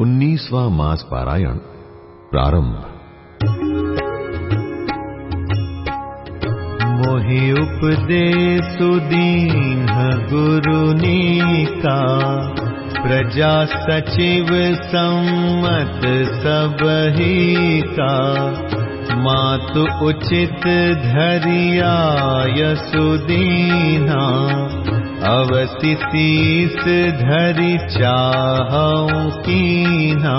उन्नीसवां मास पारायण प्रारंभ। मोहि उपदेश दीन गुरुनी का प्रजा सचिव सम्मत सबही का मातु उचित धरिया यसुदीना अवति शीस धरि चाहऊं कीना।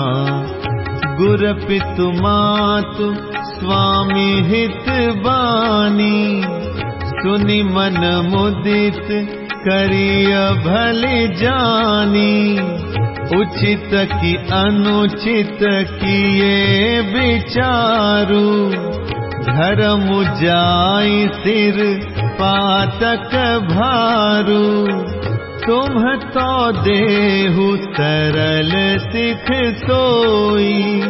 गुर पितु मातु स्वामी हित बानी। सुनि मन मुदित करिय भले जानी। उचित की अनुचित किए विचारु। धर्म जाई सिर पातक भारू तुम तो देहु सरल सिख सोई।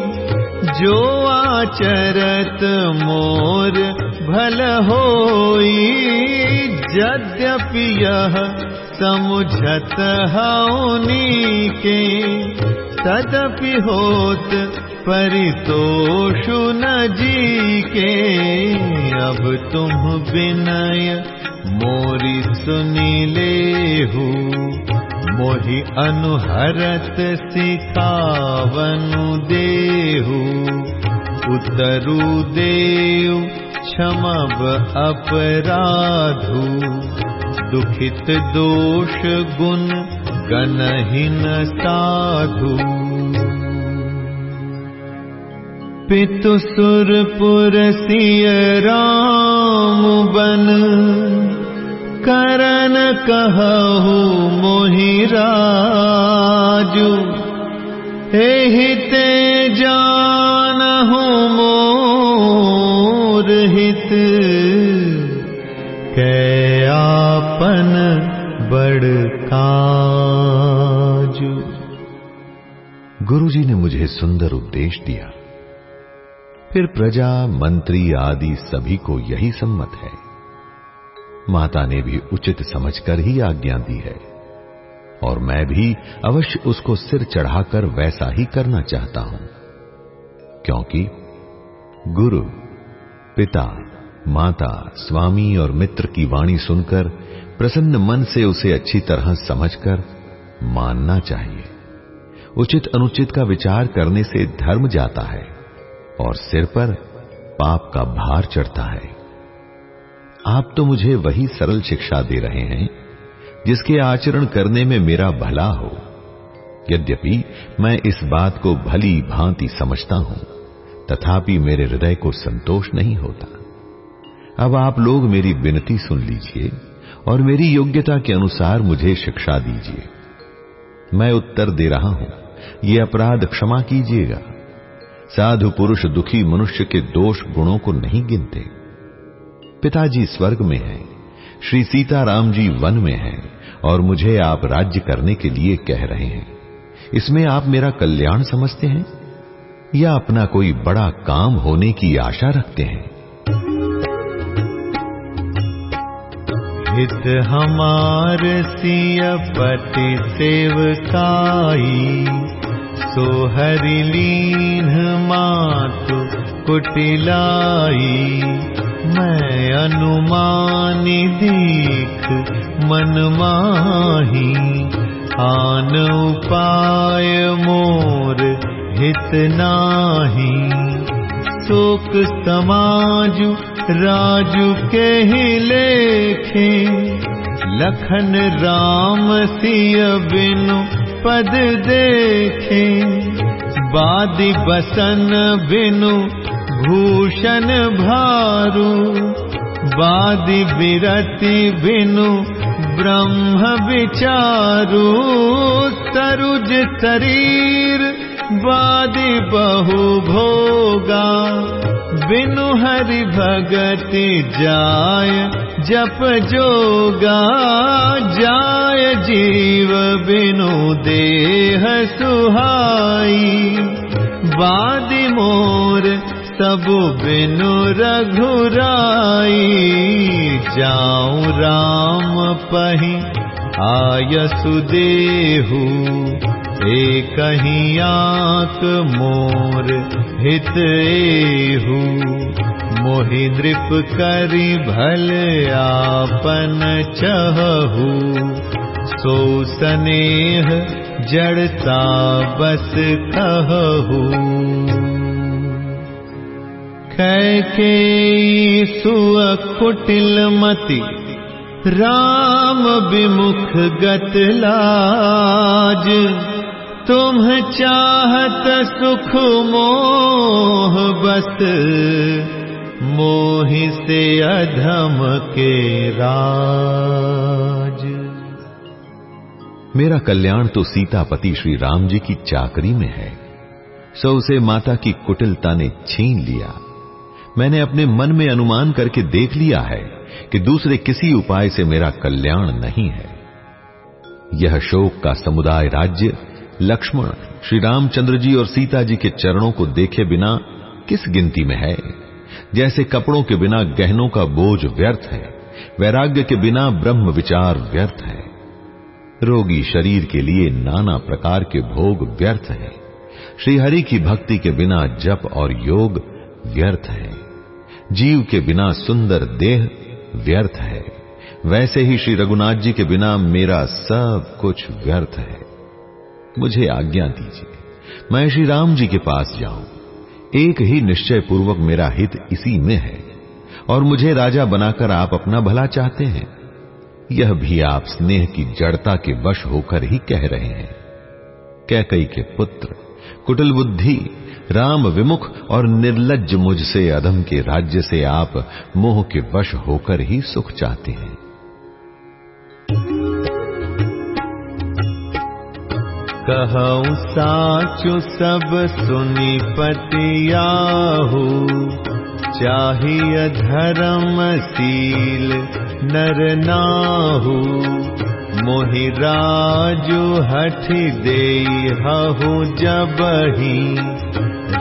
जो आचरत मोर भल होई यद्यपि यह समुझत हौनी के तदपि होत परितोषु न जी के अब तुम विनय मोरी सुनी लेहु। मोहि अनुहरत सिखावनु देहु। उतरु देव क्षमब अपराधु। दुखित दोष गुण गनहिन साधु पितु सुरपुर सिय राम बन। करन कहु मोहि राजु। एहि ते जानहु मोर हित। कैयापन बड़ काजु। गुरुजी ने मुझे सुंदर उपदेश दिया। फिर प्रजा, मंत्री आदि सभी को यही सम्मत है। माता ने भी उचित समझकर ही आज्ञा दी है। और मैं भी अवश्य उसको सिर चढ़ाकर वैसा ही करना चाहता हूँ। क्योंकि गुरु, पिता, माता, स्वामी और मित्र की वाणी सुनकर, प्रसन्न मन से उसे अच्छी तरह समझकर मानना चाहिए। उचित अनुचित का विचार करने से धर्म जाता है। और सिर पर पाप का भार चढ़ता है। आप तो मुझे वही सरल शिक्षा दे रहे हैं, जिसके आचरण करने में मेरा भला हो। यद्यपि मैं इस बात को भली भांति समझता हूँ, तथापि मेरे हृदय को संतोष नहीं होता। अब आप लोग मेरी विनती सुन लीजिए और मेरी योग्यता के अनुसार मुझे शिक्षा दीजिए। मैं उत्तर दे रहा हूँ, ये अपराध क्षमा कीजिएगा। साधु पुरुष दुखी मनुष्य के दोष गुणों को नहीं गिनते। पिताजी स्वर्ग में हैं, श्री सीताराम जी वन में हैं और मुझे आप राज्य करने के लिए कह रहे हैं। इसमें आप मेरा कल्याण समझते हैं या अपना कोई बड़ा काम होने की आशा रखते हैं? हित हमार सिय पति सेवकाई हरि लीन मातु कुटिलाई। मैं अनुमानी माही। आन उपाय मोर हित नाही। शोक समाजु राजु ही लेखे लखन राम सिय बिनु पद देखे। बादि बसन बिनु भूषण भारू। बादि बिरति बिनु ब्रह्म विचारू। सरुज शरीर वादि बहु भोगा। बिनु हरि भगति जाय जप जोगा जाय जीव बिनु देह सुहाई। वादि मोर सब बिनु रघुराई। जाऊं राम पही आय सुदेहू मोर हित एहू मोहि नृप करी भल आपन चहू सो सनेह जड़ता बस मति राम विमुख गत लाज तुम चाहत सुख मोह बस, मोहि से अधम के राज। मेरा कल्याण तो सीतापति श्री राम जी की चाकरी में है। सो उसे माता की कुटिलता ने छीन लिया। मैंने अपने मन में अनुमान करके देख लिया है कि दूसरे किसी उपाय से मेरा कल्याण नहीं है। यह शोक का समुदाय राज्य लक्ष्मण श्री रामचंद्र जी और सीता जी के चरणों को देखे बिना किस गिनती में है? जैसे कपड़ों के बिना गहनों का बोझ व्यर्थ है, वैराग्य के बिना ब्रह्म विचार व्यर्थ है। रोगी शरीर के लिए नाना प्रकार के भोग व्यर्थ है। श्रीहरि की भक्ति के बिना जप और योग व्यर्थ है। जीव के बिना सुंदर देह व्यर्थ है। वैसे ही श्री रघुनाथ जी के बिना मेरा सब कुछ व्यर्थ है। मुझे आज्ञा दीजिए। मैं श्री राम जी के पास जाऊँ। एक ही निश्चय पूर्वक मेरा हित इसी में है, और मुझे राजा बनाकर आप अपना भला चाहते हैं। यह भी आप स्नेह की जड़ता के वश होकर ही कह रहे हैं। कैकई के पुत्र, कुटिल बुद्धि, राम विमुख और निर्लज मुझसे अधम के राज्य से आप मोह के वश होकर ही सुख चाहते हैं। कहूँ साचु सब सुनी पतियाहू। चाहिए धर्मशील नर नाहू। मोहि राजु हठ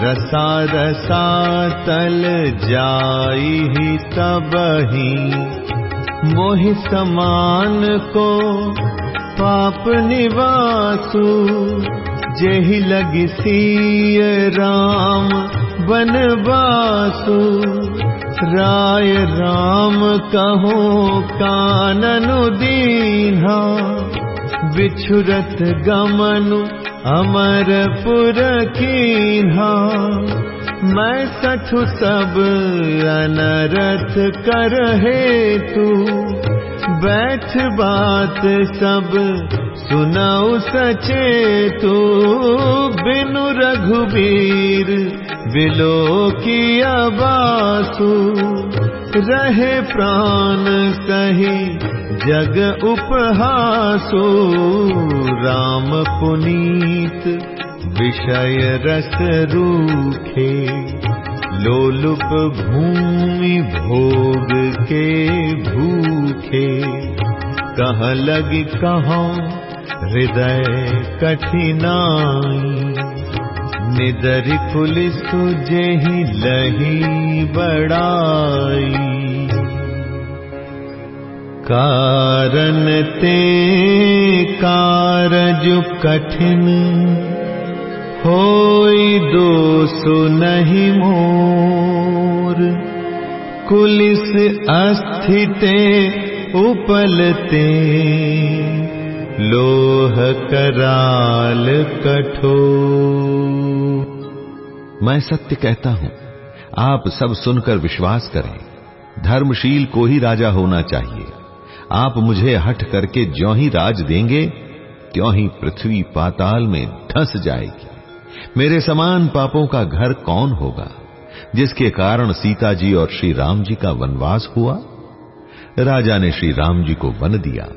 रसा रसा तल जाई ही तबही। मोहि समान को पाप निवासु जेहि लगी सीय राम बनवासु। राय राम कहो काननु दीन्हा। बिछुरत गमनु अमरपुर मैं सठु सब अनरथ कर हेतु बैठ बात सब सुनाऊ सचे तू। बिनु रघुबीर बिलो की बासु रहे प्राण कही जग उपहासु। राम पुनीत विषय रस रूखे लोलुप भूमि भोग के भूखे। कह लगी कहो हृदय कठिनाई। निदर पुलिस तुझे ही लही बड़ाई। कारण ते कारज कठिन होई दोसो नहीं मोर। कुलिस अस्थिते उपलते। लोह कराल कठोर मैं सत्य कहता हूँ, आप सब सुनकर विश्वास करें, धर्मशील को ही राजा होना चाहिए। आप मुझे हट करके ज्यो ही राज देंगे, त्यों ही पृथ्वी पाताल में धंस जाएगी। मेरे समान पापों का घर कौन होगा, जिसके कारण सीता जी और श्री राम जी का वनवास हुआ? राजा ने श्री राम जी को वन दिया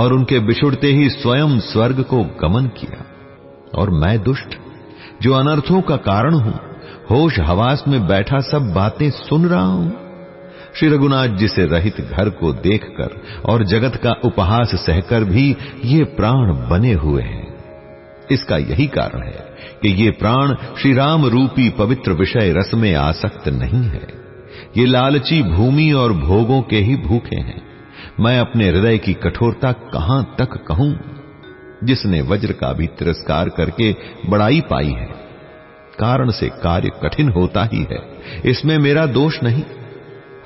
और उनके बिछुड़ते ही स्वयं स्वर्ग को गमन किया। और मैं दुष्ट, जो अनर्थों का कारण हूँ, होश हवास में बैठा सब बातें सुन रहा हूँ। श्री रघुनाथ जी से रहित घर को देखकर और जगत का उपहास सहकर भी ये प्राण बने हुए हैं। इसका यही कारण है कि ये प्राण श्री राम रूपी पवित्र विषय रस में आसक्त नहीं है। ये लालची भूमि और भोगों के ही भूखे हैं। मैं अपने हृदय की कठोरता कहाँ तक कहूँ? जिसने वज्र का भी तिरस्कार करके बड़ाई पाई है। कारण से कार्य कठिन होता ही है। इसमें मेरा दोष नहीं।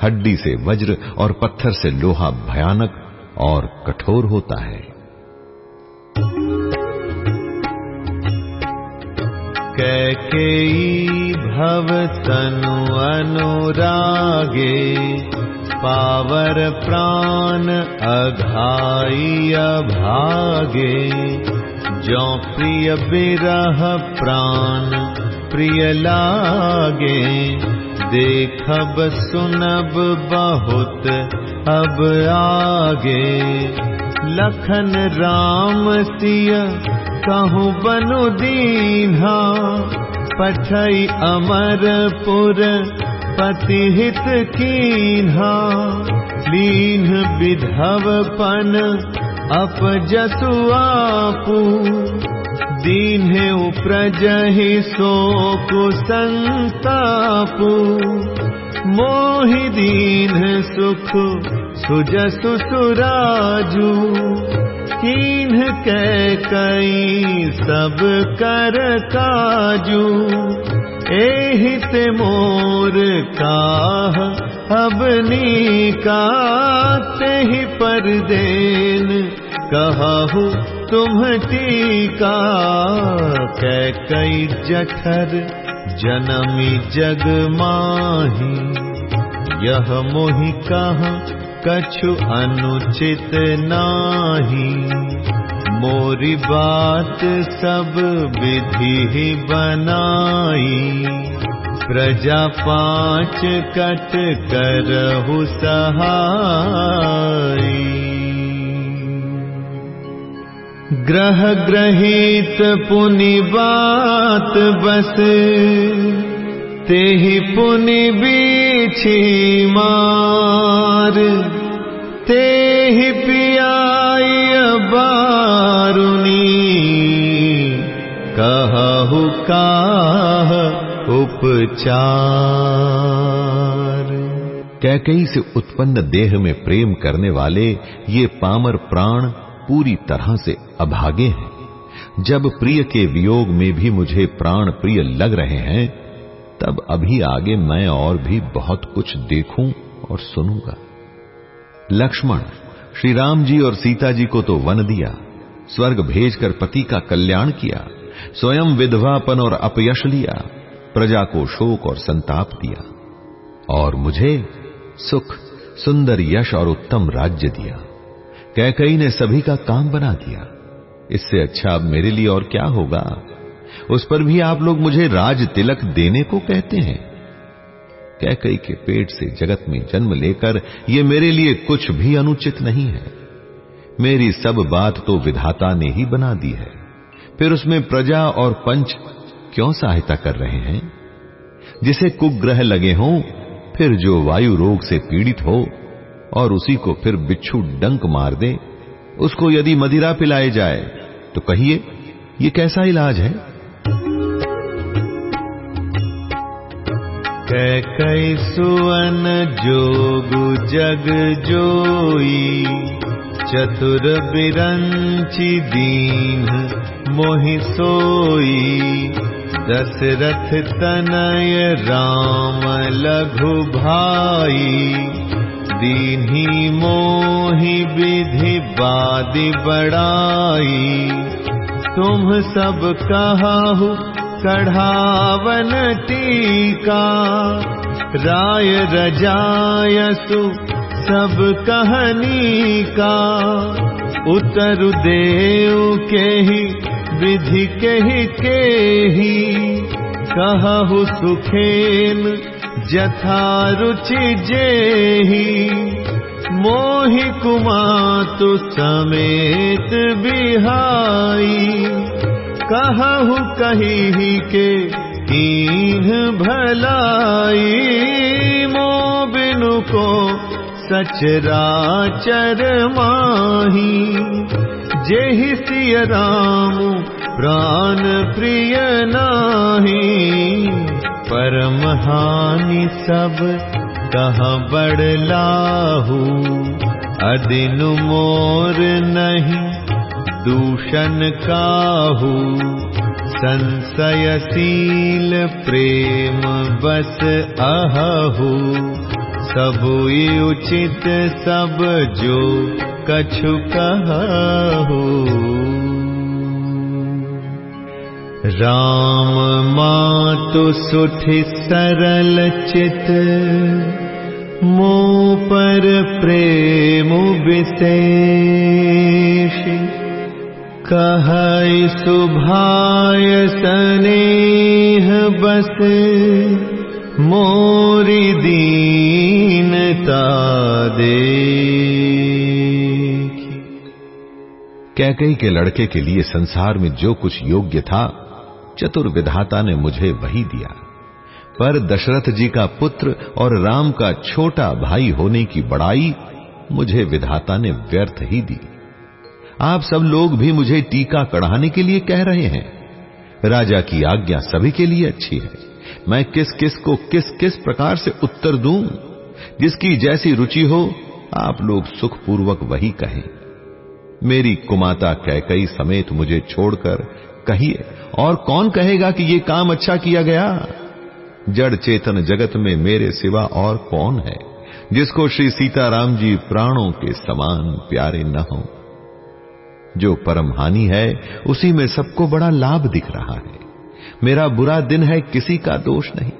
हड्डी से वज्र और पत्थर से लोहा भयानक और कठोर होता है। कैकेयी भव तनु अनुरागे पावर प्राण अघाई भागे। जो प्रिय बिरह प्राण प्रिय लागे देखब सुनब बहुत अब आगे लखन राम सिय कहूँ बनु दीन्हा पठई अमरपुर पतिहित कीन्हा। लीन विधवपन अपजसुआपू दीन्हे प्रजहि शोकु संतापु मोहि दीन सुख सुजसु सुराजू। कीन्ह कै कई सब कर काजू। एहि ते मोर का तेहि पर देन कहु तुम टीका कै कई जठर जनमी जग माही यह मोहि कहा कछु अनुचित नाही। मोरी बात सब विधि बनाई प्रजा पांच कट करहु सहाई ग्रह ग्रहित पुनि बात बस। तेहि पुनि बीछी मार। तेहि पियाय बारुनी कहु काह उपचार। कैकई से उत्पन्न देह में प्रेम करने वाले ये पामर प्राण पूरी तरह से अभागे हैं। जब प्रिय के वियोग में भी मुझे प्राण प्रिय लग रहे हैं, तब अभी आगे मैं और भी बहुत कुछ देखूँ और सुनूँगा। लक्ष्मण श्री राम जी और सीता जी को तो वन दिया, स्वर्ग भेजकर पति का कल्याण किया, स्वयं विधवापन और अपयश लिया, प्रजा को शोक और संताप दिया, और मुझे सुख, सुंदर यश और उत्तम राज्य दिया। कैकई ने सभी का काम बना दिया। इससे अच्छा अब मेरे लिए और क्या होगा? उस पर भी आप लोग मुझे राज तिलक देने को कहते हैं। कैकई के पेट से जगत में जन्म लेकर ये मेरे लिए कुछ भी अनुचित नहीं है। मेरी सब बात तो विधाता ने ही बना दी है। फिर उसमें प्रजा और पंच क्यों सहायता कर रहे हैं? जिसे कुग्रह लगे हों, फिर जो वायु रोग से पीड़ित हो और उसी को फिर बिच्छू डंक मार दे। उसको यदि मदिरा पिलाए जाए तो कहिए, ये कैसा इलाज है? कैकई सुवन जोगु जग जोई, चतुर बिरंची दीन मोहि सोई। दशरथ तनय राम लघु भाई दीन्ही मोहि विधि बादि बड़ाई। तुम सब कहाहु कढ़ावन टीका। राय रजायसु सब कहानी का। उतर देव के ही विधि के ही के ही कहु सुखेन जथा रुचि जेही मोहि कुमातु समेत बिहाई। कहु कही के सचराचर माही। जेहि सिय राम प्राण प्रिय नाही परम हानि सब कह बड़लाहू। अदिन मोर नहीं दूषण काहू। संशयशील प्रेम बस अहू सब उचित सब जो कछु कहू राम मातु सुठि सरल चित मो पर प्रेम विशेष। कह सुभाय सनेह बस, मोरी दीनता दे कैकई के लड़के के लिए संसार में जो कुछ योग्य था चतुर विधाता ने मुझे वही दिया। पर दशरथ जी का पुत्र और राम का छोटा भाई होने की बड़ाई मुझे विधाता ने व्यर्थ ही दी। आप सब लोग भी मुझे टीका कढ़ाने के लिए कह रहे हैं। राजा की आज्ञा सभी के लिए अच्छी है। मैं किस किस को किस किस प्रकार से उत्तर दूँ? जिसकी जैसी रुचि हो, आप लोग सुखपूर्वक वही कहें। मेरी कुमाता कैकई समेत मुझे छोड़कर कहिए। और कौन कहेगा कि ये काम अच्छा किया गया? जड़ चेतन जगत में मेरे सिवा और कौन है, जिसको श्री सीताराम जी प्राणों के समान प्यारे न हो? जो परम हानि है, उसी में सबको बड़ा लाभ दिख रहा है। मेरा बुरा दिन है, किसी का दोष नहीं।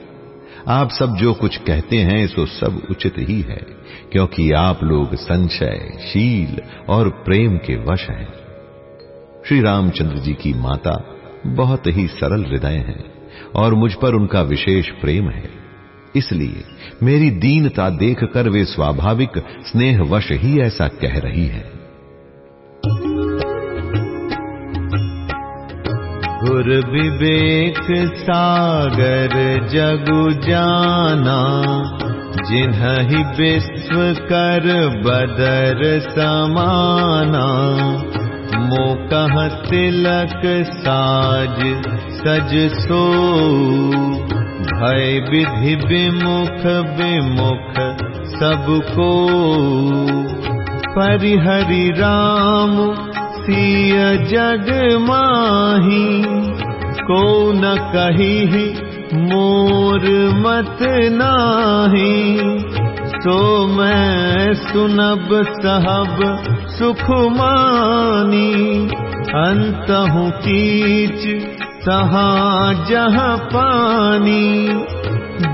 आप सब जो कुछ कहते हैं, सो सब उचित ही है, क्योंकि आप लोग संशय, शील और प्रेम के वश हैं। श्री रामचंद्र जी की माता बहुत ही सरल हृदय हैं और मुझ पर उनका विशेष प्रेम है। इसलिए मेरी दीनता देखकर वे स्वाभाविक स्नेहवश ही ऐसा कह रही है। गुर विवेक सागर जगु जाना जिन्ह विश्व कर बदर समाना। तिलक साज सज सो। भय विधि विमुख विमुख सबको। परिहरि राम सिय जग माही। को न कही मोर मत नाही सो मैं सुनब सहब सुख मानी अंत हूँ कीच सहा जह पानी।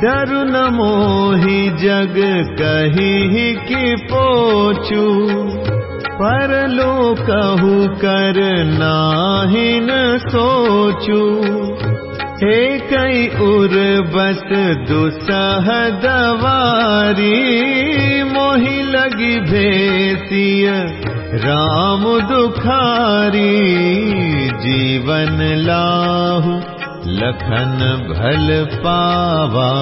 डर न मोहि जग कही कि पोचू पर लो कहू कर नाही न सोचू हे कई उर बस दुसह दवारी मोहि लगी भेसिय राम दुखारी जीवन लाहु लखन भल पावा।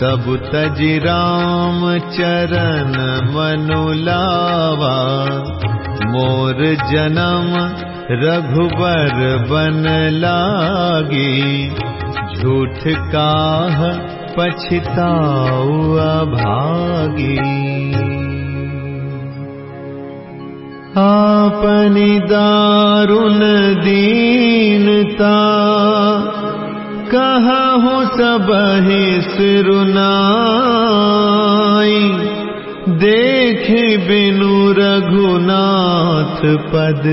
सब तज राम चरण मनुलावा मोर जन्म रघुबर लागी झूठ काह पछताऊ अभागी। आपनि दारुण दीनता कहु सब सिरुनाई देखे बिनु रघुनाथ पद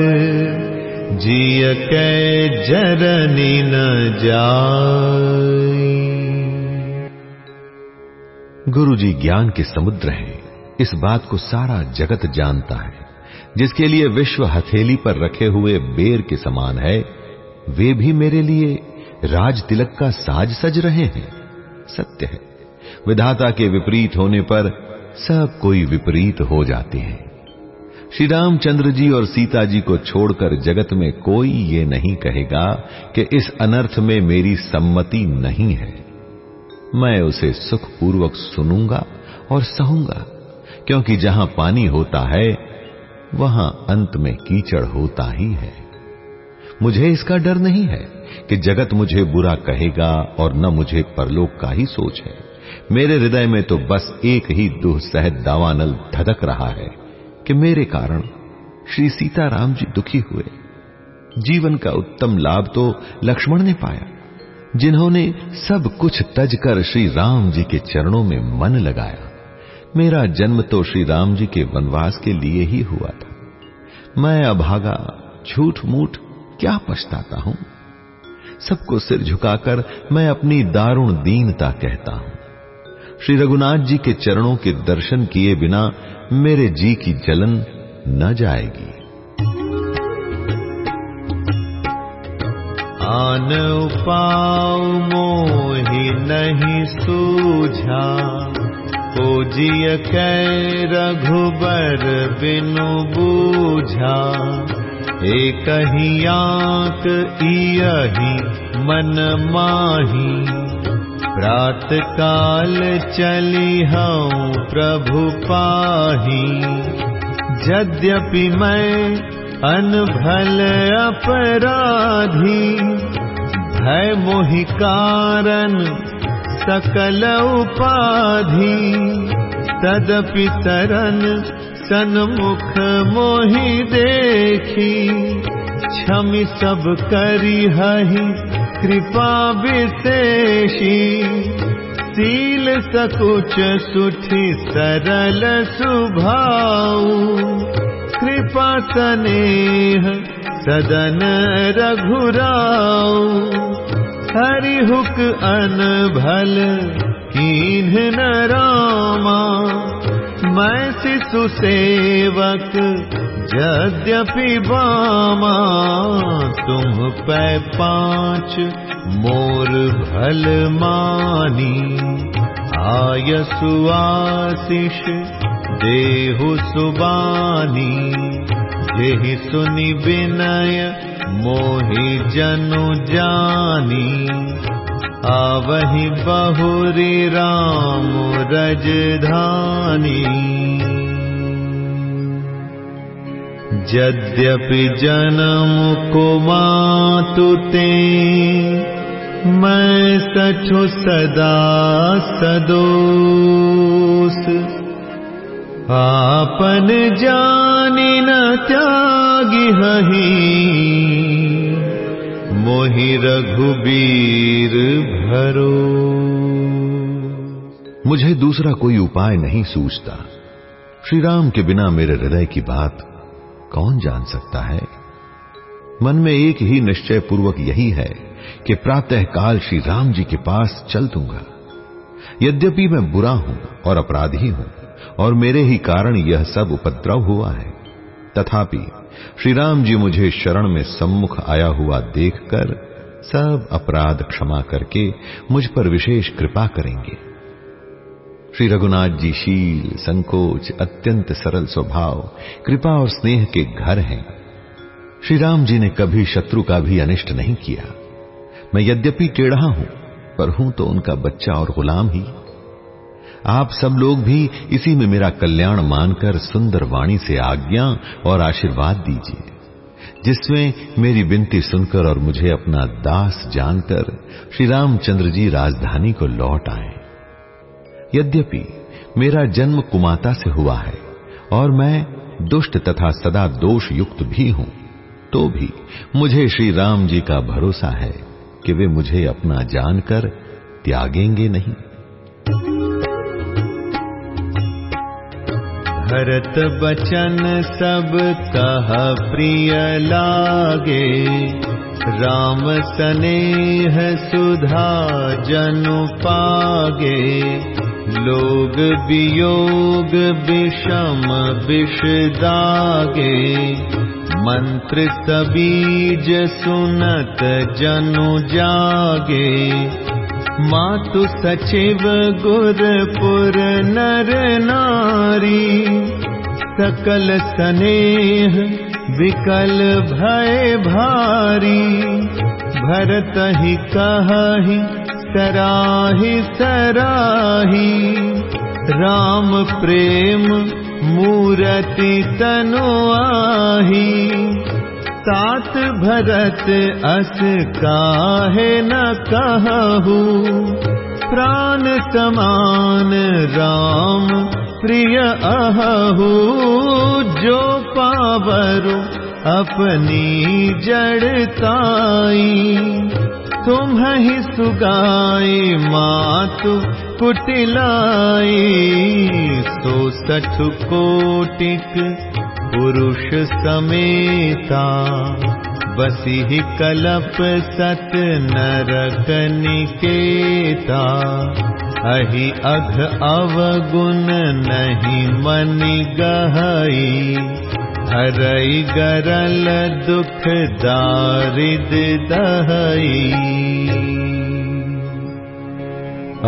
जिय कै जरनी न जाई। गुरु जी ज्ञान के समुद्र हैं, इस बात को सारा जगत जानता है। जिसके लिए विश्व हथेली पर रखे हुए बेर के समान है, वे भी मेरे लिए राज तिलक का साज सज रहे हैं। सत्य है। विधाता के विपरीत होने पर सब कोई विपरीत हो जाते हैं। श्री रामचंद्र जी और सीता जी को छोड़कर जगत में कोई ये नहीं कहेगा कि इस अनर्थ में मेरी सम्मति नहीं है। मैं उसे सुखपूर्वक सुनूँगा और सहूँगा, क्योंकि जहाँ पानी होता है, वहाँ अंत में कीचड़ होता ही है। मुझे इसका डर नहीं है कि जगत मुझे बुरा कहेगा और न मुझे परलोक का ही सोच है। मेरे हृदय में तो बस एक ही दुह सहद दावानल धधक रहा है। कि मेरे कारण श्री सीताराम जी दुखी हुए। जीवन का उत्तम लाभ तो लक्ष्मण ने पाया, जिन्होंने सब कुछ तज कर श्री राम जी के चरणों में मन लगाया। मेरा जन्म तो श्री राम जी के वनवास के लिए ही हुआ था। मैं अभागा झूठ मूठ क्या पछताता हूँ? सबको सिर झुकाकर मैं अपनी दारुण दीनता कहता हूँ। श्री रघुनाथ जी के चरणों के दर्शन किए बिना मेरे जी की जलन न जाएगी। आन उपाव मोहि नहीं सूझा ओ जिय कै रघुबर बिनु बूझा। एक ही आंक इयही मन माही प्रात काल चली हूँ प्रभु पाही। यद्यपि मैं अनभल अपराधी भय मोहि कारण सकल उपाधि। तदपि तरन सन्मुख मोहि देखी क्षमि सब करी हही कृपा विशेषी सील सकुच सुठी सरल सुभाऊ। कृपा सनेह सदन रघुराऊ। हरिहुक अन भल न रामा मैं शिशु सेवक यद्यपि बामा तुम पै पांच मोर भल मानी। आय सुआशिष देहु सुबानी। जेहि सुनि विनय मोहि जनु जानी आवहि बहुरी राम रजधानी। यद्यपि जन्म को मातुते मैं सछु सदा सदोष। आपन जानी न त्यागी हही मोहि रघुबीर भरो। मुझे दूसरा कोई उपाय नहीं सूझता। श्री राम के बिना मेरे हृदय की बात कौन जान सकता है? मन में एक ही निश्चय पूर्वक यही है कि प्रातः काल श्री राम जी के पास चल दूँगा। यद्यपि मैं बुरा हूँ और अपराधी हूँ, और मेरे ही कारण यह सब उपद्रव हुआ है। तथापि श्री राम जी मुझे शरण में सम्मुख आया हुआ देखकर सब अपराध क्षमा करके मुझ पर विशेष कृपा करेंगे। श्री रघुनाथ जी शील, संकोच, अत्यंत सरल स्वभाव, कृपा और स्नेह के घर हैं। श्री राम जी ने कभी शत्रु का भी अनिष्ट नहीं किया। मैं यद्यपि टेढ़ा हूँ, पर हूँ तो उनका बच्चा और गुलाम ही। आप सब लोग भी इसी में मेरा कल्याण मानकर सुंदर वाणी से आज्ञा और आशीर्वाद दीजिए। जिसमें मेरी विनती सुनकर और मुझे अपना दास जानकर श्री रामचंद्र जी राजधानी को लौट आए। यद्यपि मेरा जन्म कुमाता से हुआ है और मैं दुष्ट तथा सदा दोष युक्त भी हूँ तो भी मुझे श्री राम जी का भरोसा है कि वे मुझे अपना जानकर त्यागेंगे नहीं। भरत बचन सब कह प्रिय लागे। राम सनेह सुधा जनु पागे। लोग वियोग विषम विष दागे। मंत्र सबीज सुनत जनु जागे मातु सचिव गुरपुर नर नारी सकल स्नेह विकल भय भारी। भरत ही कही सराही सराही। राम प्रेम मूरति तनु आही सात भरत अस काहे न कहू? प्राण समान राम प्रिय अहू। जो पावरु अपनी जड़ताई तुम ही सुगाई मातु कुटिलाई। सो सठ कोटिक पुरुष समेता बसी कलप सत नरक निकेता। अहि अघ अवगुण नहीं मन गहई हरई गरल दुख दारिद दहई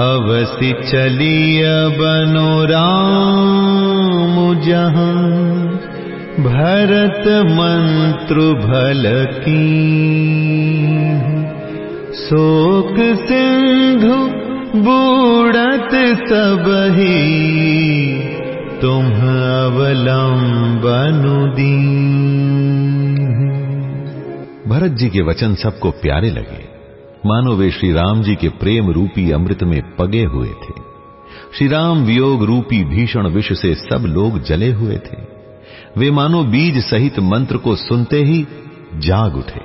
अवसि चलिय बनो राम जहाँ भरत मंत्र भल की। शोक सिंधु बूढ़त सब ही, तुम अवलंबनु दी भरत जी के वचन सबको प्यारे लगे। मानो वे श्री राम जी के प्रेम रूपी अमृत में पगे हुए थे। श्री राम वियोग रूपी भीषण विष से सब लोग जले हुए थे। वे मानो बीज सहित मंत्र को सुनते ही जाग उठे।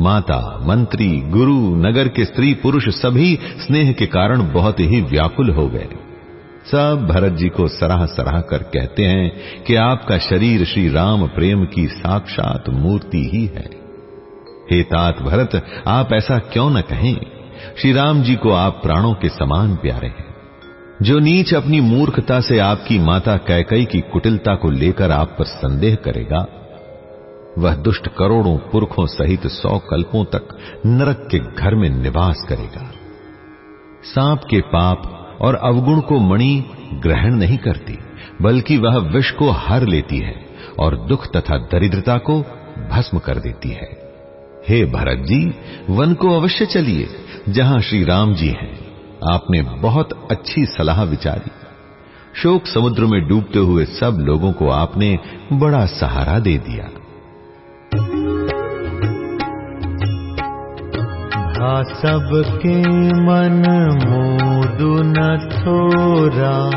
माता, मंत्री, गुरु, नगर के स्त्री, पुरुष सभी स्नेह के कारण बहुत ही व्याकुल हो गए। सब भरत जी को सराह सराह कर कहते हैं कि आपका शरीर श्री राम प्रेम की साक्षात मूर्ति ही है। हे तात भरत, आप ऐसा क्यों न कहें? श्री राम जी को आप प्राणों के समान प्यारे हैं। जो नीच अपनी मूर्खता से आपकी माता कैकई की कुटिलता को लेकर आप पर संदेह करेगा, वह दुष्ट करोड़ों पुरखों सहित सौ कल्पों तक नरक के घर में निवास करेगा। सांप के पाप और अवगुण को मणि ग्रहण नहीं करती, बल्कि वह विष को हर लेती है और दुख तथा दरिद्रता को भस्म कर देती है। हे भरत जी वन को अवश्य चलिए, जहाँ श्री राम जी हैं। आपने बहुत अच्छी सलाह विचारी। शोक समुद्र में डूबते हुए सब लोगों को आपने बड़ा सहारा दे दिया। सबके मन मोदु न थोरा।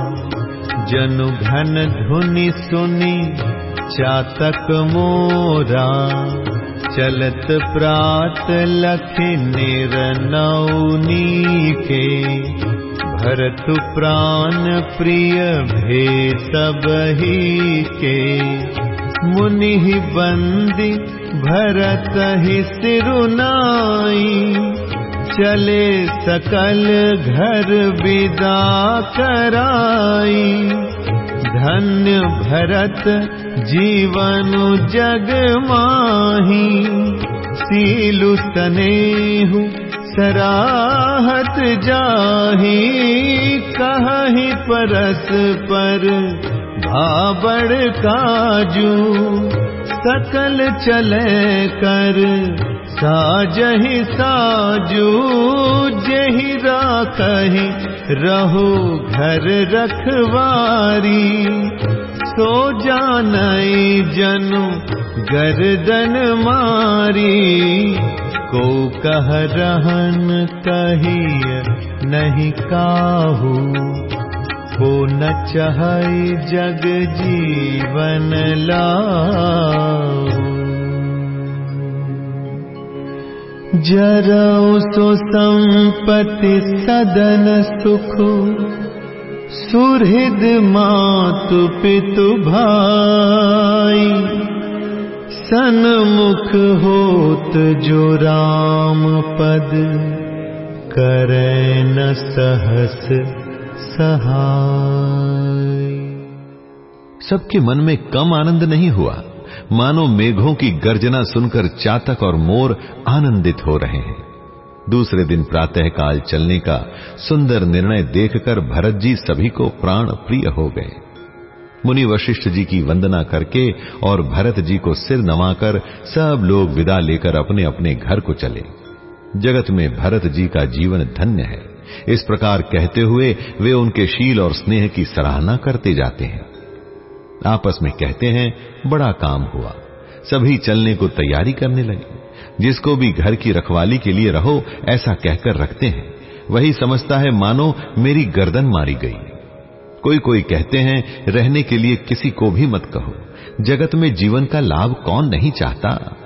जनु घन धुनि सुनी चातक मोरा। चलत प्रात लख निरनौनी भरत प्राण प्रिय भे सब ही के। मुनि बंदी भरत ही सिरुनाई। चले सकल घर विदा कराई धन्य भरत जीवन जग माही। सीलु स्नेहु सराहत जाही। कहीं परस पर भाबड़ काजू सकल चले कर साजहि साजू जही राखही रहो घर रखवारी। सो जानई जनु गर्दन मारी को कह रहन कहिय नहीं काहू को न चह जग जीवन लाऊ जरऊ सो संपत्ति सदन सुख सुहृद मातु पितु भाई। सन्मुख होत जो राम पद करे न सहस सहाय। सबके मन में कम आनंद नहीं हुआ। मानो मेघों की गर्जना सुनकर चातक और मोर आनंदित हो रहे हैं। दूसरे दिन प्रातःकाल चलने का सुंदर निर्णय देखकर भरत जी सभी को प्राण प्रिय हो गए। मुनि वशिष्ठ जी की वंदना करके और भरत जी को सिर नवाकर सब लोग विदा लेकर अपने अपने घर को चले। जगत में भरत जी का जीवन धन्य है। इस प्रकार कहते हुए वे उनके शील और स्नेह की सराहना करते जाते हैं। आपस में कहते हैं, बड़ा काम हुआ। सभी चलने को तैयारी करने लगे। जिसको भी घर की रखवाली के लिए रहो, ऐसा कहकर रखते हैं। वही समझता है, मानो मेरी गर्दन मारी गई। कोई कोई कहते हैं, रहने के लिए किसी को भी मत कहो। जगत में जीवन का लाभ कौन नहीं चाहता?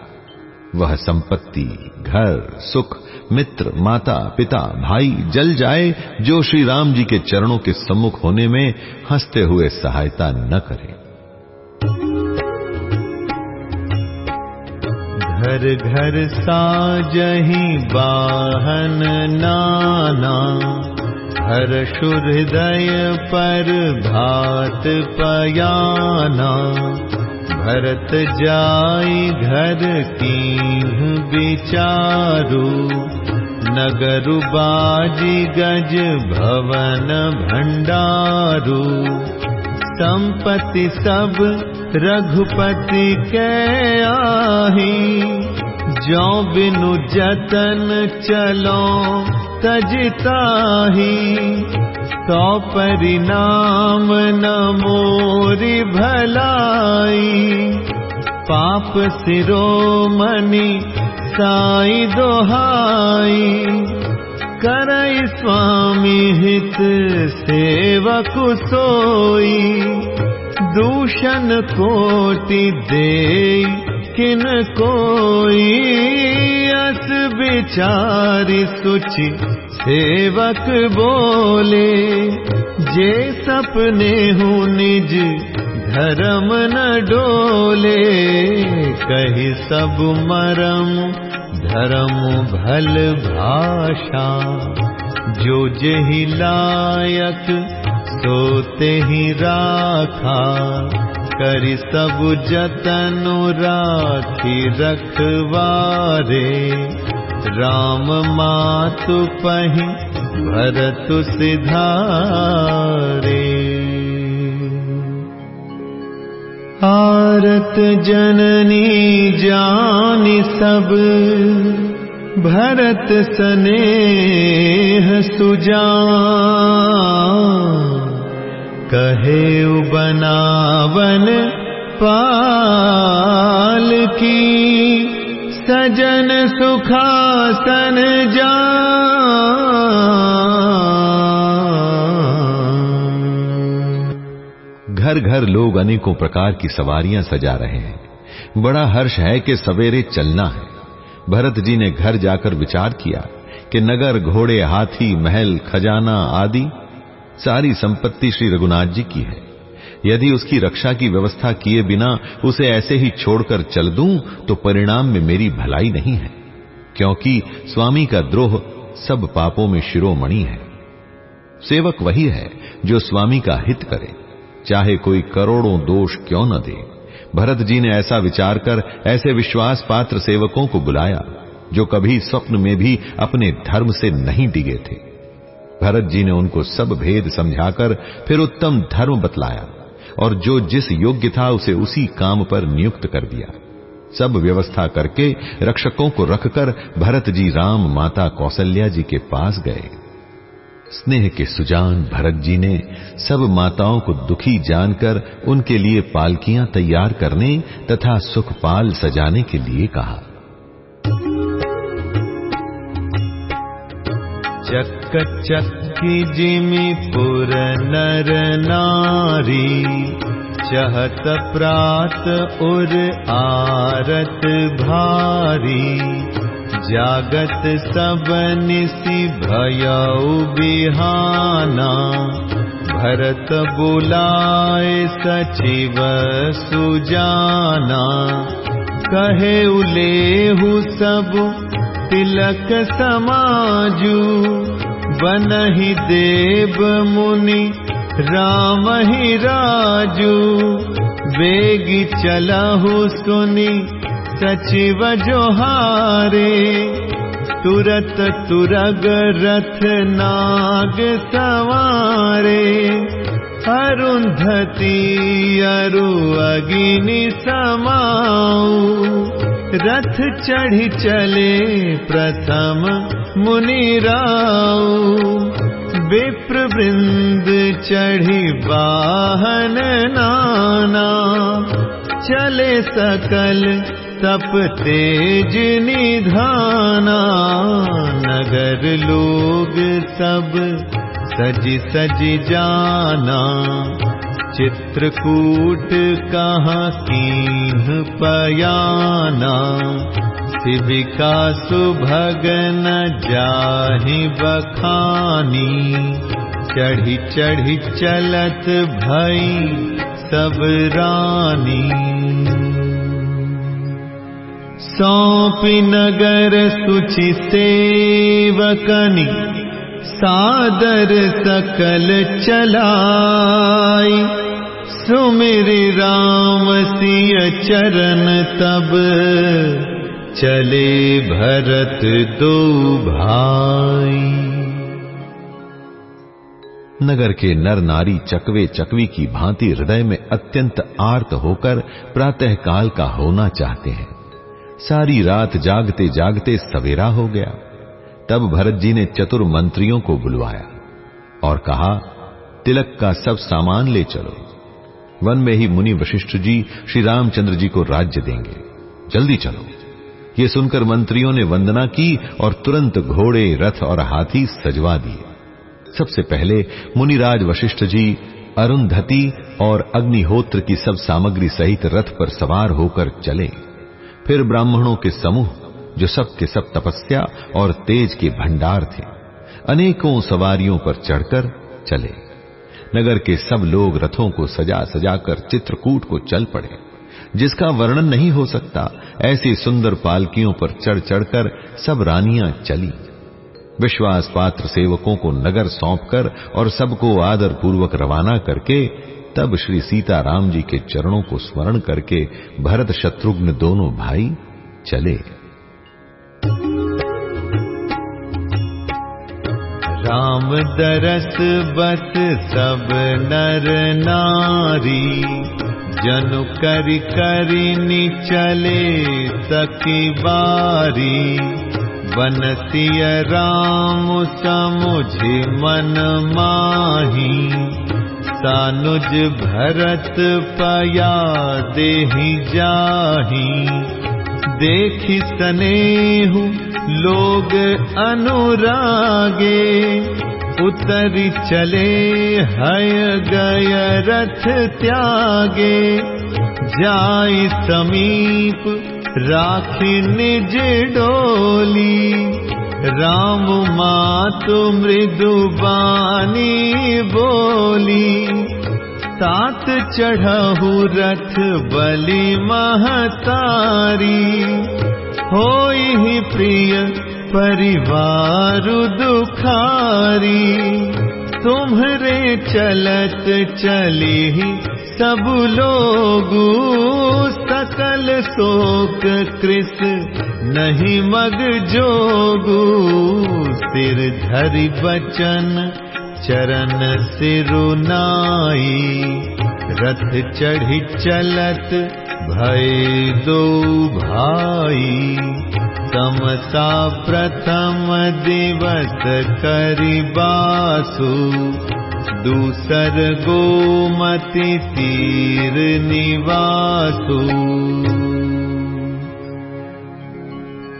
वह संपत्ति, घर, सुख मित्र, माता, पिता, भाई जल जाए जो श्री राम जी के चरणों के सम्मुख होने में हँसते हुए सहायता न करे। घर घर साजही बाहन नाना, हर हृदय पर भात पयाना। भरत जाई घर कीह विचारू नगरु बाजी गज भवन भंडारू। संपत्ति सब रघुपति के आही जो बिनु जतन चलो तजताही तो परिणाम न मोरी भलाई। पाप सिरोमणि साई दोहाई। करई स्वामी हित सेवक सोई। दूषण कोटि दे किन कोई अस विचारी सुचि सेवक बोले जे सपने हूँ निज धर्म न डोले कही सब मरम धर्म भल भाषा। जो जही लायक सोते ही राखा करि सब जतनु राखी रखवारे। राम मातु पही भरतु सिधारे। आरत जननी जानी सब भरत सनेह सुजा कहे बनावन पाल की सजन सुखासन जा घर घर लोग अनेकों प्रकार की सवारियाँ सजा रहे हैं। बड़ा हर्ष है कि सवेरे चलना है। भरत जी ने घर जाकर विचार किया कि नगर, घोड़े, हाथी, महल, खजाना आदि सारी संपत्ति श्री रघुनाथ जी की है। यदि उसकी रक्षा की व्यवस्था किए बिना उसे ऐसे ही छोड़कर चल दूँ तो परिणाम में मेरी भलाई नहीं है, क्योंकि स्वामी का द्रोह सब पापों में शिरोमणि है। सेवक वही है जो स्वामी का हित करे, चाहे कोई करोड़ों दोष क्यों न दे। भरत जी ने ऐसा विचार कर ऐसे विश्वास पात्र सेवकों को बुलाया, जो कभी स्वप्न में भी अपने धर्म से नहीं डिगे थे। भरत जी ने उनको सब भेद समझाकर फिर उत्तम धर्म बतलाया और जो जिस योग्य था उसे उसी काम पर नियुक्त कर दिया। सब व्यवस्था करके रक्षकों को रखकर भरत जी राम माता कौशल्या जी के पास गए। स्नेह के सुजान भरत जी ने सब माताओं को दुखी जानकर उनके लिए पालकियाँ तैयार करने तथा सुखपाल सजाने के लिए कहा। चक चक्की जिमि पुर नर नारी चहत प्रात उर आरत भारी जागत सब निसी भयऊ बिहाना भरत बुलाए सचिव सुजाना कहे उलेहु सब तिलक समाजू बनहि देव मुनि राम ही राजू। वेगी चलहु सुनी सचिव जोहारे। तुरत तुरग रथ नाग सवारे। अरुंधति अरु अगिनि समाऊ रथ चढ़ी चले प्रथम चढ़ी वाहन नाना। चले सकल तप तेज निधाना। नगर लोग सब सज सज जाना चित्रकूट कहाँ कीन्ह पयाना? शिविका सुभगन जाहि बखानी। चढ़ी चढ़ी चलत भई सब रानी। सौंपी नगर सुचि सेवकनी सादर सकल चलाई सुमिर राम सिय चरण तब। चले भरत दो भाई। नगर के नर नारी चकवे चकवी की भांति हृदय में अत्यंत आर्त होकर प्रातः काल का होना चाहते हैं। सारी रात जागते जागते सवेरा हो गया। तब भरत जी ने चतुर मंत्रियों को बुलवाया और कहा, तिलक का सब सामान ले चलो। वन में ही मुनि वशिष्ठ जी श्री रामचंद्र जी को राज्य देंगे। जल्दी चलो। ये सुनकर मंत्रियों ने वंदना की और तुरंत घोड़े, रथ और हाथी सजवा दिए। सबसे पहले मुनिराज वशिष्ठ जी अरुंधति और अग्निहोत्र की सब सामग्री सहित रथ पर सवार होकर चले। फिर ब्राह्मणों के समूह, जो सब के सब तपस्या और तेज के भंडार थे, अनेकों सवारियों पर चढ़कर चले। नगर के सब लोग रथों को सजा सजाकर चित्रकूट को चल पड़े। जिसका वर्णन नहीं हो सकता, ऐसी सुंदर पालकियों पर चढ़ चढ़कर सब रानियाँ चली। विश्वास पात्र सेवकों को नगर सौंपकर और सबको आदर पूर्वक रवाना करके, तब श्री सीताराम जी के चरणों को स्मरण करके भरत शत्रुघ्न दोनों भाई चले। राम दरस बस सब नर नारी जनु कर चले सकी बारी। बनसिय राम समुझ मन माही सानुज भरत पया देहि जाही देखि सनेहु लोग अनुरागे उतरी चले हय गय रथ त्यागे। जाय समीप राखी निज डोली राम मातु मृदु बानी बोली सात चढ़हु रथ बलि महतारी। होई प्रिय परिवार दुखारी। तुम्हरे चलत चली सब लोग। सकल शोक कृस नहीं मग जोगु। सिर धरि बचन चरण सिरुनाई रथ चढ़ी चलत भय दो भाई। समसा प्रथम दिवस करिबासु दूसर गोमति तीर निवासु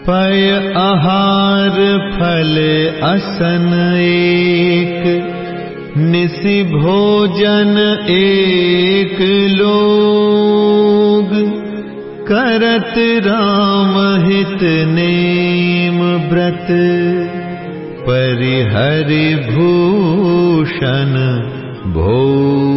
पय आहार फल असन एक, निसि भोजन एक लोग। करत राम हित नेम व्रत, परिहरि भूषण भोग।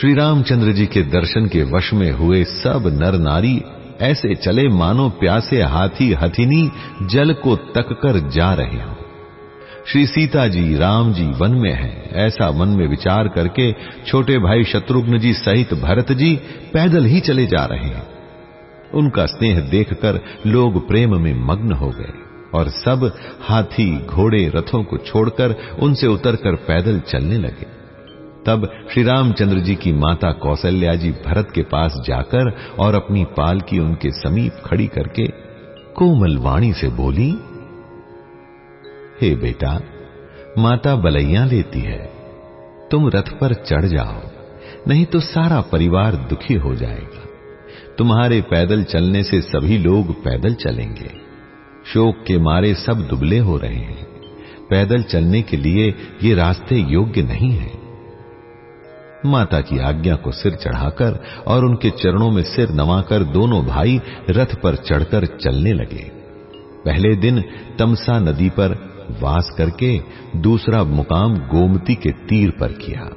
श्री रामचंद्र जी के दर्शन के वश में हुए सब नर नारी ऐसे चले मानो प्यासे हाथी हथिनी जल को तक कर जा रहे हों। श्री सीता जी, राम जी वन में हैं। ऐसा मन में विचार करके छोटे भाई शत्रुघ्न जी सहित भरत जी पैदल ही चले जा रहे हैं। उनका स्नेह देखकर लोग प्रेम में मग्न हो गए और सब हाथी घोड़े रथों को छोड़कर उनसे उतरकर पैदल चलने लगे। तब श्री रामचंद्र जी की माता कौशल्या जी भरत के पास जाकर और अपनी पाल की उनके समीप खड़ी करके कोमल वाणी से बोली, हे बेटा, माता बलैया लेती है। तुम रथ पर चढ़ जाओ, नहीं तो सारा परिवार दुखी हो जाएगा। तुम्हारे पैदल चलने से सभी लोग पैदल चलेंगे। शोक के मारे सब दुबले हो रहे हैं। पैदल चलने के लिए ये रास्ते योग्य नहीं है। माता की आज्ञा को सिर चढ़ाकर और उनके चरणों में सिर नवाकर दोनों भाई रथ पर चढ़कर चलने लगे। पहले दिन तमसा नदी पर वास करके दूसरा मुकाम गोमती के तीर पर किया।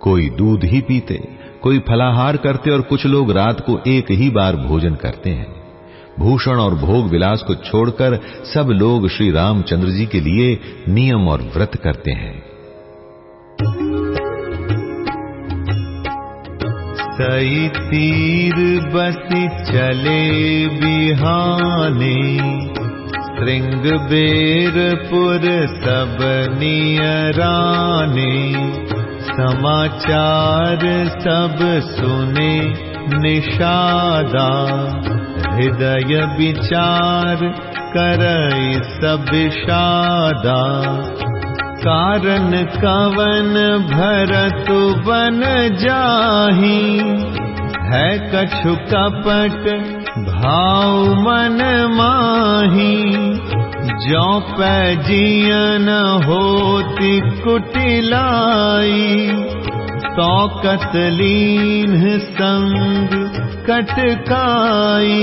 कोई दूध ही पीते, कोई फलाहार करते और कुछ लोग रात को एक ही बार भोजन करते हैं। भूषण और भोग विलास को छोड़कर सब लोग श्री रामचंद्र जी के लिए नियम और व्रत करते हैं। तीर बसी चले बिहाने श्रृंग बेरपुर सब नियराने समाचार सब सुने निषादा हृदय विचार करई सब शादा कारण कवन भरत बन जाही? है कछु कपट भाव मन माही। जो पैजियन होती कुटिलाई तो कतलीन संग कटकाई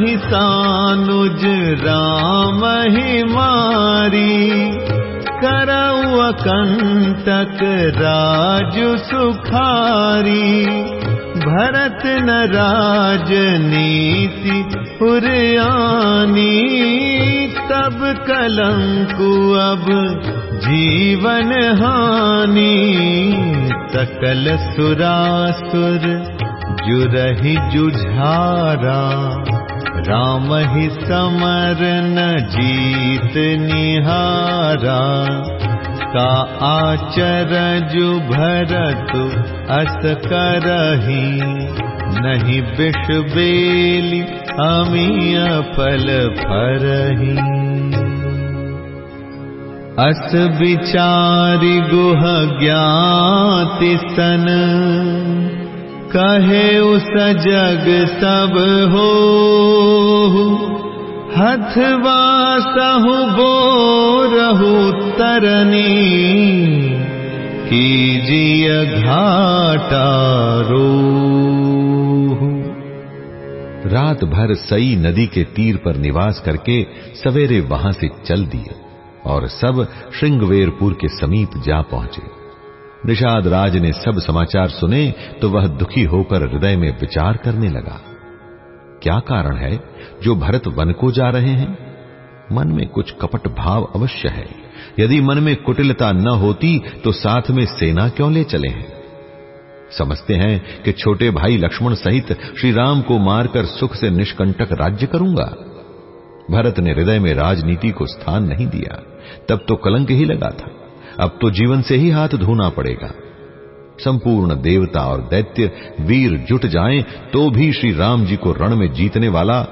ही सानुज राम ही मारी करऊ कंटक राजु सुखारी भरत न राजनीति पुरयानी तब कलंकु अब जीवन हानि सकल सुरासुर जुरहि जुझारा। राम ही समर न जीत निहारा। का आचर जु भरत अस करही। नहीं विष बेली अमीय पल फरही अस विचारि गुह ज्ञाति सन। कहे उस जग सब हो हथवा सहु बोरहु तरनी कीजिय घाटा रो रात भर सई नदी के तीर पर निवास करके सवेरे वहाँ से चल दिए। और सब श्रृंगवेरपुर के समीप जा पहुँचे। निषाद राज ने सब समाचार सुने तो वह दुखी होकर हृदय में विचार करने लगा। क्या कारण है जो भरत वन को जा रहे हैं? मन में कुछ कपट भाव अवश्य है। यदि मन में कुटिलता न होती तो साथ में सेना क्यों ले चले हैं? समझते हैं कि छोटे भाई लक्ष्मण सहित श्री राम को मारकर सुख से निष्कंटक राज्य करूँगा। भरत ने हृदय में राजनीति को स्थान नहीं दिया। तब तो कलंक ही लगा था। अब तो जीवन से ही हाथ धोना पड़ेगा। संपूर्ण देवता और दैत्य वीर जुट जाएँ तो भी श्री राम जी को रण में जीतने वाला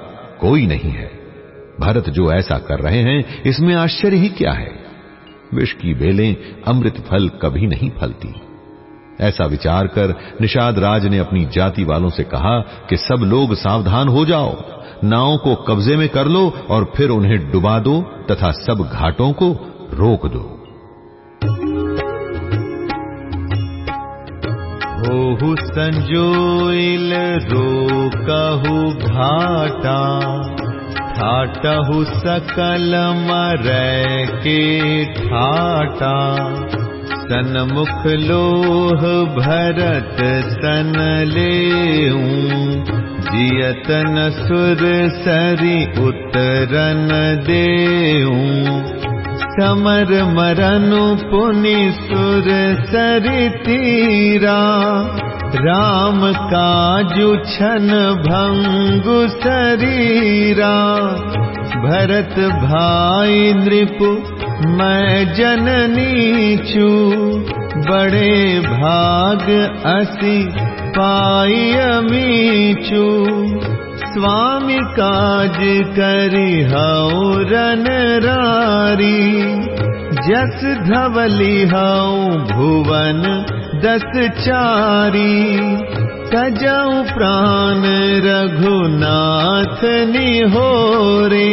कोई नहीं है। भरत जो ऐसा कर रहे हैं, इसमें आश्चर्य ही क्या है? विष की बेलें अमृत फल कभी नहीं फलती। ऐसा विचार कर निषाद राज ने अपनी जाति वालों से कहा कि सब लोग सावधान हो जाओ। नावों को कब्जे में कर लो और फिर उन्हें डुबा दो तथा सब घाटों को रोक दो। होहु संजोइल रोकहु घाटा ठाटहु सकल मरै के ठाटा। सन्मुख लोह भरत सन लेऊं जियतन सुर सरी उतरन देऊं। समर मरनु पुनि सुर सरि तीरा। राम काजु छन भंगु शरीरा। भरत भाई नृपु मैं जननी चू बड़े भाग असी पाई अमीचू स्वामी काज करी रन रारी जस धवली हऊ भुवन दस चारी सजऊ प्राण रघुनाथ निहोरे।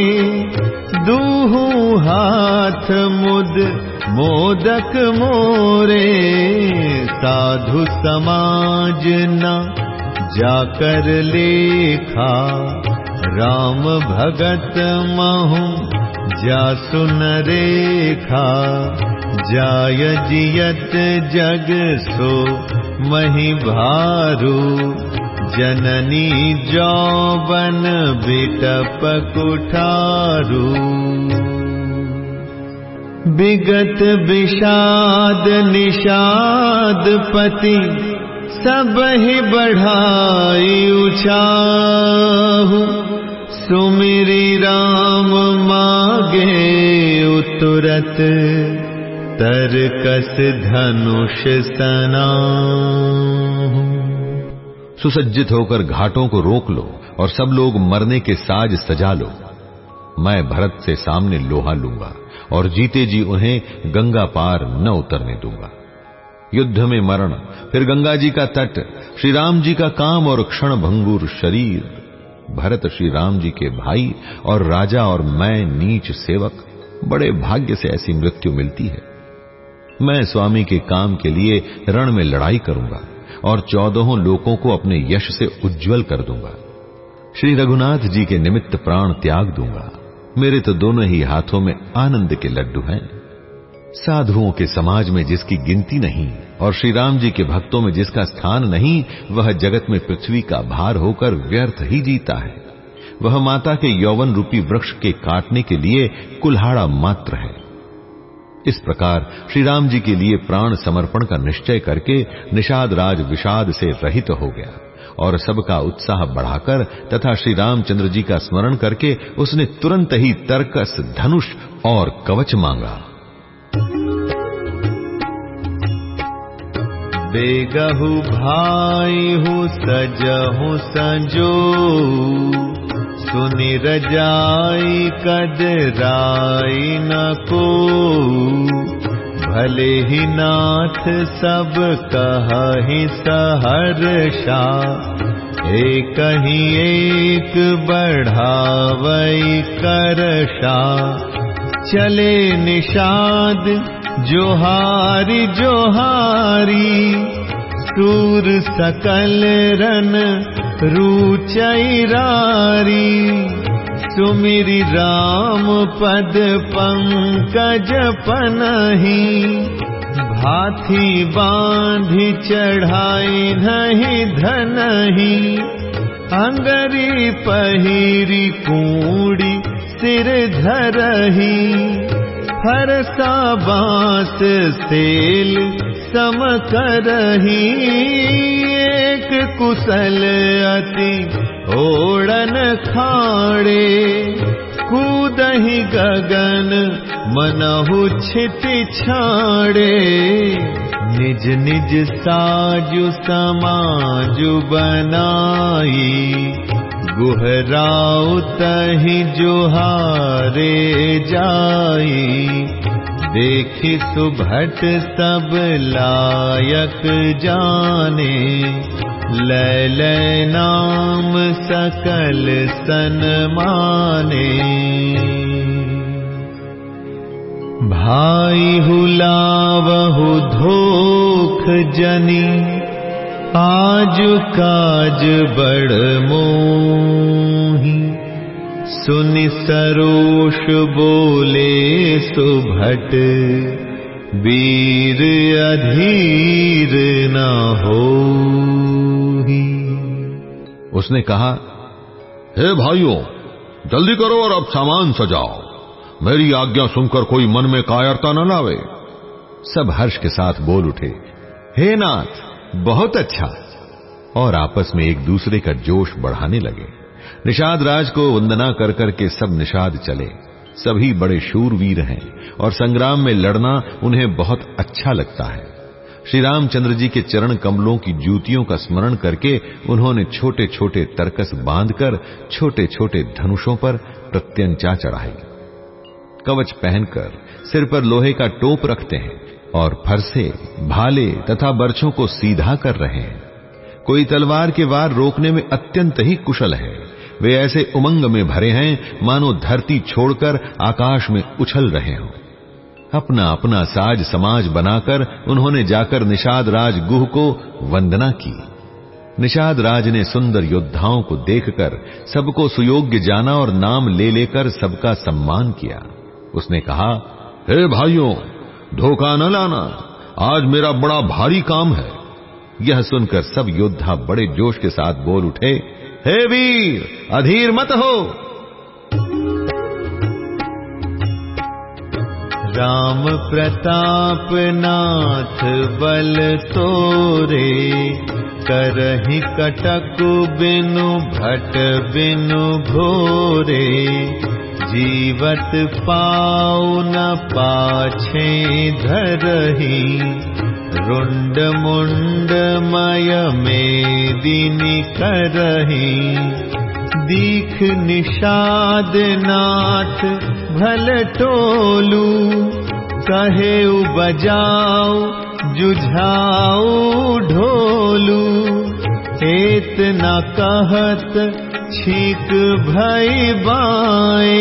दूहू हाथ मुद मोदक मोरे साधु समाज न लेखा राम भगत महु जासुन रेखा जाय जियत जग सो मही भारू जननी जौबन बिटप कुठारू विगत विषाद निषाद पति सब ही बढ़ाई उछाहू। सुमिरी राम मागे उतरत, तरकस धनुष सना सुसज्जित होकर घाटों को रोक लो और सब लोग मरने के साज सजा लो। मैं भरत से सामने लोहा लूँगा। और जीते जी उन्हें गंगा पार न उतरने दूँगा। युद्ध में मरण, फिर गंगा जी का तट श्री राम जी का काम और क्षण भंगुर शरीर। भरत श्री राम जी के भाई और राजा और मैं नीच सेवक, बड़े भाग्य से ऐसी मृत्यु मिलती है। मैं स्वामी के काम के लिए रण में लड़ाई करूँगा और चौदहों लोगों को अपने यश से उज्जवल कर दूँगा। श्री रघुनाथ जी के निमित्त प्राण त्याग दूँगा। मेरे तो दोनों ही हाथों में आनंद के लड्डू हैं। साधुओं के समाज में जिसकी गिनती नहीं और श्री राम जी के भक्तों में जिसका स्थान नहीं, वह जगत में पृथ्वी का भार होकर व्यर्थ ही जीता है। वह माता के यौवन रूपी वृक्ष के काटने के लिए कुल्हाड़ा मात्र है। इस प्रकार श्री राम जी के लिए प्राण समर्पण का निश्चय करके निषाद राज विषाद से रहित हो गया। और सबका उत्साह बढ़ाकर तथा श्री रामचंद्र जी का स्मरण करके उसने तुरंत ही तर्कस धनुष और कवच मांगा। बेगहु भाई हूँ सजहु संजो। सुनि रजाई, कद राई न को। भले ही नाथ सब कही सहर्षा ही एक बढ़ावई करशा चले निषाद जोहारी जोहारी सूर सकल रन रुचैरारी सुमिरी राम पद पंकज पनही। भाथी बांधी चढ़ाई नहीं धनही। अंगरी पहिरी कूड़ी सिर धरही। हरसा बांस सेल सम करही एक कुशल अति ओड़न खाड़े कूदही गगन मनहु छिति छाड़े। निज निज साजु समाजु बनाई गुहराउ तही जुहारे जाई। देखी सुभट सब लायक जाने नाम सकल सन माने। भाई हुलावहु धोख जनी आज काज बड़ मोही। सुनि सरोष बोले सुभट वीर अधीर न हो उसने कहा, हे भाइयों, जल्दी करो और अब सामान सजाओ। मेरी आज्ञा सुनकर कोई मन में कायरता न लावे। सब हर्ष के साथ बोल उठे, हे नाथ, बहुत अच्छा। और आपस में एक दूसरे का जोश बढ़ाने लगे। निषाद राज को वंदना कर करके सब निषाद चले। सभी बड़े शूरवीर हैं और संग्राम में लड़ना उन्हें बहुत अच्छा लगता है। श्री रामचंद्र जी के चरण कमलों की जूतियों का स्मरण करके उन्होंने छोटे छोटे तरकस बांधकर छोटे छोटे धनुषों पर प्रत्यंचा चढ़ाई। कवच पहनकर सिर पर लोहे का टोप रखते हैं और फरसे, भाले तथा बर्छों को सीधा कर रहे हैं। कोई तलवार के वार रोकने में अत्यंत ही कुशल है। वे ऐसे उमंग में भरे हैं, मानो धरती छोड़कर आकाश में उछल रहे हों। अपना अपना साज समाज बनाकर उन्होंने जाकर निषाद राज गुह को वंदना की। निषाद राज ने सुंदर योद्धाओं को देखकर सबको सुयोग्य जाना और नाम ले लेकर सबका सम्मान किया। उसने कहा, हे भाइयों, धोखा न लाना, आज मेरा बड़ा भारी काम है। यह सुनकर सब योद्धा बड़े जोश के साथ बोल उठे हे वीर अधीर मत हो। राम प्रताप नाथ बल तोरे करहि कटक बिनु भट बिनु भोरे जीवत पाऊ न पाछे धरही रुंड मुंड मय मेदिनी करही दीख निषाद नाथ भल टोलू कहे बजाओ जुझाओ ढोलू एत न कहत छीक भई बाए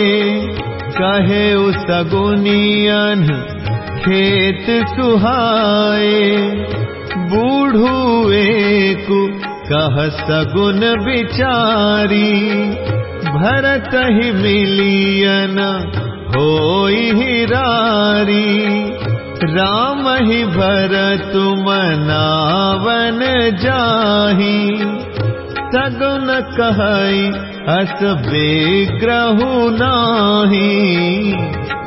कहे सगुनियन खेत सुहाए बूढ़ू एक कह सगुन विचारी भरत ही मिलियन हो हिरारी राम ही भरत मनावन जाही सगुन कहई अस बेग्रहु नाही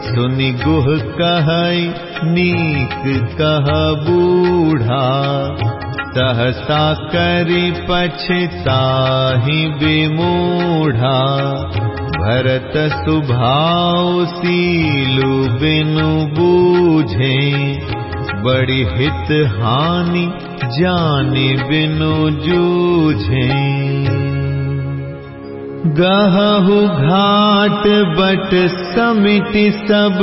सुनि गुह कह बूढ़ा। सहसा करि पछताहि विमूढ़ा भरत सुभाव सीलु बिनु बूझे। बड़ी हित हानि जाने बिनु जूझे गहु घाट बट समिति सब।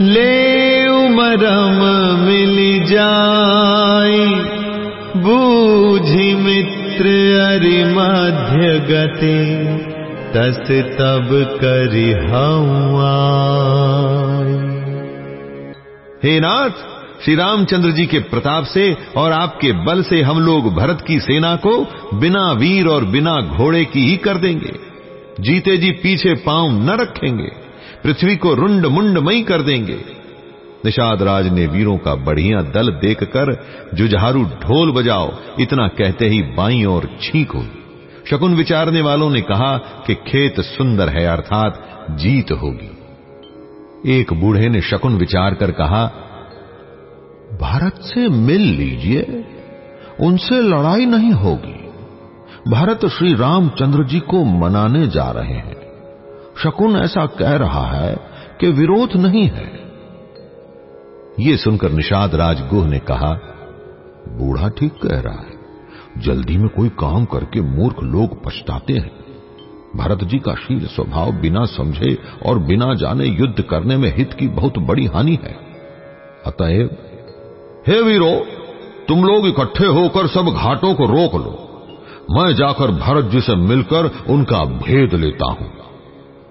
ले उमरम मिल जाई बूझी मित्र अरि मध्य गति तस तब करि नाथ श्री रामचंद्र जी के प्रताप से और आपके बल से हम लोग भरत की सेना को बिना वीर और बिना घोड़े की ही कर देंगे। जीते जी पीछे पाँव न रखेंगे, पृथ्वी को रुंड मुंड मई कर देंगे। निषाद राज ने वीरों का बढ़िया दल देखकर जुझारू ढोल बजाओ, इतना कहते ही बाई और छींक हुई। शकुन विचारने वालों ने कहा कि खेत सुंदर है, अर्थात जीत होगी। एक बूढ़े ने शकुन विचार कर कहा भारत से मिल लीजिए, उनसे लड़ाई नहीं होगी। भारत श्री रामचंद्र जी को मनाने जा रहे हैं। शकुन ऐसा कह रहा है कि विरोध नहीं है। ये सुनकर निषाद राजगुह ने कहा, बूढ़ा ठीक कह रहा है, जल्दी में कोई काम करके मूर्ख लोग पछताते हैं। भरत जी का शील स्वभाव बिना समझे और बिना जाने युद्ध करने में हित की बहुत बड़ी हानि है। अतएव हे वीरो, तुम लोग इकट्ठे होकर सब घाटों को रोक लो। मैं जाकर भरत जी से मिलकर उनका भेद लेता हूँ।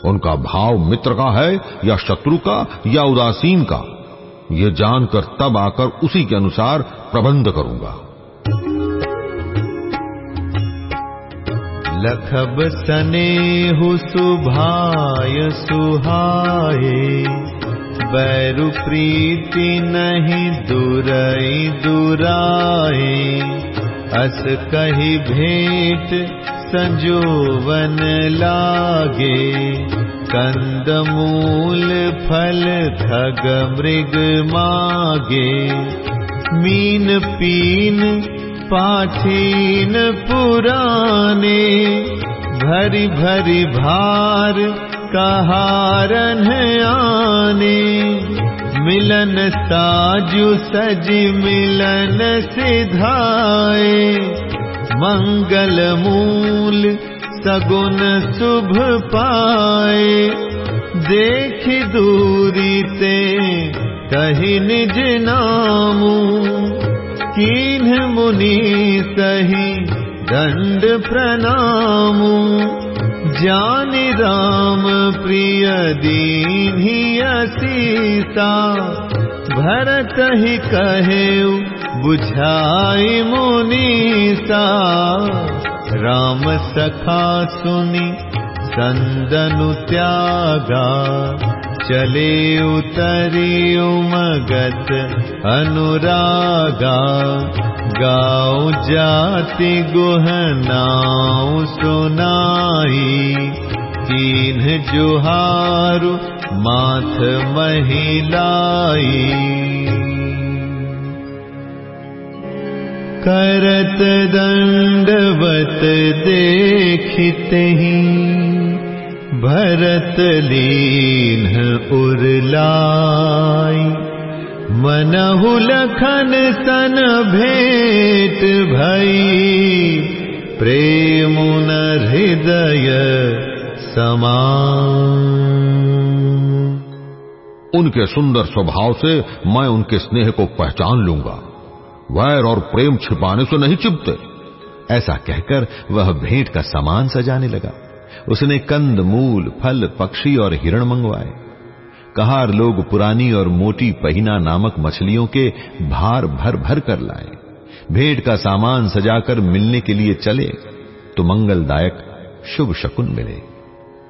उनका भाव मित्र का है या शत्रु का या उदासीन का, ये जानकर तब आकर उसी के अनुसार प्रबंध करूँगा। लखब सनेहु सुभाय सुहाए बैरु प्रीति नहीं दुरई दुराए। अस कही भेंट संजोवन लागे। कंद मूल फल खग मृग मागे। मीन पीन पाठीन पुराने। भरी भरी भार आने। मिलन साजु सज मिलन सिधाए मंगल मूल सगुन शुभ पाए। देख दूरी ते कही निज नामू। कीन्ह मुनि सही दंड प्रणाम जानि राम प्रिय दीन ही असीसा भरत ही कहे बुझाई मुनीसा। राम सखा सुनी संदनु त्यागा चले उतरी उमगत अनुरागा। गाँव जाति गुहनाऊ सुनाई। तीन जुहारु माथ महिलाई करत दंडवत देखते ही भरत लीन उरलाई। मनहु लखन सन भेट भई। प्रेम न हृदय समान। उनके सुंदर स्वभाव से मैं उनके स्नेह को पहचान लूँगा। वैर और प्रेम छिपाने से नहीं चिपते। ऐसा कहकर वह भेंट का सामान सजाने लगा। उसने कंद, मूल, फल, पक्षी और हिरण मंगवाए। कहार लोग पुरानी और मोटी पहिना नामक मछलियों के भार भर भर कर लाए। भेंट का सामान सजाकर मिलने के लिए चले तो मंगलदायक शुभ शकुन मिले।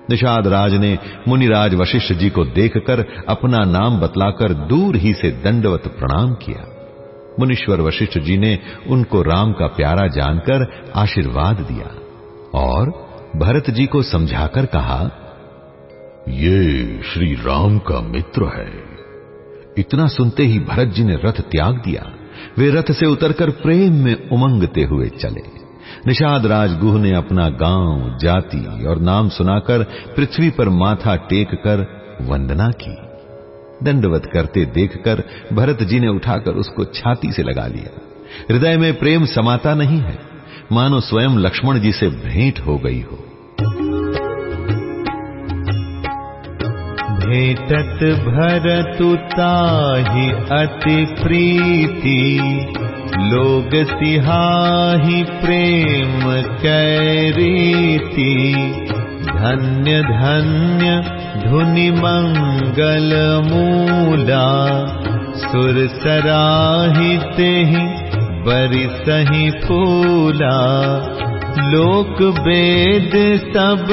निषाद राज ने मुनिराज वशिष्ठ जी को देखकर अपना नाम बतलाकर दूर ही से दंडवत प्रणाम किया। मुनीश्वर वशिष्ठ जी ने उनको राम का प्यारा जानकर आशीर्वाद दिया और भरत जी को समझाकर कहा, ये श्री राम का मित्र है। इतना सुनते ही भरत जी ने रथ त्याग दिया। वे रथ से उतरकर प्रेम में उमंगते हुए चले। निषाद राजगुह ने अपना गाँव, जाति और नाम सुनाकर पृथ्वी पर माथा टेक कर वंदना की। दंडवत करते देखकर भरत जी ने उठाकर उसको छाती से लगा लिया। हृदय में प्रेम समाता नहीं है। मानो स्वयं लक्ष्मण जी से भेंट हो गई हो। भेटत भरतु ताहि अति प्रीति लोग सिहाहि प्रेम कैरीति। धन्य धन्य धुनि मंगल मूला सुर सही फूला लोक वेद सब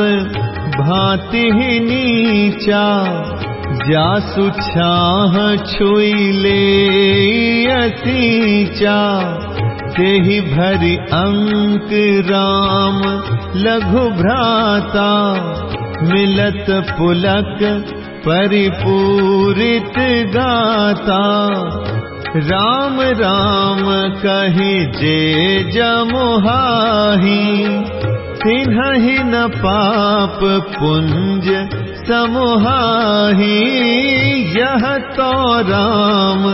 भांति ही नीचा जासु छाह ले असीचा। ते ही भरी अंक राम लघु भ्राता मिलत पुलक परिपूरित गाता राम राम कही जे जमुहाही तिन्हि न पाप समुहाही। यह तो राम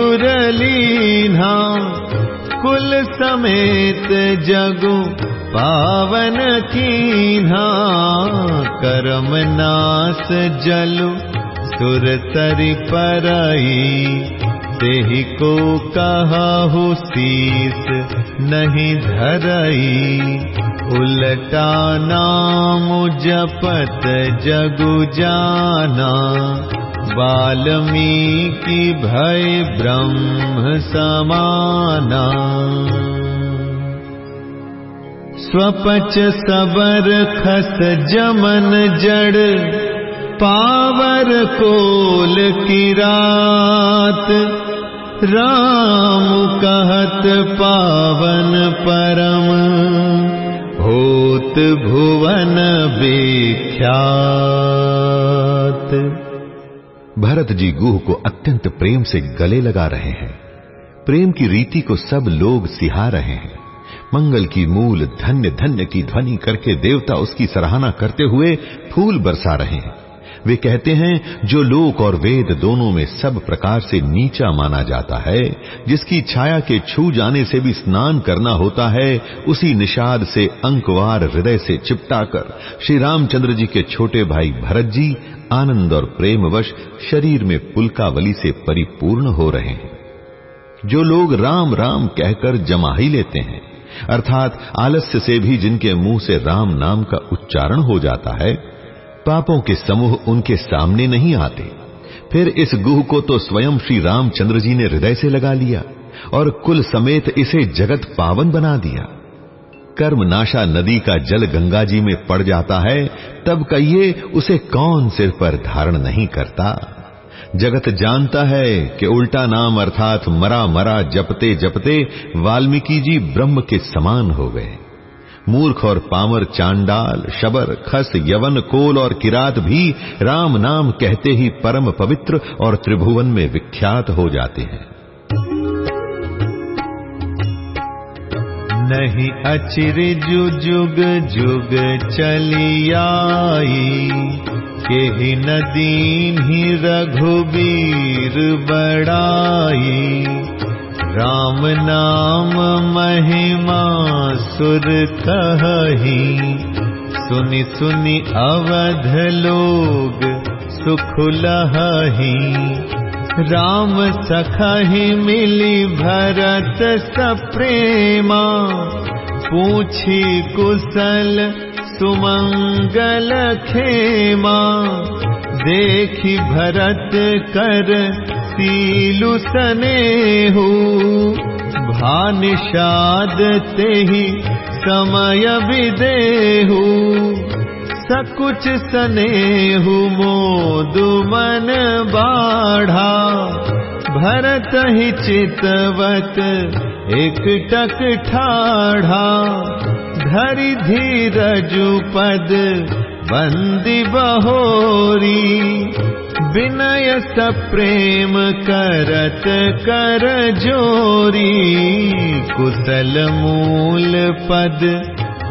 उरलीना कुल समेत जगु पावन कीन्हा। करम नास जलु सुर तरि परई तेहि को कहु शीस नहीं धरई। उलटा नाम जपत जगु जाना वाल्मीकि भय ब्रह्म समाना। स्वपच सबर खस जमन जड़ पावर कोल की रात, राम कहत पावन परम होत भुवन विख्यात। भरत जी गुह को अत्यंत प्रेम से गले लगा रहे हैं। प्रेम की रीति को सब लोग सिहा रहे हैं। मंगल की मूल धन्य धन्य की ध्वनि करके देवता उसकी सराहना करते हुए फूल बरसा रहे हैं। वे कहते हैं, जो लोक और वेद दोनों में सब प्रकार से नीचा माना जाता है, जिसकी छाया के छू जाने से भी स्नान करना होता है, उसी निषाद से अंकवार हृदय से चिपटाकर श्री रामचंद्र जी के छोटे भाई भरत जी आनंद और प्रेमवश शरीर में पुलकावली से परिपूर्ण हो रहे हैं। जो लोग राम राम कहकर जमा ही लेते हैं, अर्थात आलस्य से भी जिनके मुँह से राम नाम का उच्चारण हो जाता है पापों के समूह उनके सामने नहीं आते। फिर इस गुह को तो स्वयं श्री रामचंद्र जी ने हृदय से लगा लिया और कुल समेत इसे जगत पावन बना दिया। कर्मनाशा नदी का जल गंगा जी में पड़ जाता है, तब कहिए उसे कौन सिर पर धारण नहीं करता? जगत जानता है कि उल्टा नाम अर्थात मरा मरा जपते जपते वाल्मीकि जी ब्रह्म के समान हो गए। मूर्ख और पामर चांडाल, शबर, खस, यवन, कोल और किरात भी राम नाम कहते ही परम पवित्र और त्रिभुवन में विख्यात हो जाते हैं। नहीं अचिर जु जुग जुग चलियाई के ही नदीन ही रघुबीर बड़ाई। राम नाम महिमा सुर कही। सुनि सुनि अवध लोग सुख लही। राम सखहि मिली भरत सप्रेमा। पूछी कुशल सुमंगल खेमा। देखी भरत कर सीलु सनेहु भानिषाद ते ही समय विदेहु। सकुच सनेहु मोदु मन बाढ़ा। भरत ही चितवत एक टक ठाढ़ा। धरि धीरजु पद बंदी बहोरी विनय सप्रेम करत कर जोरी कुशल मूल पद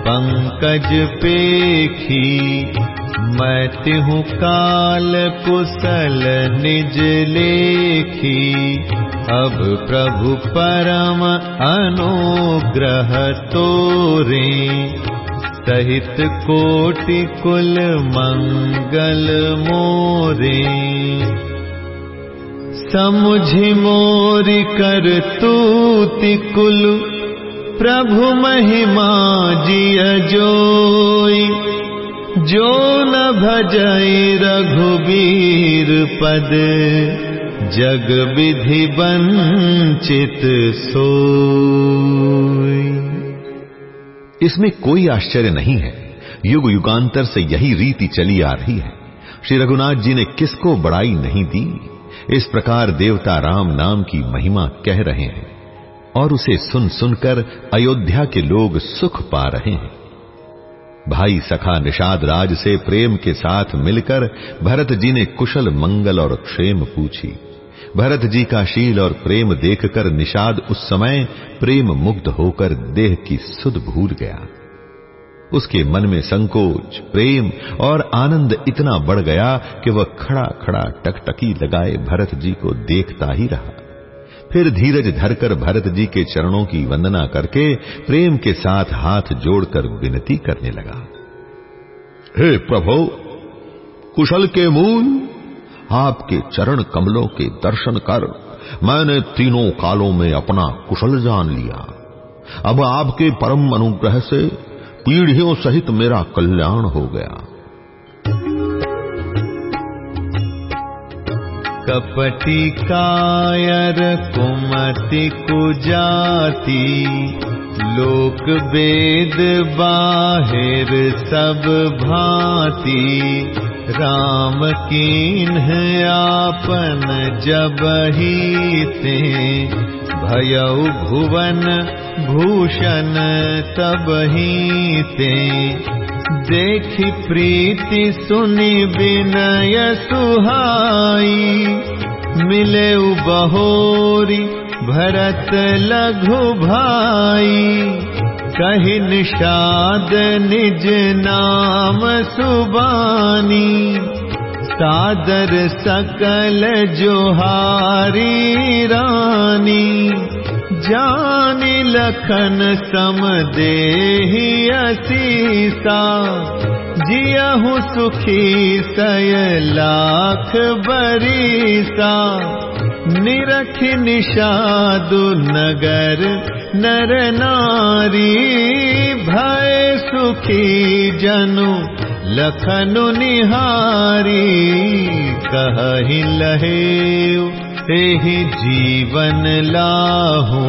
पंकज पेखी। मैं काल कुशल निज लेखी। अब प्रभु परम अनुग्रह तोरे सहित कोटि कुल मंगल मोरे। समुझि मोरि कर तूति कुल प्रभु महिमा जिय जोई। जो न भजई रघुबीर पद जग विधि वंचित सोई इसमें कोई आश्चर्य नहीं है। युग युगांतर से यही रीति चली आ रही है। श्री रघुनाथ जी ने किसको बड़ाई नहीं दी? इस प्रकार देवता राम नाम की महिमा कह रहे हैं और उसे सुन सुनकर अयोध्या के लोग सुख पा रहे हैं। भाई सखा निषाद राज से प्रेम के साथ मिलकर भरत जी ने कुशल मंगल और क्षेम पूछी। भरत जी का शील और प्रेम देखकर निषाद उस समय प्रेम मुग्ध होकर देह की सुध भूल गया। उसके मन में संकोच, प्रेम और आनंद इतना बढ़ गया कि वह खड़ा खड़ा टकटकी लगाए भरत जी को देखता ही रहा। फिर धीरज धरकर भरत जी के चरणों की वंदना करके प्रेम के साथ हाथ जोड़कर विनती करने लगा। हे प्रभु, कुशल के मूल आपके चरण कमलों के दर्शन कर, मैंने तीनों कालों में अपना कुशल जान लिया। अब आपके परम अनुग्रह से पीढ़ियों सहित मेरा कल्याण हो गया। कपटी कायर कुमति कुजाति लोक वेद बाहिर सब भांति राम कीन आपन जब ही ते भयउ भुवन भूषण तब ही ते देखि प्रीति सुनि विनय सुहाई मिले बहोरी भरत लघु भाई कही निषाद निज नाम सुबानी। सादर सकल जोहारी रानी जानी लखन देही असीसा। जियहु सुखी सय लाख बरीसा निरख निषादु नगर नर नारी भय सुखी जनु लखनु निहारी कहि लहे एहि जीवन लाहू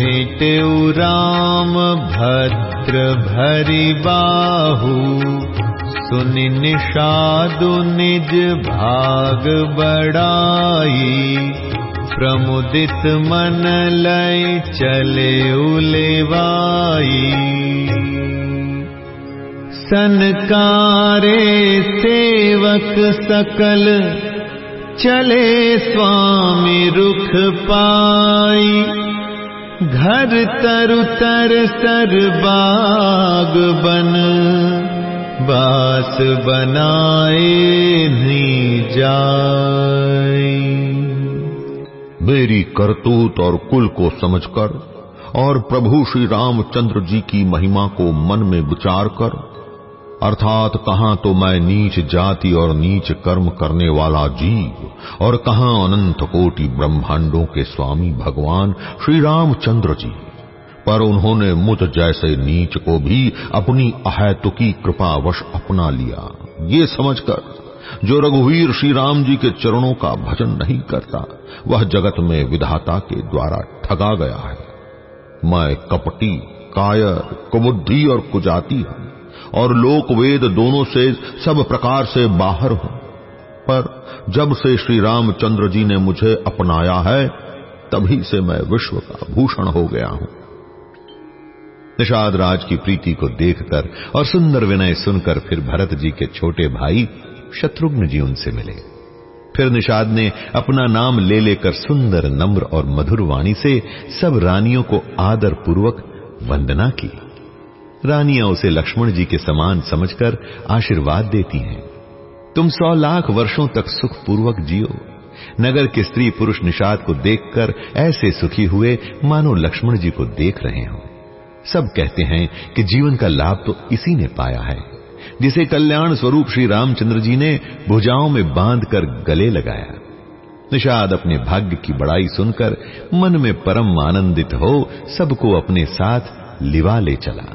भेट राम भद्र भरि बाहू सुनि निषादु निज भाग बड़ाई प्रमुदित मन लय चले उलेवाई सनकारे सेवक सकल चले स्वामी रुख पाई। घर तरु तर बाग बन बास बनाए नहीं जाए। मेरी करतूत और कुल को समझकर और प्रभु श्री रामचंद्र जी की महिमा को मन में विचार कर, अर्थात कहाँ तो मैं नीच जाति और नीच कर्म करने वाला जीव और कहाँ अनंत कोटि ब्रह्मांडों के स्वामी भगवान श्री रामचंद्र जी। पर उन्होंने मुझ जैसे नीच को भी अपनी अहैतुकी कृपावश अपना लिया। ये समझकर, जो रघुवीर श्री राम जी के चरणों का भजन नहीं करता, वह जगत में विधाता के द्वारा ठगा गया है। मैं कपटी, कायर कुबुद्धि और कुजाती हूँ, और लोक वेद दोनों से सब प्रकार से बाहर हूँ। पर जब से श्री रामचंद्र जी ने मुझे अपनाया है, तभी से मैं विश्व का भूषण हो गया हूँ। निषाद राज की प्रीति को देखकर और सुंदर विनय सुनकर फिर भरत जी के छोटे भाई शत्रुघ्न जी उनसे मिले। फिर निषाद ने अपना नाम ले लेकर सुंदर, नम्र और मधुर वाणी से सब रानियों को आदर पूर्वक वंदना की। रानियाँ उसे लक्ष्मण जी के समान समझकर आशीर्वाद देती हैं। तुम सौ लाख वर्षों तक सुखपूर्वक जियो। नगर के स्त्री पुरुष निषाद को देखकर ऐसे सुखी हुए मानो लक्ष्मण जी को देख रहे हो। सब कहते हैं कि जीवन का लाभ तो इसी ने पाया है, जिसे कल्याण स्वरूप श्री रामचंद्र जी ने भुजाओं में बाँध कर गले लगाया। निषाद अपने भाग्य की बड़ाई सुनकर मन में परम आनंदित हो सबको अपने साथ लिवा ले चला।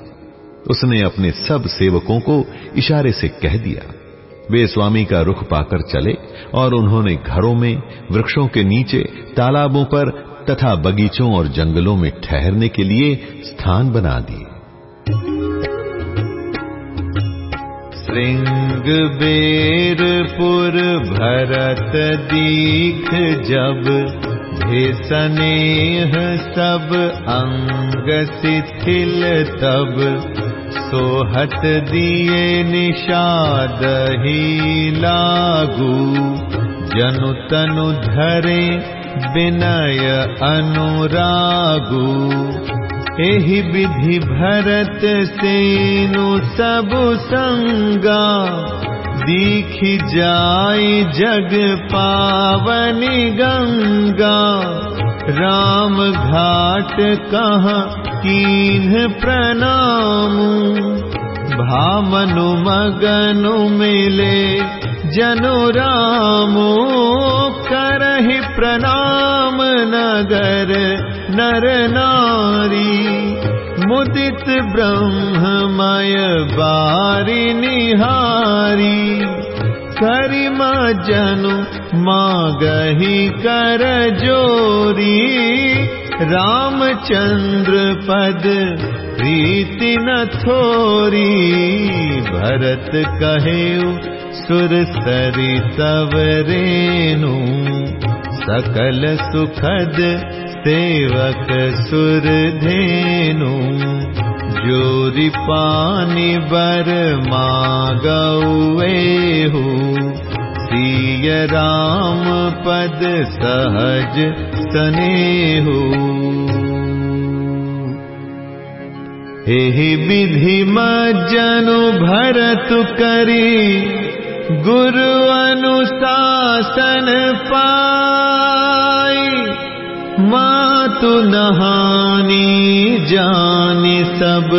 उसने अपने सब सेवकों को इशारे से कह दिया। वे स्वामी का रुख पाकर चले और उन्होंने घरों में वृक्षों के नीचे तालाबों पर तथा बगीचों और जंगलों में ठहरने के लिए स्थान बना दिए। श्रृंग बेरपुर भरत दीख जब भेसनेह सब अंग शिथिल तब। सोहत दिए निषाद ही लागू, जनु तनु धरे विनय अनुरागु। एहि विधि भरत सेनु सब संगा। दीख जाय जग पावनी गंगा। राम घाट कहाँ कीन्ह प्रणाम। भामनु मगनु मिले जनु रामो करहि प्रणाम नगर नर नारी। मुदित ब्रह्ममय बारी निहारी। करिम जनु कर जोरी। रामचंद्र पद प्रीति न थोरी। भरत कहे सुर सरि तवरेनु सकल सुखद सेवक सुर धेनु जोरि पानी बर मागौवेहु। सिय राम पद सहज सनेहु। एहि विधि मज्जनु भरत करी गुरु अनुशासन पाई। मातु नहानी जानी सब।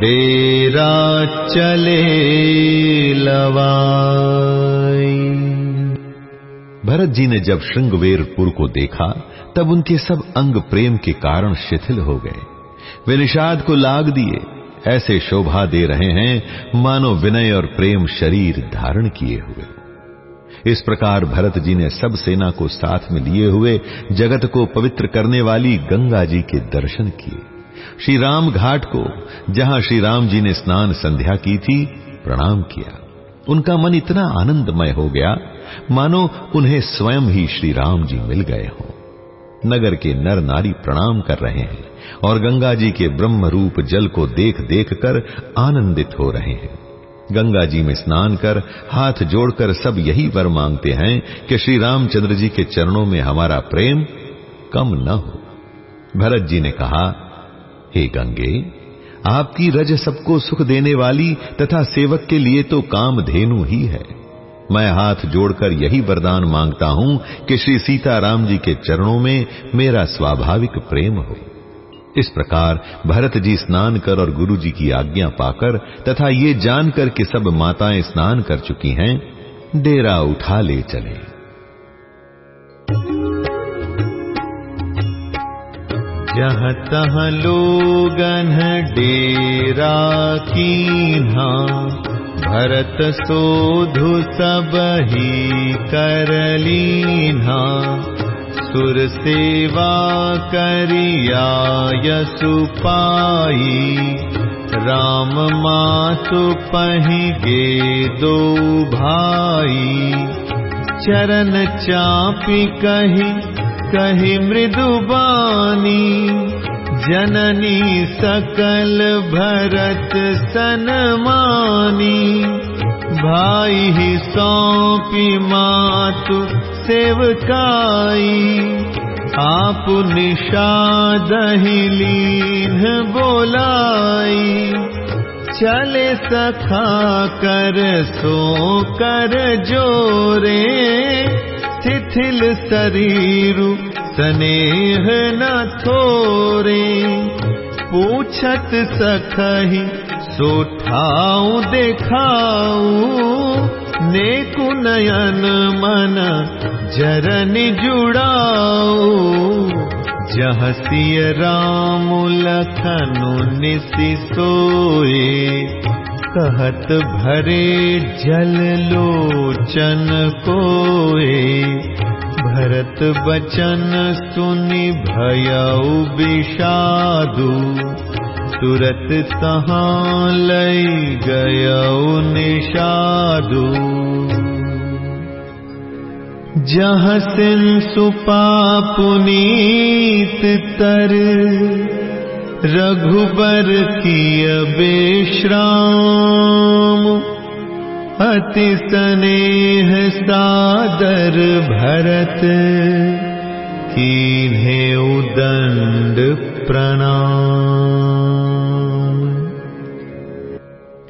डेरा चले लवाई। भरत जी ने जब श्रृंगवेरपुर को देखा, तब उनके सब अंग प्रेम के कारण शिथिल हो गए। वे निषाद को लाग दिए। ऐसे शोभा दे रहे हैं, मानो विनय और प्रेम शरीर धारण किए हुए। इस प्रकार भरत जी ने सब सेना को साथ में लिए हुए, जगत को पवित्र करने वाली गंगा जी के दर्शन किए। श्री राम घाट को, जहाँ श्री राम जी ने स्नान संध्या की थी, प्रणाम किया। उनका मन इतना आनंदमय हो गया, मानो उन्हें स्वयं ही श्री राम जी मिल गए हों। नगर के नर नारी प्रणाम कर रहे हैं। और गंगा जी के ब्रह्म रूप जल को देख देख कर आनंदित हो रहे हैं। गंगा जी में स्नान कर हाथ जोड़कर सब यही वर मांगते हैं कि श्री रामचंद्र जी के चरणों में हमारा प्रेम कम न हो। भरत जी ने कहा, हे गंगे, आपकी रज सबको सुख देने वाली तथा सेवक के लिए तो काम धेनु ही है। मैं हाथ जोड़कर यही वरदान माँगता हूँ कि श्री सीताराम जी के चरणों में मेरा स्वाभाविक प्रेम हो। इस प्रकार भरत जी स्नान कर और गुरु जी की आज्ञा पाकर तथा ये जानकर कि सब माताएँ स्नान कर चुकी हैं, डेरा उठा ले चले। जह तह लोगन डेरा कीन्हा भरत सोधु सब ही कर सुर सेवा करिया यसु पाई राम मातु पही गे दो भाई। चरण चापी कही कही मृदुबानी जननी सकल भरत सनमानी ही सौंपी मातु सेवकाई आप निषाद लीन बोलाई। चले सखा कर सो कर जोरे, शिथिल शरीर स्नेह न थोरे। पूछत सखही सोठाऊ देखाऊ। नेकु नयन मन जरन जुड़ाऊ। जह सिय राम निसि सोए कहत भरे जल लोचन कोए। भरत बचन सुनि भयऊ विषादु। तुरत तहाँ लई गयऊ निषादु। जह सिन सुपा तर रघुबर किय बेश्राम। अति स्नेह सादर भरत, कीन्हे उदंड प्रणाम।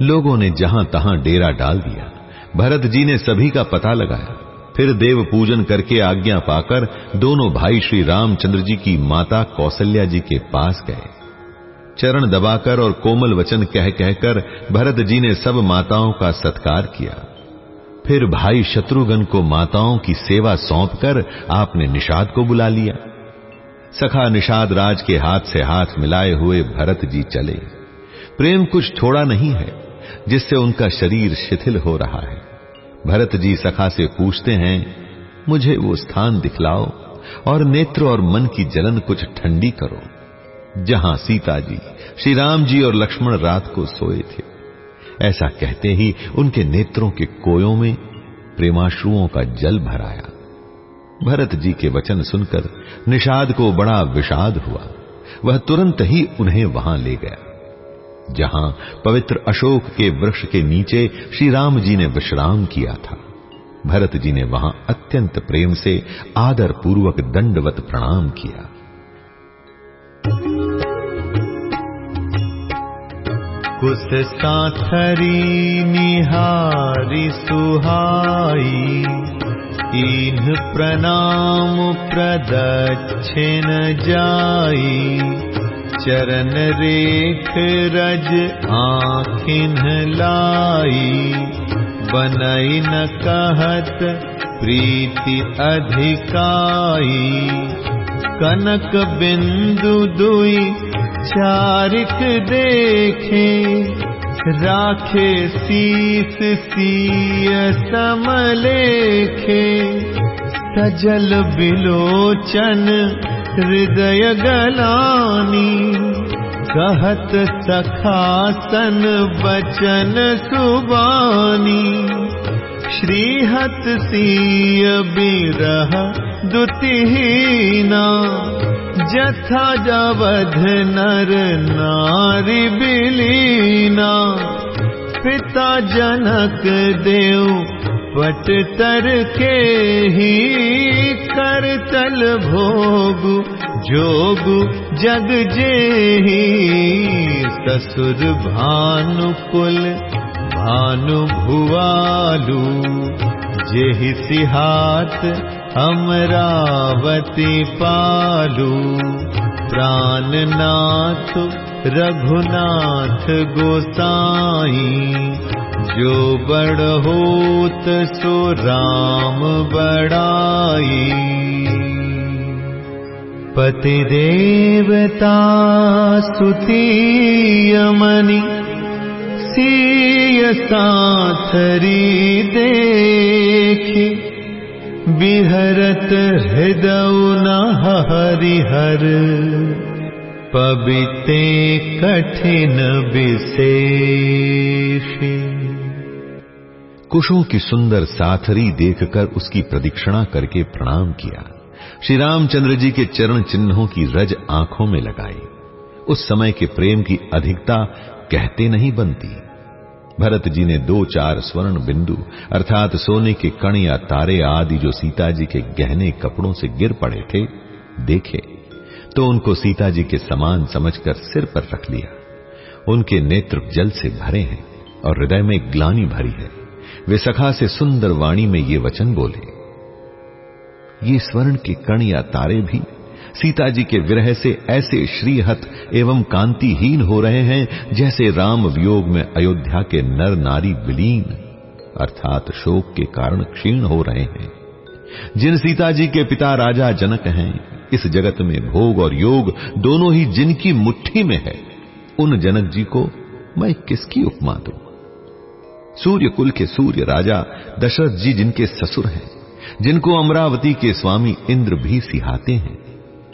लोगों ने जहाँ तहां डेरा डाल दिया, भरत जी ने सभी का पता लगाया। फिर देव पूजन करके आज्ञा पाकर दोनों भाई श्री रामचंद्र जी की माता कौशल्या जी के पास गए। चरण दबाकर और कोमल वचन कह कहकर भरत जी ने सब माताओं का सत्कार किया। फिर भाई शत्रुघ्न को माताओं की सेवा सौंपकर आपने निषाद को बुला लिया। सखा निषाद राज के हाथ से हाथ मिलाए हुए भरत जी चले। प्रेम कुछ थोड़ा नहीं है, जिससे उनका शरीर शिथिल हो रहा है। भरत जी सखा से पूछते हैं, मुझे वो स्थान दिखलाओ और नेत्र और मन की जलन कुछ ठंडी करो। जहाँ सीता जी श्री राम जी और लक्ष्मण रात को सोए थे। ऐसा कहते ही उनके नेत्रों के कोयों में प्रेमाश्रुओं का जल भराया भरत जी के वचन सुनकर निषाद को बड़ा विषाद हुआ। वह तुरंत ही उन्हें वहाँ ले गया। जहाँ पवित्र अशोक के वृक्ष के नीचे श्री राम जी ने विश्राम किया था। भरत जी ने वहाँ अत्यंत प्रेम से आदर पूर्वक दंडवत प्रणाम किया। कुश साथरी निहारी सुहाई इन्ह प्रणाम प्रदक्षिण जाई। चरण रेख रज आखिन लाई बनई न कहत प्रीति अधिकाई कनक बिंदु दुई चारिक देखे। राखे सीय समलेखे। सजल बिलोचन हृदय गलानी। कहत सखासन बचन सुबानी श्रीहत सीय बिरह दुतिहीना जथा जवध नर नारी बिलीना। पिता जनक देव पट तर के ही करतल भोग जोग जग जे ससुर भानुकुल भानु भुआलू जेहि सिहात अमरावती पालू। प्राणनाथ रघुनाथ गोसाई। जो बड़ होत सो राम बड़ाई। पति देवता सीय साथरी देखी। बिहरत हृदय न हरिहर। पबिते कठिन विशेषी। कुशों की सुंदर साथरी देखकर उसकी प्रदीक्षिणा करके प्रणाम किया। श्री रामचंद्र जी के चरण चिन्हों की रज आँखों में लगाई। उस समय के प्रेम की अधिकता कहते नहीं बनती। भरत जी ने दो चार स्वर्ण बिंदु, अर्थात सोने के कण या तारे आदि जो सीता जी के गहने कपड़ों से गिर पड़े थे, देखे। तो उनको सीता जी के समान समझकर सिर पर रख लिया। उनके नेत्र जल से भरे हैं और हृदय में ग्लानी भरी है। वे सखा से सुंदर वाणी में ये वचन बोले, ये स्वर्ण के कण या तारे भी सीता जी के विरह से ऐसे श्रीहत एवं कांतिहीन हो रहे हैं, जैसे राम वियोग में अयोध्या के नर नारी विलीन, अर्थात शोक के कारण क्षीण हो रहे हैं। जिन सीता जी के पिता राजा जनक हैं, इस जगत में भोग और योग दोनों ही जिनकी मुट्ठी में है, उन जनक जी को मैं किसकी उपमा दू? सूर्य कुल के सूर्य राजा दशरथ जी जिनके ससुर हैं, जिनको अमरावती के स्वामी इंद्र भी सिहाते हैं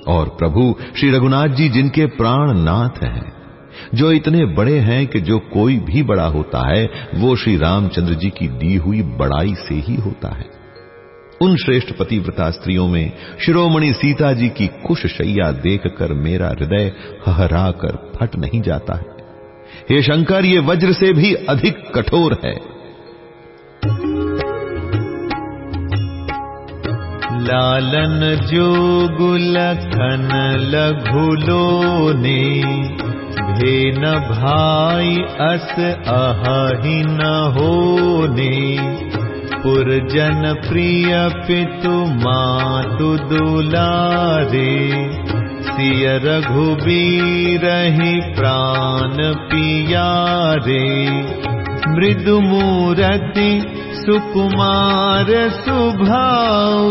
और प्रभु श्री रघुनाथ जी जिनके प्राण नाथ हैं, जो इतने बड़े हैं कि जो कोई भी बड़ा होता है, वो श्री रामचंद्र जी की दी हुई बड़ाई से ही होता है। उन श्रेष्ठ पतिव्रता स्त्रियों में शिरोमणि सीता जी की कुश शैया देखकर मेरा हृदय हहरा कर फट नहीं जाता है। हे शंकर, ये वज्र से भी अधिक कठोर है। लालन जोगुलखन लघुलो ने भेन भाई अस अहि न होने। पुरजन प्रिय पितु मातु दुलारे सिय रघुबीरहि प्राण पियारे मृदु मूरति सुकुमार सुभाऊ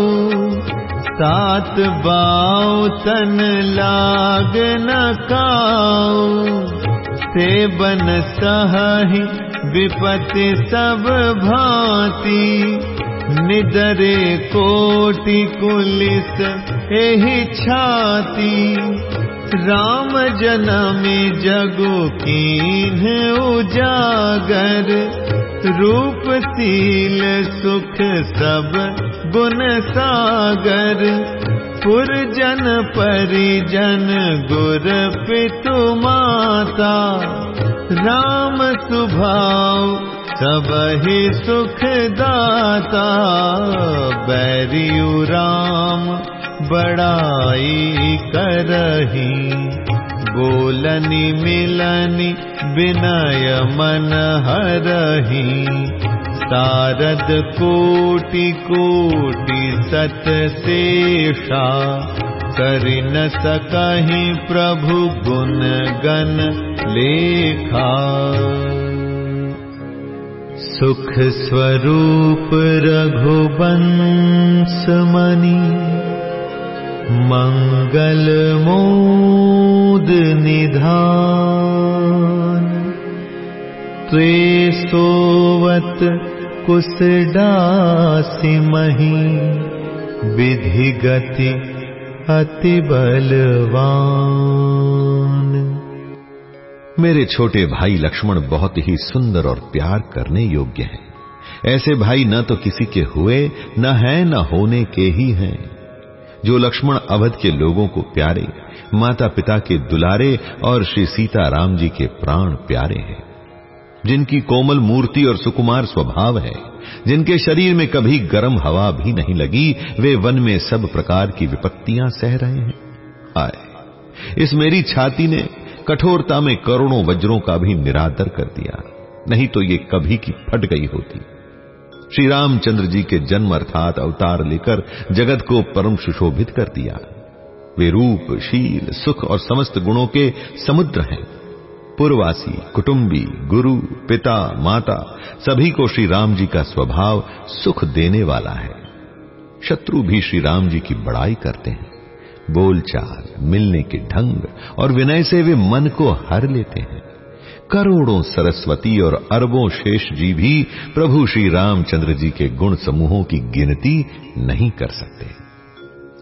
सात बाऊ तन लाग न काऊ से बन सही विपति सब भांति। निदरे कोटि कुलिस एहि छाती राम जनमी जगो कीन उजागर, रूप सील सुख सब गुण सागर। पुरजन परिजन गुर पितु माता, राम सुभाव सब ही सुख दाता। बैरियु राम। बड़ाई करही। बोलनी मिलनी विनय मन हरही। सारद कोटि कोटि सत शेषा कर न सकही प्रभु गुण गण लेखा। सुख स्वरूप रघुवंश मणि मंगल मोद निधान। त्वे सोवत कुसडासि मही विधि गति अति बलवान मेरे छोटे भाई लक्ष्मण बहुत ही सुंदर और प्यार करने योग्य हैं। ऐसे भाई न तो किसी के हुए, न है न होने के ही हैं। जो लक्ष्मण अवध के लोगों को प्यारे माता पिता के दुलारे और श्री सीता राम जी के प्राण प्यारे हैं। जिनकी कोमल मूर्ति और सुकुमार स्वभाव है, जिनके शरीर में कभी गर्म हवा भी नहीं लगी, वे वन में सब प्रकार की विपत्तियाँ सह रहे हैं। आए, इस मेरी छाती ने कठोरता में करोड़ों वज्रों का भी निरादर कर दिया, नहीं तो ये कभी की फट गई होती। श्री रामचंद्र जी के जन्म अर्थात अवतार लेकर जगत को परम सुशोभित कर दिया। वे रूप, शील, सुख और समस्त गुणों के समुद्र हैं। पूर्वासी कुटुंबी, गुरु, पिता, माता, सभी को श्री राम जी का स्वभाव सुख देने वाला है। शत्रु भी श्री राम जी की बड़ाई करते हैं। बोलचाल, मिलने के ढंग और विनय से वे मन को हर लेते हैं। करोड़ों सरस्वती और अरबों शेष जी भी प्रभु श्री रामचंद्र जी के गुण समूहों की गिनती नहीं कर सकते।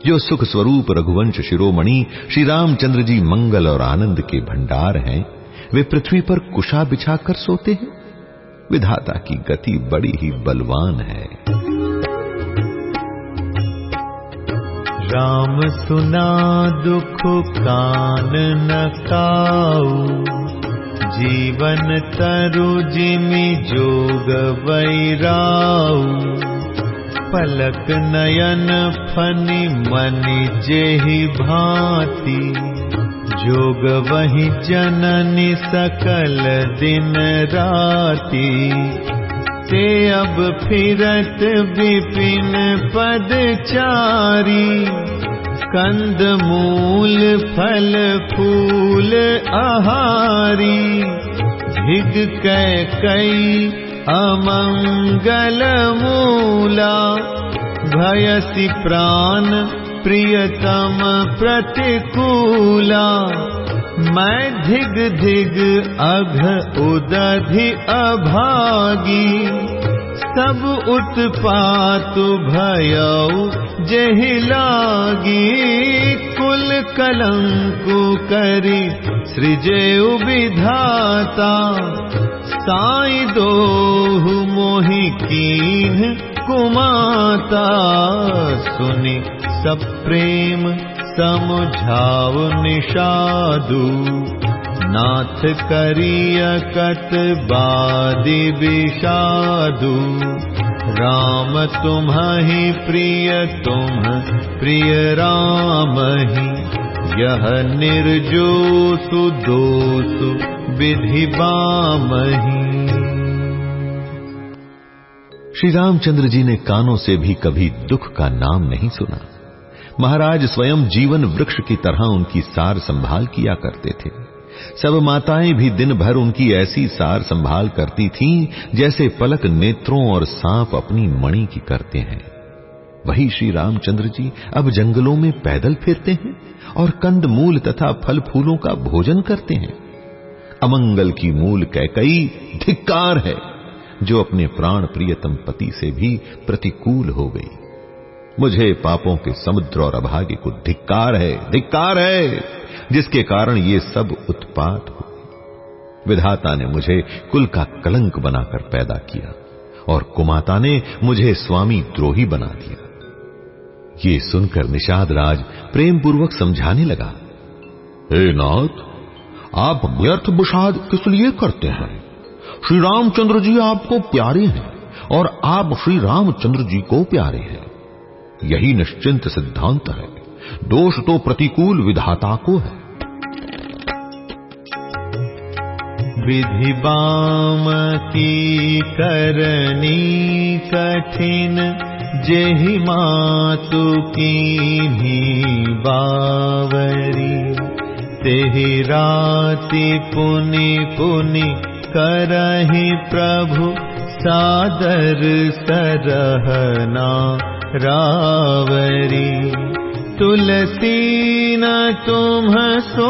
जो सुख स्वरूप रघुवंश शिरोमणि श्री रामचंद्र जी मंगल और आनंद के भंडार हैं, वे पृथ्वी पर कुशा बिछाकर सोते हैं। विधाता की गति बड़ी ही बलवान है। राम सुना दुख कान न काऊ। जीवन तरु जिमि जोग वैराऊ पलक नयन फनि मनि जेहि भांति। जोग वही जननी सकल दिन राती। ते अब फिरत विपिन पद कंद मूल फल फूल आहारी भिग कै कई अमंगल मूला। भयसि प्राण प्रियतम प्रतिकूला। मैं धिग धिग अघ उदधि अभागी सब उत्पात जहि लागी कुल कलंकु करी। सृजयु विधाता साई दोहु मोहि कीन कुमाता। सुनि सब प्रेम समझाव निषादु नाथ करिय कत बादि विषादु। राम तुम्हि प्रिय तुम, प्रिय राम ही यह निर्जो सुदोसु विधि बामही श्री रामचंद्र जी ने कानों से भी कभी दुख का नाम नहीं सुना। महाराज स्वयं जीवन वृक्ष की तरह उनकी सार संभाल किया करते थे। सब माताएँ भी दिन भर उनकी ऐसी सार संभाल करती थीं, जैसे पलक नेत्रों और सांप अपनी मणि की करते हैं। वही श्री रामचंद्र जी अब जंगलों में पैदल फिरते हैं और कंद मूल तथा फल फूलों का भोजन करते हैं। अमंगल की मूल कैकई धिक्कार है, जो अपने प्राण प्रियतम पति से भी प्रतिकूल हो गई। मुझे पापों के समुद्र और अभागे को धिक्कार है धिक्कार है। जिसके कारण ये सब उत्पात हो विधाता ने मुझे कुल का कलंक बनाकर पैदा किया और कुमाता ने मुझे स्वामी द्रोही बना दिया। ये सुनकर निषाद राज प्रेम पूर्वक समझाने लगा, हे नाथ, आप व्यर्थ विषाद किस लिए करते हैं? श्री रामचंद्र जी आपको प्यारे हैं और आप श्री रामचंद्र जी को प्यारे हैं। यही निश्चिंत सिद्धांत है। दोष तो प्रतिकूल विधाता को है। विधि बाम की करनी कठिन, जेहि मातु की बावरी। तेहि राति पुनि पुनि करहि प्रभु, सादर सरहना रावरी। तुलसी न तुम सो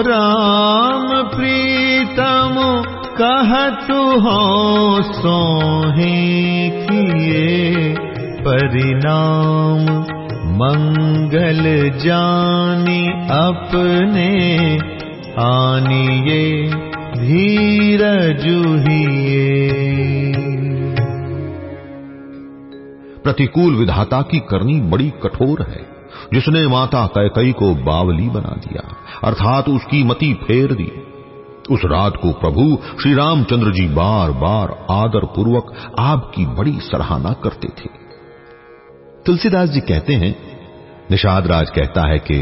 राम प्रीतम कहतु हो सोहे किए परिणाम। मंगल जानी अपने आनिए धीर जुहिए प्रतिकूल विधाता की करनी बड़ी कठोर है। जिसने माता कैकई को बावली बना दिया, अर्थात उसकी मति फेर दी। उस रात को प्रभु श्री रामचंद्र जी बार बार आदर पूर्वक आपकी बड़ी सराहना करते थे। तुलसीदास जी कहते हैं, निषाद राज कहता है कि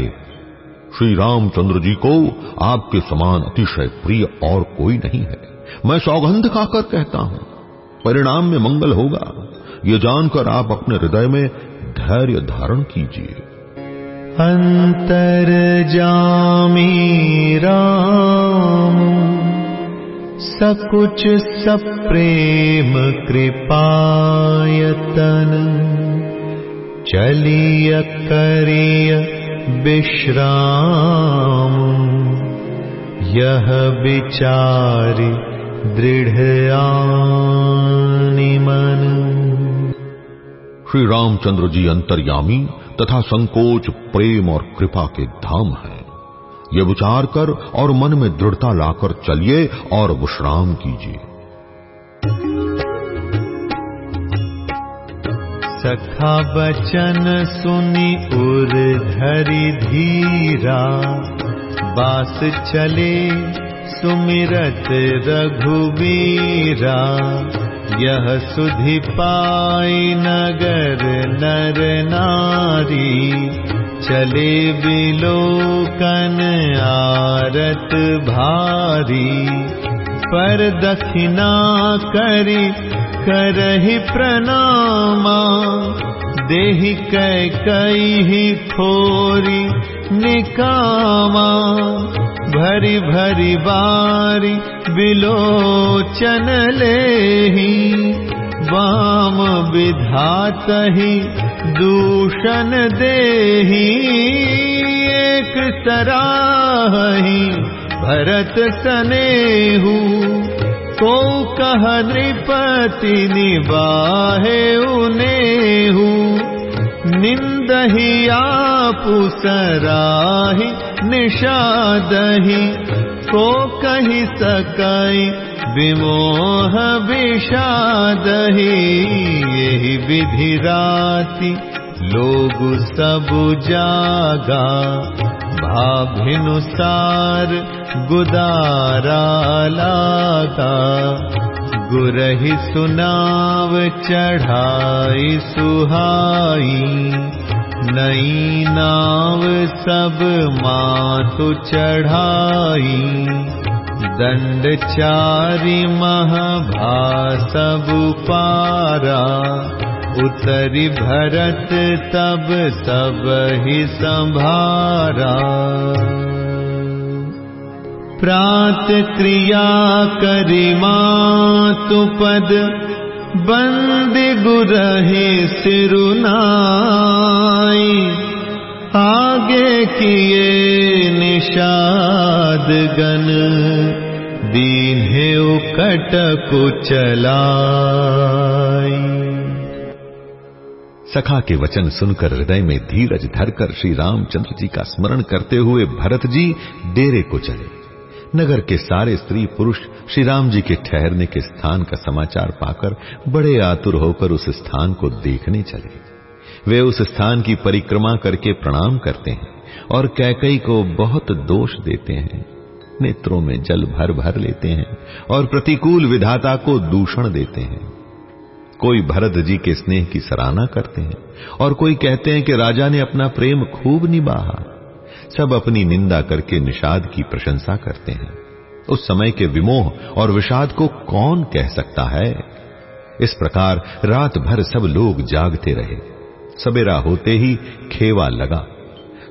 श्री रामचंद्र जी को आपके समान अतिशय प्रिय और कोई नहीं है। मैं सौगंध खाकर कहता हूँ, परिणाम में मंगल होगा। ये जानकर आप अपने हृदय में धैर्य धारण कीजिए। अंतर जामी राम। सकुच सप्रेम कृपायतन। चलिय करिय विश्राम। यह विचारि दृढ़ मन श्री रामचंद्र जी अंतर्यामी तथा संकोच, प्रेम और कृपा के धाम हैं। ये विचार कर और मन में दृढ़ता लाकर चलिए और विश्राम कीजिए। सखा बचन सुनी उर धरी धीरा, बास चले सुमिरत रघुबीरा यह सुधि पाई नगर नर नारी चले बिलोकन आरत भारी। पर दक्षिणा करी करहि प्रणामा देहि कै कई खोरी निकामा भरी भरी बारी बिलोचन लेही वाम विधात ही दूषण देही एक सराही भरत सनेहू को कह नृपति निबाहे उनेहू निंदही आपु सराही निषादही को कही सकई विमोह विषादही यही विधि राति लोग सब जागा। भाभिनुसार गुदारा लागा गुरहि सुनाव चढ़ाई सुहाई नई नाव सब मातु चढ़ाई। दंड चारि महाभा पारा उतरी भरत तब सब ही संभारा प्रात क्रिया करि मातु पद, बंदी गुरहे सिरुनाई आगे किए निषाद गन दीन्हे उकट कुचलाई सखा के वचन सुनकर हृदय में धीरज धरकर श्री रामचंद्र जी का स्मरण करते हुए भरत जी डेरे को चले नगर के सारे स्त्री पुरुष श्री राम जी के ठहरने के स्थान का समाचार पाकर बड़े आतुर होकर उस स्थान को देखने चले। वे उस स्थान की परिक्रमा करके प्रणाम करते हैं और कैकई को बहुत दोष देते हैं। नेत्रों में जल भर भर लेते हैं और प्रतिकूल विधाता को दूषण देते हैं। कोई भरत जी के स्नेह की सराहना करते हैं और कोई कहते हैं कि राजा ने अपना प्रेम खूब निभाहा। सब अपनी निंदा करके निषाद की प्रशंसा करते हैं। उस समय के विमोह और विषाद को कौन कह सकता है? इस प्रकार रात भर सब लोग जागते रहे। सवेरा होते ही खेवा लगा।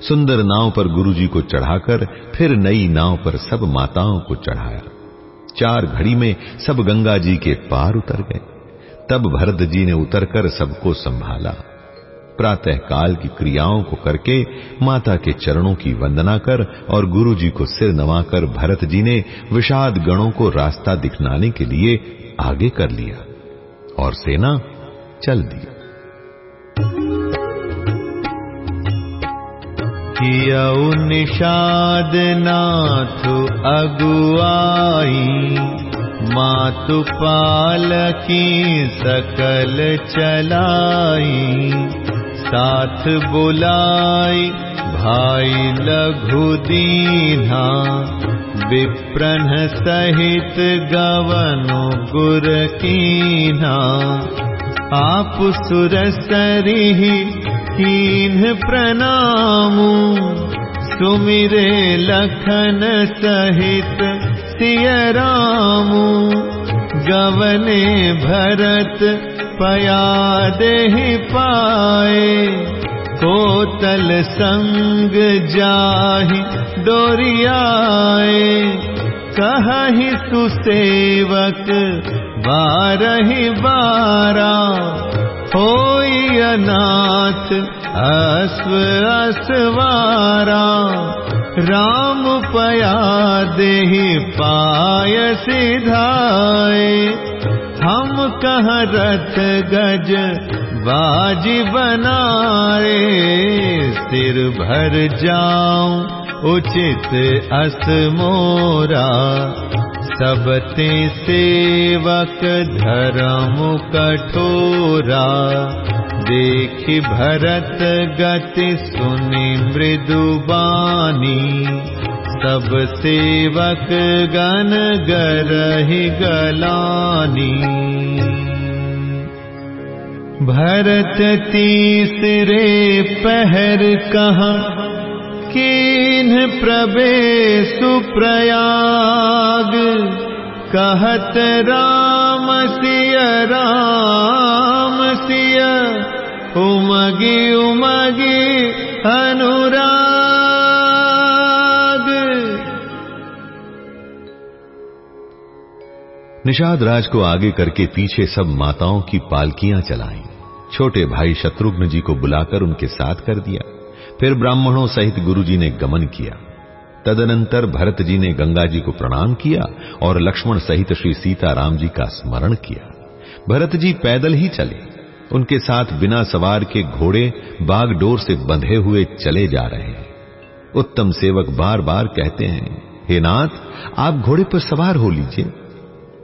सुंदर नाव पर गुरुजी को चढ़ाकर फिर नई नाव पर सब माताओं को चढ़ाया। चार घड़ी में सब गंगा जी के पार उतर गए। तब भरत जी ने उतरकर सबको संभाला। प्रातः काल की क्रियाओं को करके माता के चरणों की वंदना कर और गुरु जी को सिर नवाकर भरत जी ने विषाद गणों को रास्ता दिखलाने के लिए आगे कर लिया और सेना चल दी। निषाद नाथ अगुआई, मातु पाल की सकल चलाई। साथ बुलाय भाई लघु दीन्ना विप्रन् सहित गवनो गुरकीना आप सुर कीन प्रणामु। सुमिरे लखन सहित सिय सियराम गवने भरत पया देहि पाए कोतल संग जाहि डोरियाए कहि सुसेवक बारहि बारा अस्व अस्वारा। राम पया देहि पाय सिधाए हम कह रथ गज बाजी बनाए सिर भर जाऊं उचित अस मोरा। सबते सेवक धर्म कठोरा। देखि भरत गति सुनि मृदुबानी सब सेवक गण गरहि गलानी। भरत तीसरे पहर कहा कीन प्रभे सुप्रयाग कहत राम सिय राम सिय उमगी उमगी अनुराग निषाद राज को आगे करके पीछे सब माताओं की पालकियाँ चलाई। छोटे भाई शत्रुघ्न जी को बुलाकर उनके साथ कर दिया। फिर ब्राह्मणों सहित गुरु जी ने गमन किया। तदनंतर भरत जी ने गंगा जी को प्रणाम किया और लक्ष्मण सहित श्री सीताराम जी का स्मरण किया। भरत जी पैदल ही चले। उनके साथ बिना सवार के घोड़े बागडोर से बंधे हुए चले जा रहे हैं। उत्तम सेवक बार बार कहते हैं, हे नाथ, आप घोड़े पर सवार हो लीजिए।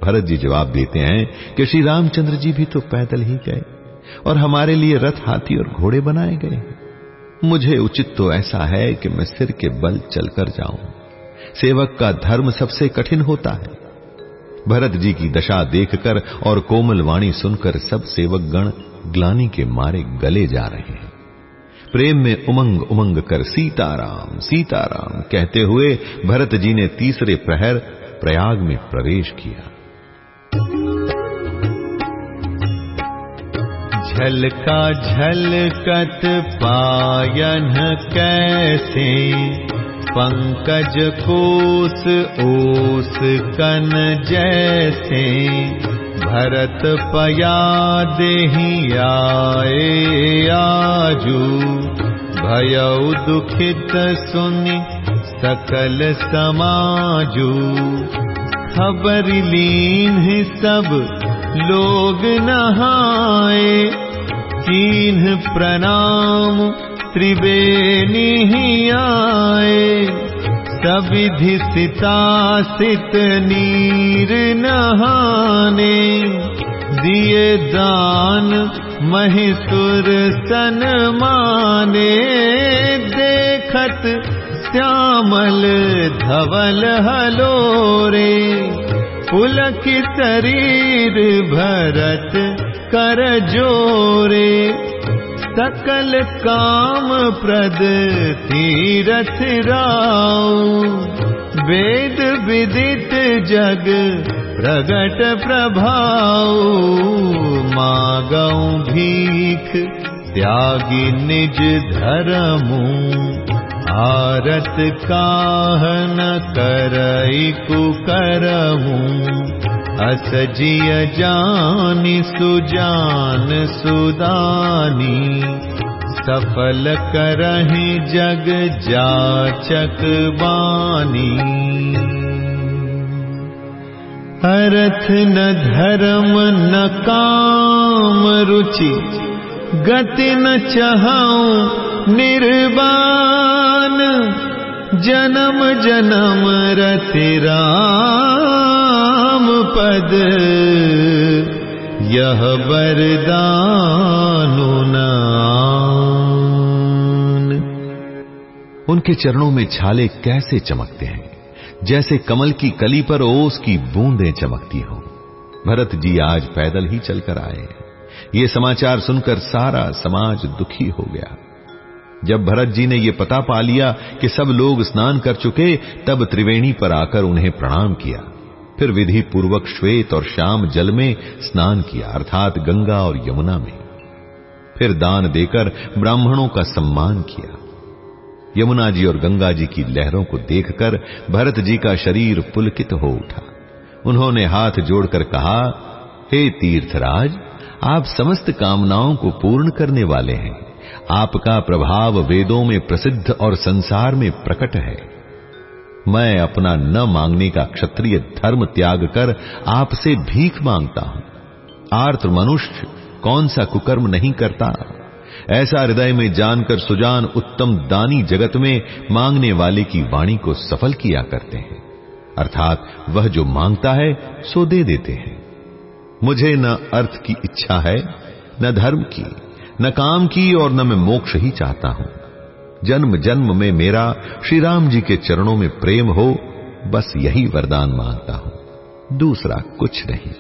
भरत जी जवाब देते हैं कि श्री रामचंद्र जी भी तो पैदल ही गए और हमारे लिए रथ, हाथी और घोड़े बनाए गए मुझे उचित तो ऐसा है कि मैं सिर के बल चलकर जाऊँ। सेवक का धर्म सबसे कठिन होता है। भरत जी की दशा देखकर और कोमल वाणी सुनकर सब सेवक गण ग्लानी के मारे गले जा रहे हैं। प्रेम में उमंग उमंग कर सीताराम सीताराम कहते हुए भरत जी ने तीसरे प्रहर प्रयाग में प्रवेश किया। झलका झलकत पायन कैसे? पंकज कोस ओस कन जैसे। भरत पया देही आजू। भय सुनि सकल समाजू खबर लीन है सब, लोग नहाए। कीन्ह प्रणाम, त्रिवेणी ही आए। सविधि सितासित नीर नहाने। दिए दान महिसुर सन माने। देखत श्यामल धवल हलोरे पुलक शरीर भरत कर जोरे। सकल काम प्रद तीरथ राव। वेद विदित जग प्रगट प्रभाव। मागौ भीख त्यागी निज धर्मू आरत काहन करई कुकरमू असजिय जानी सुजान सुदानी सफल करहि जग जाचक बानी। अर्थ न धर्म न काम रुचि गति न चहाऊं निर्वाण जन्म जन्म रति राम पद। यह वरदानु उनके चरणों में छाले कैसे चमकते हैं? जैसे कमल की कली पर ओस की बूंदें चमकती हो। भरत जी आज पैदल ही चलकर आए ये समाचार सुनकर सारा समाज दुखी हो गया। जब भरत जी ने यह पता पा लिया कि सब लोग स्नान कर चुके, तब त्रिवेणी पर आकर उन्हें प्रणाम किया। फिर विधि पूर्वक श्वेत और श्याम जल में स्नान किया, अर्थात गंगा और यमुना में। फिर दान देकर ब्राह्मणों का सम्मान किया। यमुना जी और गंगा जी की लहरों को देखकर भरत जी का शरीर पुलकित हो उठा। उन्होंने हाथ जोड़कर कहा, हे तीर्थराज, आप समस्त कामनाओं को पूर्ण करने वाले हैं। आपका प्रभाव वेदों में प्रसिद्ध और संसार में प्रकट है। मैं अपना न मांगने का क्षत्रिय धर्म त्याग कर आपसे भीख माँगता हूँ। आर्थ मनुष्य कौन सा कुकर्म नहीं करता? ऐसा हृदय में जानकर सुजान उत्तम दानी जगत में मांगने वाले की वाणी को सफल किया करते हैं। अर्थात वह जो माँगता है, सो दे देते हैं। मुझे न अर्थ की इच्छा है, न धर्म की। न काम की और न मैं मोक्ष ही चाहता हूँ। जन्म जन्म में मेरा श्री राम जी के चरणों में प्रेम हो, बस यही वरदान माँगता हूँ। दूसरा कुछ नहीं।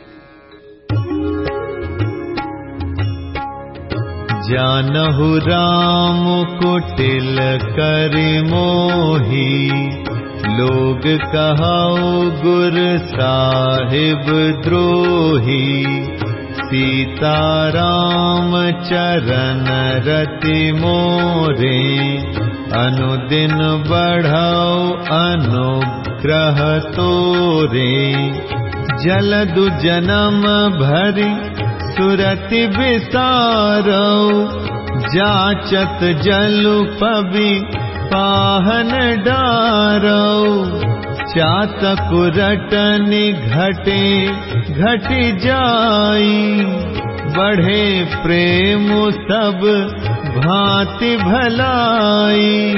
जानहु राम कुटिल कर मोही, लोग कहाओ गुर साहिब द्रोही। सीताराम चरण रति मोरे अनुदिन बढ़ाओ अनुग्रह तोरे। जलदु जन्म भरि सुरति विसारो जाचत जलु पबि पाहन डारो चातक रटनि घटे घट जाई। बढ़े प्रेम सब भांति भलाई।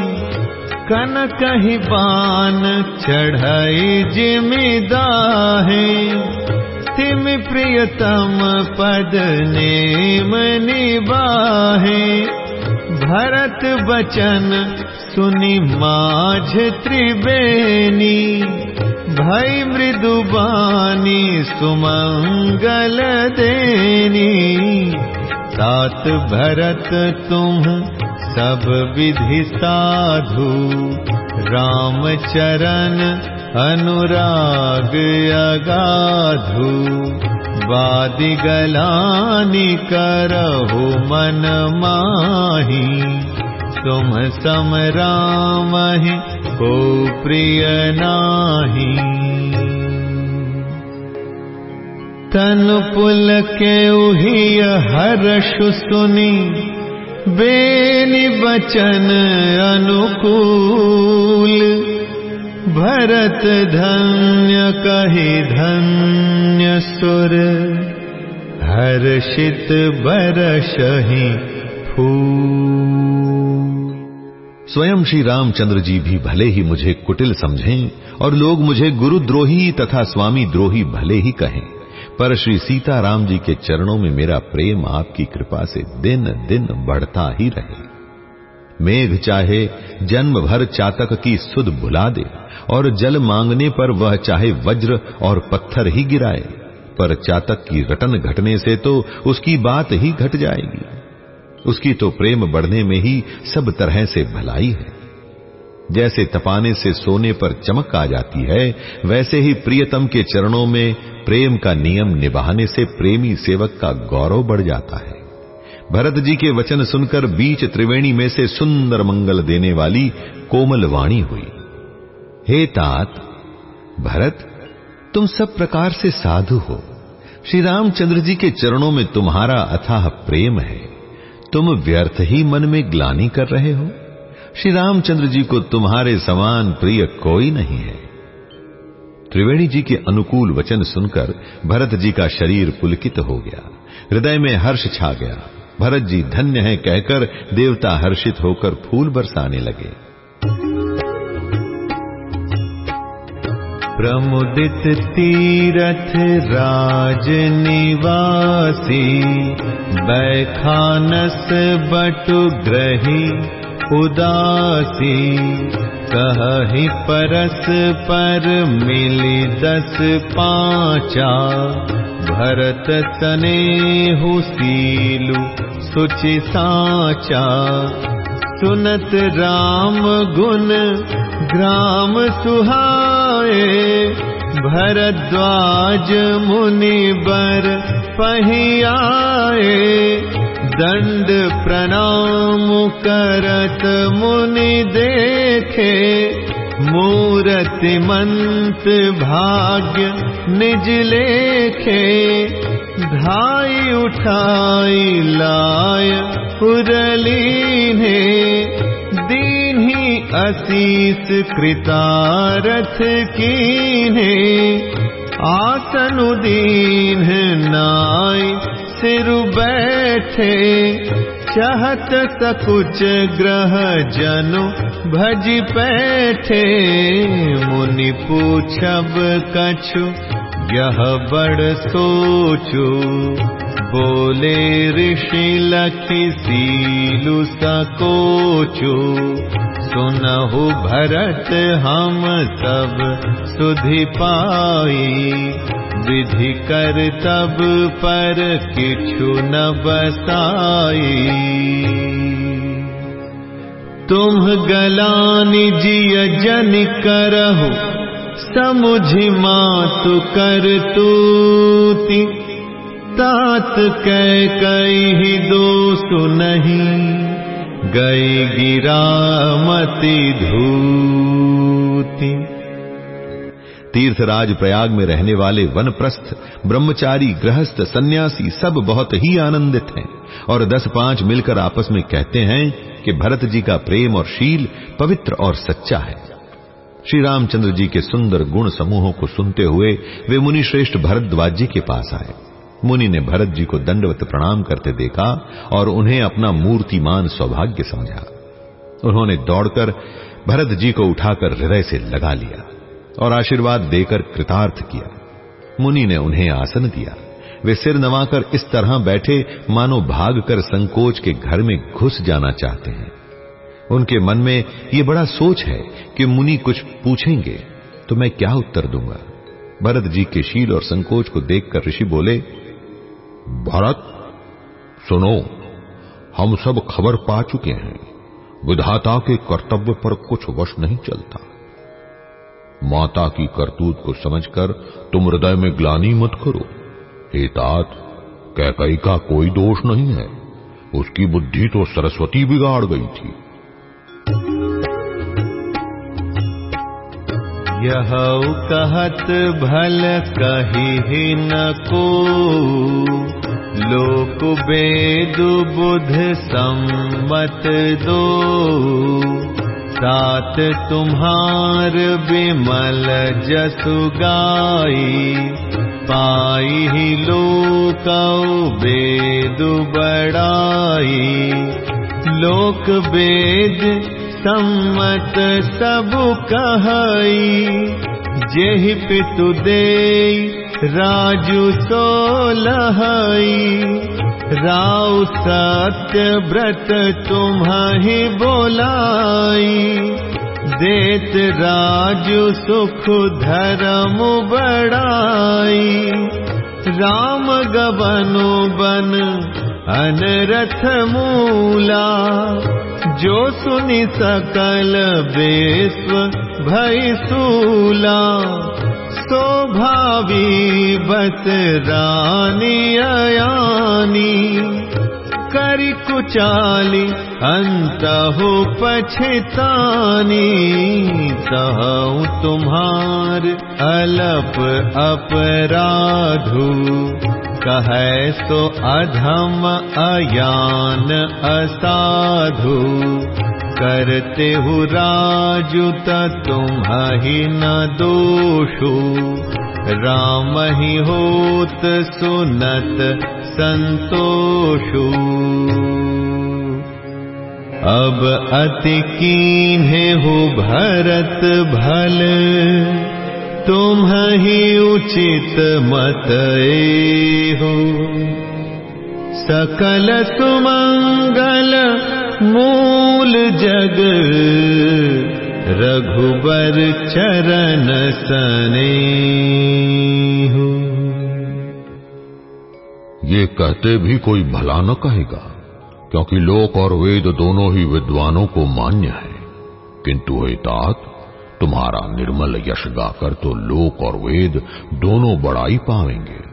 कन कही बान चढ़ाई जिमिदाहे तिम प्रियतम पद नेम निबाहे। भरत बचन सुनि माझ त्रिवेणी भई मृदुबानी सुमंगल देनी। तात भरत तुम सब विधि साधु राम चरण अनुराग अगाधु। वादि गलानी करहु मन माही तुम सम राम को प्रिय नाही। तन पुल के उहिय हर्ष सुनी बेनि बचन अनुकूल। भरत धन्य कही धन्य सुर हर्षित बरसही फूल स्वयं श्री रामचंद्र जी भी भले ही मुझे कुटिल समझें और लोग मुझे गुरुद्रोही तथा स्वामी द्रोही भले ही कहें, पर श्री सीताराम जी के चरणों में मेरा प्रेम आपकी कृपा से दिन दिन बढ़ता ही रहे। मेघ चाहे जन्म भर चातक की सुध बुला दे और जल मांगने पर वह चाहे वज्र और पत्थर ही गिराए, पर चातक की रटन घटने से तो उसकी बात ही घट जाएगी। उसकी तो प्रेम बढ़ने में ही सब तरह से भलाई है। जैसे तपाने से सोने पर चमक आ जाती है, वैसे ही प्रियतम के चरणों में प्रेम का नियम निभाने से प्रेमी सेवक का गौरव बढ़ जाता है। भरत जी के वचन सुनकर बीच त्रिवेणी में से सुंदर मंगल देने वाली कोमल वाणी हुई। हे तात, भरत, तुम सब प्रकार से साधु हो। श्री रामचंद्र जी के चरणों में तुम्हारा अथाह प्रेम है। तुम व्यर्थ ही मन में ग्लानी कर रहे हो। श्री रामचंद्र जी को तुम्हारे समान प्रिय कोई नहीं है। त्रिवेणी जी के अनुकूल वचन सुनकर भरत जी का शरीर पुलकित हो गया। हृदय में हर्ष छा गया। भरत जी धन्य है कहकर देवता हर्षित होकर फूल बरसाने लगे। प्रमुदित तीरथ राज निवासी बैखानस बटु ग्रही उदासी। कही परस पर मिली दस पाचा भरत तने हुसीलु सुचि साचा। सुनत राम गुण ग्राम सुहाए भरद्वाज मुनि बर पहियाए। दंड प्रणाम करत मुनि देखे। मूरति मंत भाग्य निज लेखे। धाई उठाई लाय पुरली ने दीन्ही असीस कृतारथ कीन्हे आसनु दीन नाय सिर बैठे। चहत सकुच ग्रह जनु भज पैठे। मुनि पूछब कछु यह बड़ सोचो बोले ऋषि लखी सीलु सकोचो। सुनहु भरत हम सब सुधि पाई विधि कर तब पर किछु न बसाई। तुम गलानि जिय जन करहु समुझि मातु कर तूती। कै कई दोष नहीं। गई गिरा गिरामति धूती। तीर्थराज प्रयाग में रहने वाले वनप्रस्थ, ब्रह्मचारी, गृहस्थ, सन्यासी सब बहुत ही आनंदित हैं और दस पाँच मिलकर आपस में कहते हैं कि भरत जी का प्रेम और शील पवित्र और सच्चा है। श्री रामचंद्र जी के सुंदर गुण समूहों को सुनते हुए वे मुनि श्रेष्ठ भरद्वाज जी के पास आए। मुनि ने भरत जी को दंडवत प्रणाम करते देखा और उन्हें अपना मूर्तिमान सौभाग्य समझा। उन्होंने दौड़कर भरत जी को उठाकर हृदय से लगा लिया और आशीर्वाद देकर कृतार्थ किया। मुनि ने उन्हें आसन दिया। वे सिर नवाकर इस तरह बैठे मानो भागकर संकोच के घर में घुस जाना चाहते हैं। उनके मन में ये बड़ा सोच है कि मुनि कुछ पूछेंगे तो मैं क्या उत्तर दूँगा? भरत जी के शील और संकोच को देखकर ऋषि बोले, भरत, सुनो, हम सब खबर पा चुके हैं। विधाता के कर्तव्य पर कुछ वश नहीं चलता। माता की करतूत को समझकर तुम हृदय में ग्लानी मत करो। हे तात कैकई का कोई दोष नहीं है। उसकी बुद्धि तो सरस्वती बिगाड़ गई थी। यह कहत भल कही न को। लोक वेद बुध सम्मत दो। सात तुम्हार विमल जसु गाई। पाई ही लोक वेद बड़ाई। लोक वेद सम्मत सब कहई जेहि पितु दे राजु सोलहई राव सत्य व्रत तुम्हि बोलाई देत राजु सुख धर्म बड़ाई। राम गबनु बन अनरथ मूला जो सुनि सकल विश्व शोभावी बस रानी अयानी। करि कुचाली हो पछतानी। कहूँ तुम्हार अलप अपराधु कह सो अधम अयान असाधु। करते हु राजुत तुम ही न दोषु। राम ही होत सुनत संतोषु। अब अति कीन्हे हो भरत भल तुम ही उचित मत हो। सकल सुमंगल मूल जग, रघुबर चरण सने हो। ये कहते भी कोई भला न कहेगा, क्योंकि लोक और वेद दोनों ही विद्वानों को मान्य है। किंतु हे तात तुम्हारा निर्मल यश गाकर तो लोक और वेद दोनों बड़ाई पाएँगे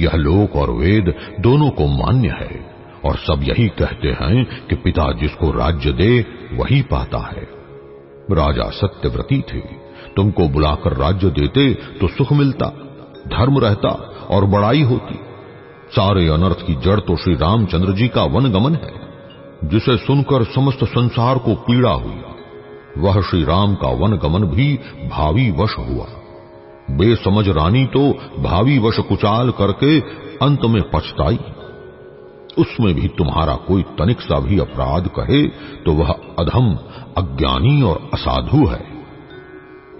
यह लोक और वेद दोनों को मान्य है, और सब यही कहते हैं कि पिता जिसको राज्य दे, वही पाता है। राजा सत्यव्रती थे। तुमको बुलाकर राज्य देते तो सुख मिलता, धर्म रहता और बड़ाई होती। सारे अनर्थ की जड़ तो श्री रामचंद्र जी का वनगमन है, जिसे सुनकर समस्त संसार को पीड़ा हुई। वह श्री राम का वनगमन भी भावी वश हुआ। बेसमझ रानी तो भावी वश कुचाल करके अंत में पछताई। उसमें भी तुम्हारा कोई तनिक सा भी अपराध कहे तो वह अधम, अज्ञानी और असाधु है।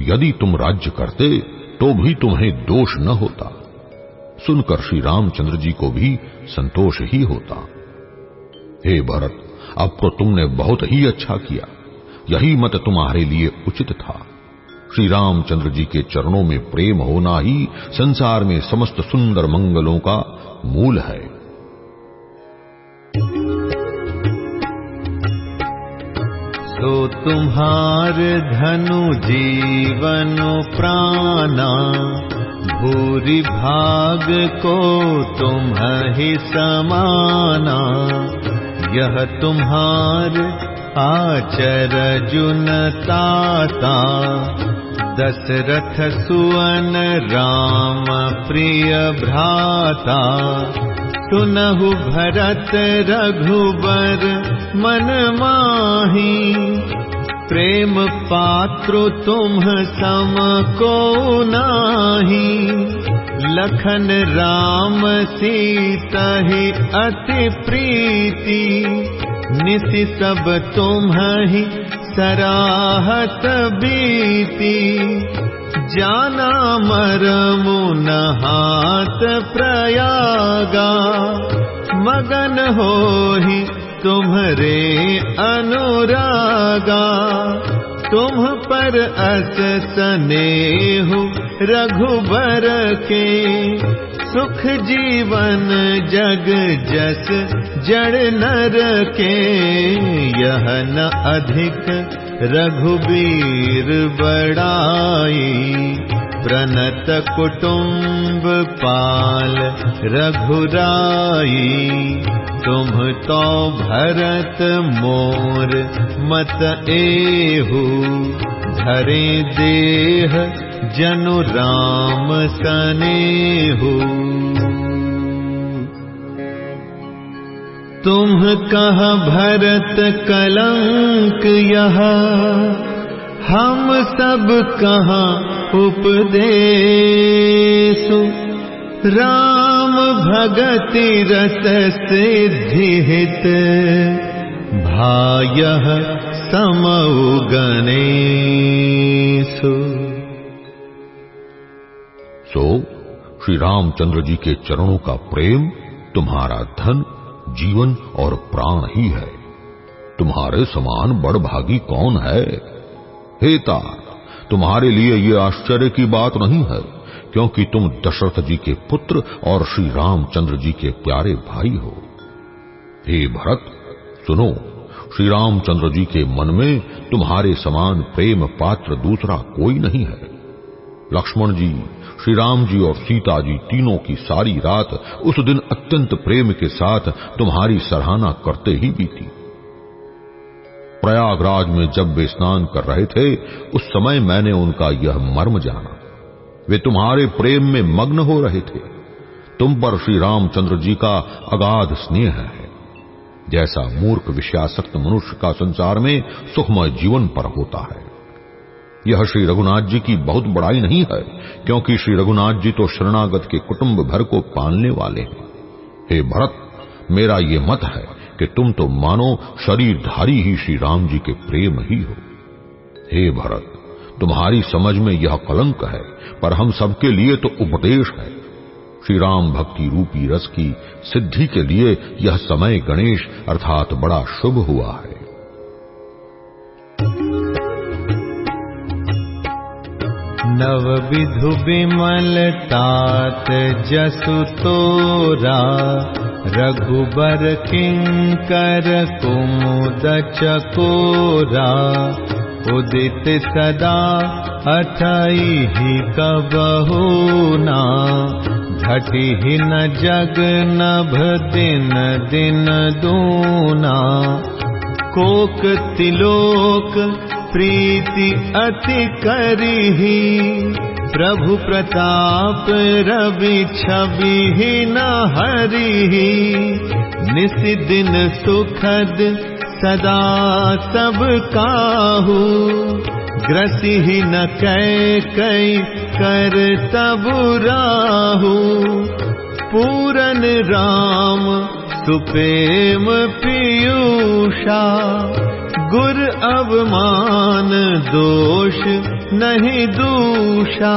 यदि तुम राज्य करते तो भी तुम्हें दोष न होता। सुनकर श्री रामचंद्र जी को भी संतोष ही होता। हे भरत, अब तो तुमने बहुत ही अच्छा किया। यही मत तुम्हारे लिए उचित था। श्री रामचंद्र जी के चरणों में प्रेम होना ही संसार में समस्त सुंदर मंगलों का मूल है। सो तुम्हार धनु जीवन प्राणा, भूरी भाग को तुम ही समाना। यह तुम्हार आचर जुनताता दशरथ सुवन राम प्रिय भ्राता सुनहु भरत रघुबर मन माही प्रेम पात्र तुम सम को नाही। लखन राम सीता ही अति प्रीति निसि सब तुम ही सराहत बीती। जाना मर मुन हाथ प्रयागा। मगन हो ही तुम्हरे अनुरागा। तुम पर अस स्नेह रघुबर के सुख जीवन जग जस जड़ नर के यह न अधिक रघुबीर बड़ाई। प्रणत कुटुम्ब पाल रघुराई। तुम तो भरत मोर मत एहु धरे देह जनु राम सनेहु। तुम कह भरत कलंक यह हम सब कहा उपदेशु। राम भगति रस सिद्धि हित भाय गणेशु सो श्री रामचंद्र जी के चरणों का प्रेम तुम्हारा धन, जीवन और प्राण ही है। तुम्हारे समान बड़भागी कौन है? हे तार, तुम्हारे लिए ये आश्चर्य की बात नहीं है, क्योंकि तुम दशरथ जी के पुत्र और श्री रामचंद्र जी के प्यारे भाई हो। हे भरत, सुनो, श्री रामचंद्र जी के मन में तुम्हारे समान प्रेम पात्र दूसरा कोई नहीं है। लक्ष्मण जी श्री राम जी और सीता जी तीनों की सारी रात उस दिन अत्यंत प्रेम के साथ तुम्हारी सराहना करते ही बीती। प्रयागराज में जब वे स्नान कर रहे थे, उस समय मैंने उनका यह मर्म जाना। वे तुम्हारे प्रेम में मग्न हो रहे थे। तुम पर श्री रामचंद्र जी का अगाध स्नेह है। जैसा मूर्ख विषयासक्त मनुष्य का संसार में सुखमय जीवन पर होता है। यह श्री रघुनाथ जी की बहुत बड़ाई नहीं है, क्योंकि श्री रघुनाथ जी तो शरणागत के कुटुंब भर को पालने वाले हैं। हे भरत, मेरा ये मत है कि तुम तो मानो शरीरधारी ही श्री राम जी के प्रेम ही हो। हे भरत, तुम्हारी समझ में यह कलंक है, पर हम सबके लिए तो उपदेश है। श्री राम भक्ति रूपी रस की सिद्धि के लिए यह समय गणेश अर्थात बड़ा शुभ हुआ है। नव विधु विमलतासु तोरा रघुबर किंकर कुमुदचकोरा उदित सदा अथैहि कबहुना न जग नभ दिन दिन दूना कोक तिलोक प्रीति अति करी प्रभु प्रताप रवि छवि न हरि। निस दिन सुखद सदा सब काहू। ग्रसी न कै कई कर तब राहू। पूरन राम सुपेम पीयूषा गुर अवमान दोष नहीं दूषा।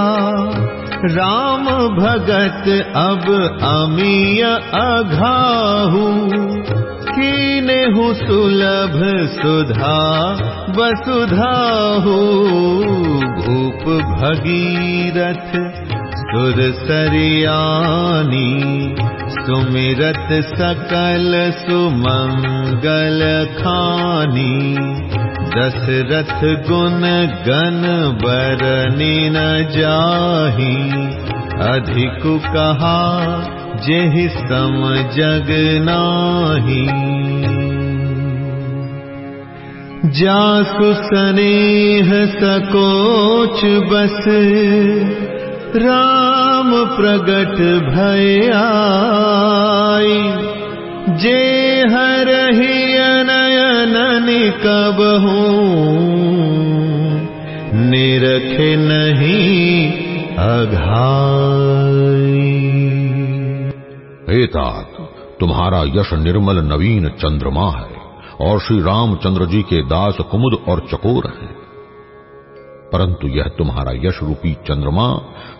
राम भगत अब अमीय अघाहू। कीनेहु सुलभ सुधा वसुधा हो भूप भगीरथ सुर सरियानी सुमिरत सकल सुमंगल खानी दशरथ गुण गण बरनी न जाही। अधिक कहा जेहि सम जग नाही। जासु सनेह सकोच बस राम प्रगट भयाई जे हरहि अनयन कब निरख नहीं हे तात, तुम्हारा यश निर्मल नवीन चंद्रमा है, और श्री रामचंद्र जी के दास कुमुद और चकोर हैं। परंतु यह तुम्हारा यश रूपी चंद्रमा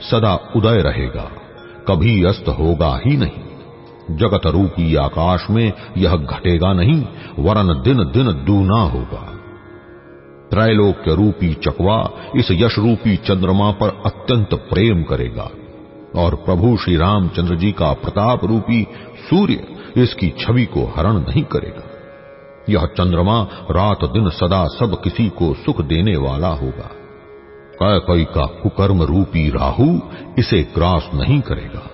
सदा उदय रहेगा, कभी अस्त होगा ही नहीं। जगत रूपी आकाश में यह घटेगा नहीं, वरन दिन दिन दूना होगा। त्रैलोक्य रूपी चकवा इस यश रूपी चंद्रमा पर अत्यंत प्रेम करेगा, और प्रभु श्री रामचंद्र जी का प्रताप रूपी सूर्य इसकी छवि को हरण नहीं करेगा। यह चंद्रमा रात दिन सदा सब किसी को सुख देने वाला होगा। कैकई का कुकर्म रूपी राहु इसे ग्रास नहीं करेगा।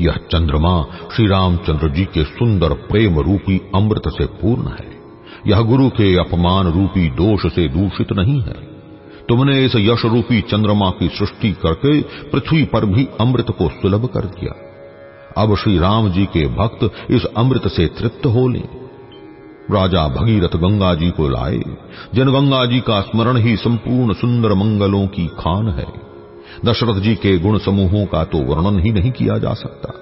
यह चंद्रमा श्री रामचंद्र जी के सुंदर प्रेम रूपी अमृत से पूर्ण है। यह गुरु के अपमान रूपी दोष से दूषित नहीं है। तुमने इस यश रूपी चंद्रमा की सृष्टि करके पृथ्वी पर भी अमृत को सुलभ कर दिया। अब श्री राम जी के भक्त इस अमृत से तृप्त हो लें। राजा भगीरथ गंगा जी को लाए। जन गंगा जी का स्मरण ही संपूर्ण सुंदर मंगलों की खान है। दशरथ जी के गुण समूहों का तो वर्णन ही नहीं किया जा सकता।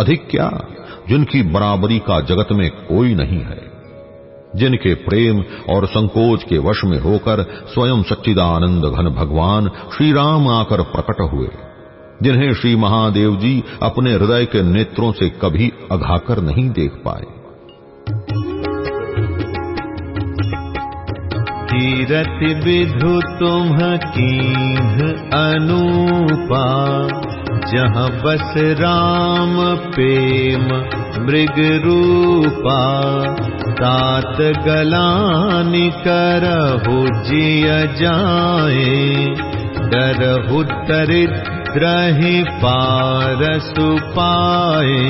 अधिक क्या, जिनकी बराबरी का जगत में कोई नहीं है। जिनके प्रेम और संकोच के वश में होकर स्वयं सच्चिदानंद घन भगवान श्री राम आकर प्रकट हुए। जिन्हें श्री महादेव जी अपने हृदय के नेत्रों से कभी अघाकर नहीं देख पाए। तीरथ विधु तुम कीन्ह अनूपा जहाँ बस राम प्रेम मृग रूपा। तात गलानि करहु जिय जाए डरहु दरिद्रहि पारसु पाए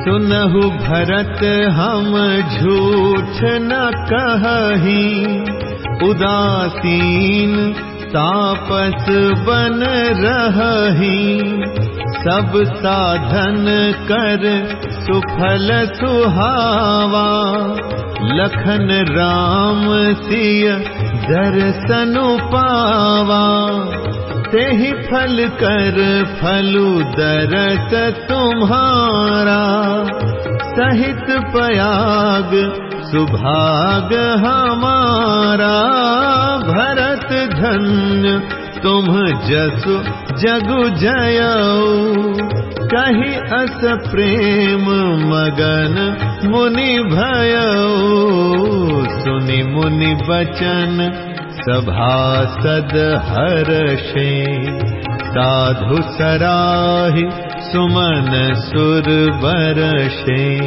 सुनहु भरत हम झूठ न कही। उदासीन तापस बन रही। सब साधन कर सुफल सुहावा। लखन राम सिय दर्शन पावा ते ही फल कर, फलु दरस तुम्हारा। सहित पयाग सुभाग हमारा। भरत धन्य, तुम जसु जगु जय। कही अस प्रेम मगन मुनि भय। सुनि मुनि बचन सभा सद हर्षे साधु सराहि सुमन सुर बरषे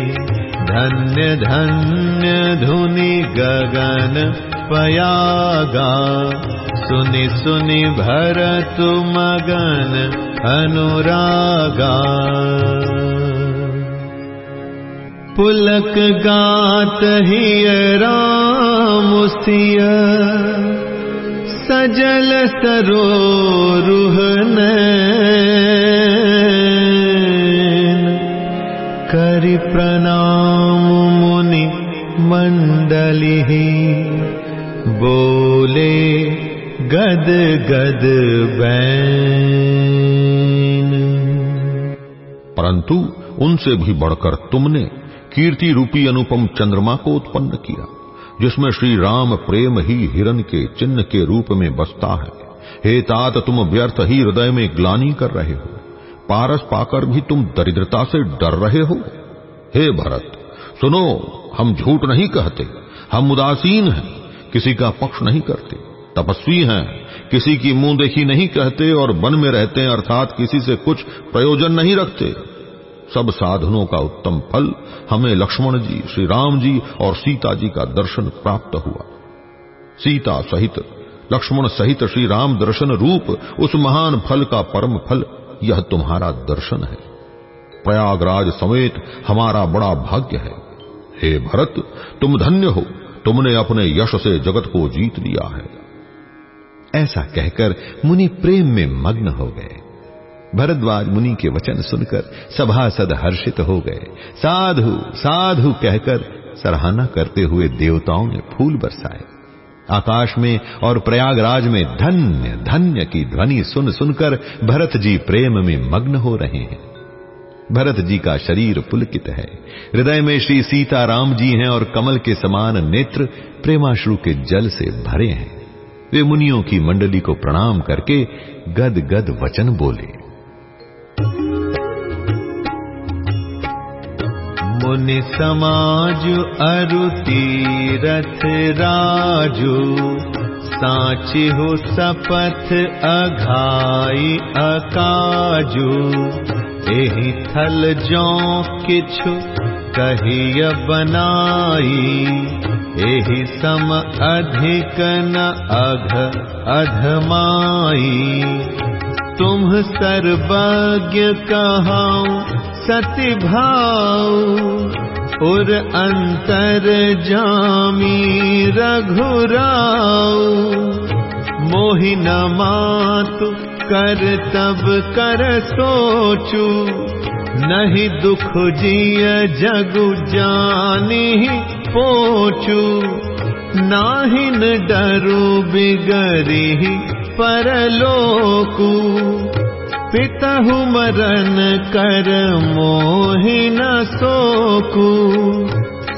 धन्य धन्य धुनि गगन पयागा। सुनि सुनि भरत मगन अनुरागा। पुलक गात हिय सिय सजल सरो सरोरुहन करि प्रणाम मुनि मण्डलि बोले गद गद बैन। परंतु उनसे भी बढ़कर तुमने कीर्ति रूपी अनुपम चंद्रमा को उत्पन्न किया। जिसमें श्री राम प्रेम ही हिरन के चिन्ह के रूप में बसता है। हे तात, तुम व्यर्थ ही हृदय में ग्लानी कर रहे हो। पारस पाकर भी तुम दरिद्रता से डर रहे हो। हे भरत, सुनो, हम झूठ नहीं कहते। हम उदासीन हैं, किसी का पक्ष नहीं करते। तपस्वी हैं, किसी की मुँह देखी नहीं कहते और वन में रहते हैं, अर्थात किसी से कुछ प्रयोजन नहीं रखते। सब साधनों का उत्तम फल हमें लक्ष्मण जी श्री राम जी और सीता जी का दर्शन प्राप्त हुआ। सीता सहित, लक्ष्मण सहित श्री राम दर्शन रूप उस महान फल का परम फल, यह तुम्हारा दर्शन है। प्रयागराज समेत हमारा बड़ा भाग्य है। हे भरत, तुम धन्य हो, तुमने अपने यश से जगत को जीत लिया है। ऐसा कहकर मुनि प्रेम में मग्न हो गए। भरद्वाज मुनि के वचन सुनकर सभासद हर्षित हो गए। साधु साधु कहकर सराहना करते हुए देवताओं ने फूल बरसाए। आकाश में और प्रयागराज में धन्य धन्य की ध्वनि सुन, सुनकर भरत जी प्रेम में मग्न हो रहे हैं। भरत जी का शरीर पुलकित है। हृदय में श्री सीता राम जी हैं और कमल के समान नेत्र प्रेमाश्रु के जल से भरे हैं। वे मुनियों की मंडली को प्रणाम करके गद गद वचन बोले। मुनि समाज अरु तीरथ राजू साची हो सपथ अघाई अकाजू। एहि थल जो किछु कहिय बनाई एहि सम अधिक न अघ अधमाई तुम सर्वज्ञ कहाऊं सति भाऊ उर अंतर जामी रघुराऊ मोहि न मातु कर तब कर सोचू। नहीं दुख जिय जगु जानी पोचू। नाहिन डरू बिगरी परलोकू पितहु मरन कर मोहि न सोकू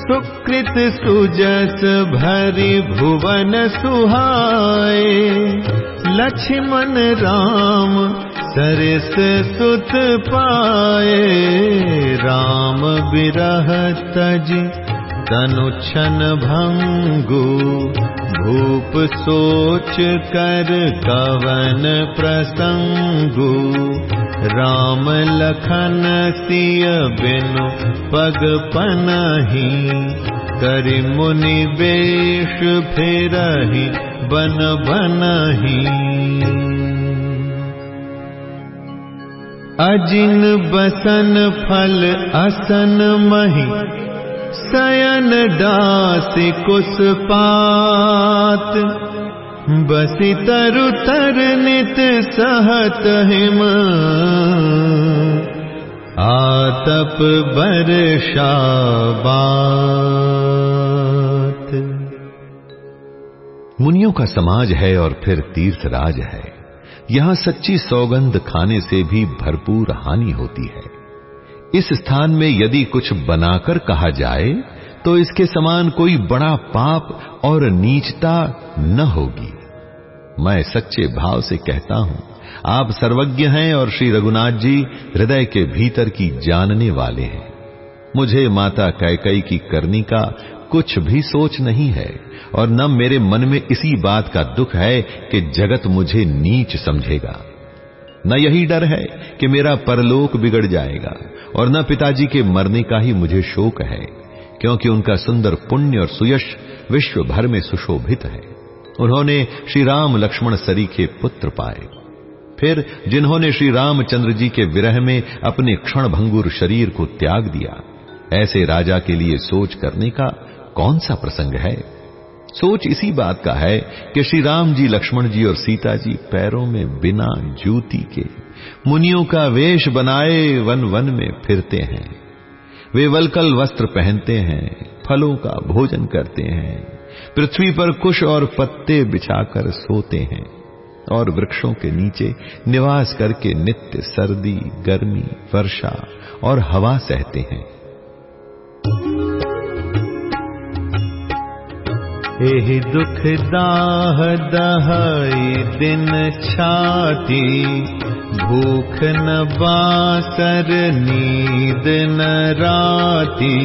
सुकृत सुजस भरि भुवन सुहाए लक्ष्मण राम सरस सुत पाए। राम बिरह तज नुभु भूप सोच कर कवन प्रसङ्गु। रामलन सिय बिनु पग पगपनहि करि मुनि बेश वेष बन बनहि। अजिन बसन फल असन महि सयन दास कुस पात। बसी तरु तर नित सहत हिम। आतप बरषा मुनियों का समाज है और फिर तीर्थ राज है। यहाँ सच्ची सौगंध खाने से भी भरपूर हानि होती है। इस स्थान में यदि कुछ बनाकर कहा जाए तो इसके समान कोई बड़ा पाप और नीचता न होगी। मैं सच्चे भाव से कहता हूँ, आप सर्वज्ञ हैं और श्री रघुनाथ जी हृदय के भीतर की जानने वाले हैं। मुझे माता कैकई की करनी का कुछ भी सोच नहीं है, और न मेरे मन में इसी बात का दुख है कि जगत मुझे नीच समझेगा। न यही डर है कि मेरा परलोक बिगड़ जाएगा। और न पिताजी के मरने का ही मुझे शोक है, क्योंकि उनका सुंदर पुण्य और सुयश विश्व भर में सुशोभित है। उन्होंने श्री राम लक्ष्मण सरीखे पुत्र पाए। फिर जिन्होंने श्री रामचंद्र जी के विरह में अपने क्षण भंगुर शरीर को त्याग दिया, ऐसे राजा के लिए सोच करने का कौन सा प्रसंग है? सोच इसी बात का है कि श्री राम जी, लक्ष्मण जी और सीता जी पैरों में बिना जूती के मुनियों का वेश बनाए वन वन में फिरते हैं। वे वलकल वस्त्र पहनते हैं, फलों का भोजन करते हैं, पृथ्वी पर कुश और पत्ते बिछाकर सोते हैं और वृक्षों के नीचे निवास करके नित्य सर्दी, गर्मी, वर्षा और हवा सहते हैं। एहि दुख दाह दहाई दिन छाती भूख न बासर नींद न राती।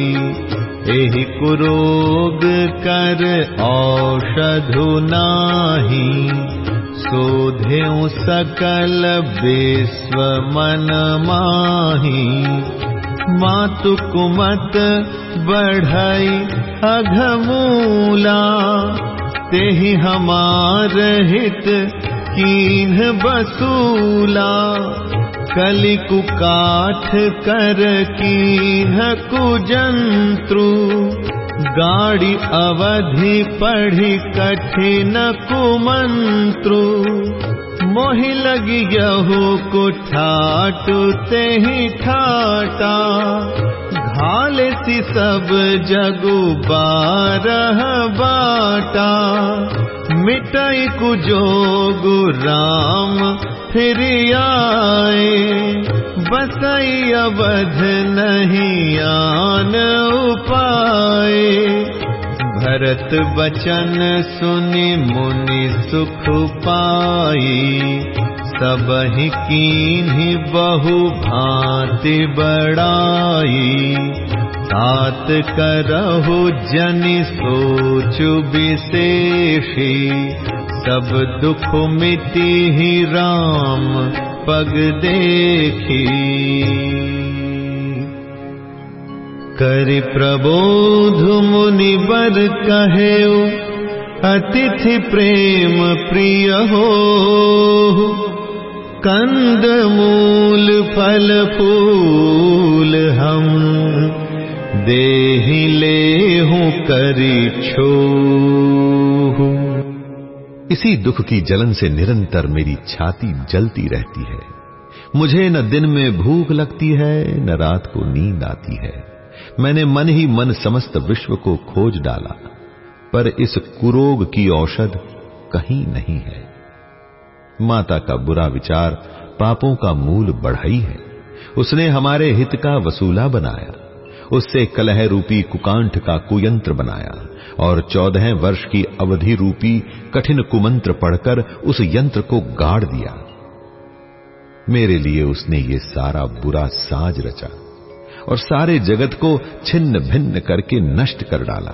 एहि कुरोग कर औषधु नाही सोधे सकल विश्व मन माही मातु कुमत बढ़ाई अघमूला। तेहि हमार हित कीन बसूला। कलिकु काठ कर कीन कुजंत्रु। गाड़ी अवधि पढ़ी कठिन कुमंत्रु मोहि लगी यहु कुठाटु ते ही ठाटा। घाले सी सब जगु बारह बाटा। मिटाई कुजोगु राम, फिर आए। बसई अवध नहीं आन उपाय भरत बचन सुनि मुनि सुख पाई। सब ही कीन्ही बहु भांति बड़ाई। तात करहु जनि सोच विशेषी। सब दुख मिटी ही राम पग देखी कर प्रबोध मुनि बर कहे अतिथि प्रेम प्रिय हो कंद मूल फल फूल हम दे ले हूँ करी छो इसी दुख की जलन से निरंतर मेरी छाती जलती रहती है। मुझे न दिन में भूख लगती है, न रात को नींद आती है। मैंने मन ही मन समस्त विश्व को खोज डाला, पर इस कुरोग की औषध कहीं नहीं है। माता का बुरा विचार पापों का मूल बढ़ाई है। उसने हमारे हित का वसूला बनाया, उससे कलह रूपी कुकांठ का कुयंत्र बनाया, और चौदह वर्ष की अवधि रूपी कठिन कुमंत्र पढ़कर उस यंत्र को गाड़ दिया। मेरे लिए उसने ये सारा बुरा साज रचा। और सारे जगत को छिन्न भिन्न करके नष्ट कर डाला।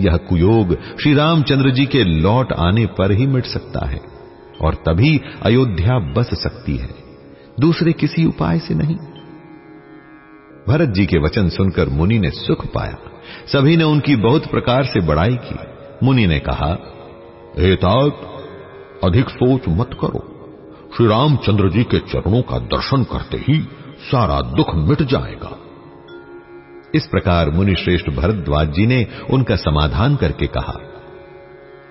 यह कुयोग श्री रामचंद्र जी के लौट आने पर ही मिट सकता है, और तभी अयोध्या बस सकती है। दूसरे किसी उपाय से नहीं। भरत जी के वचन सुनकर मुनि ने सुख पाया। सभी ने उनकी बहुत प्रकार से बड़ाई की। मुनि ने कहा, हे तात, अधिक सोच मत करो। श्री रामचंद्र जी के चरणों का दर्शन करते ही सारा दुख मिट जाएगा। इस प्रकार मुनि श्रेष्ठ भरद्वाज जी ने उनका समाधान करके कहा,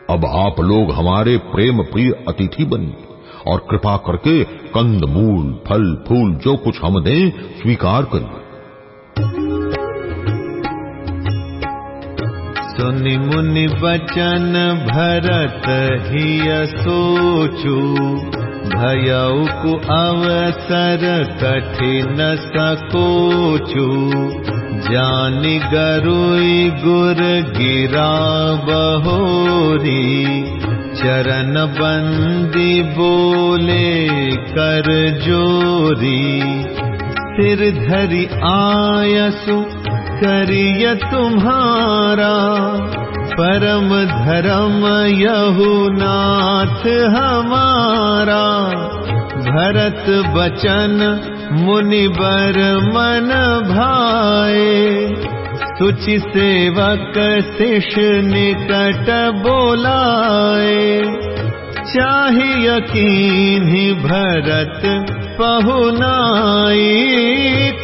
अब आप लोग हमारे प्रेम प्रिय अतिथि बनिए और कृपा करके कंद, मूल, फल, फूल, जो कुछ हम दें, स्वीकार करिए सुनि मुनि बचन भरत ही सोचू। भयऊ अवसर कठिन सकोचू। जानि गरुई गुर गिरा बहोरी चरण बंदी बोले कर जोरी। सिर धरि आयसु करिय तुम्हारा परम धर्म यहुनाथ हमारा। भरत बचन मुनिबर मन भाए। सुचि सेवक शिष निकट बोलाए। चाहे यकीन भरत पहुनाई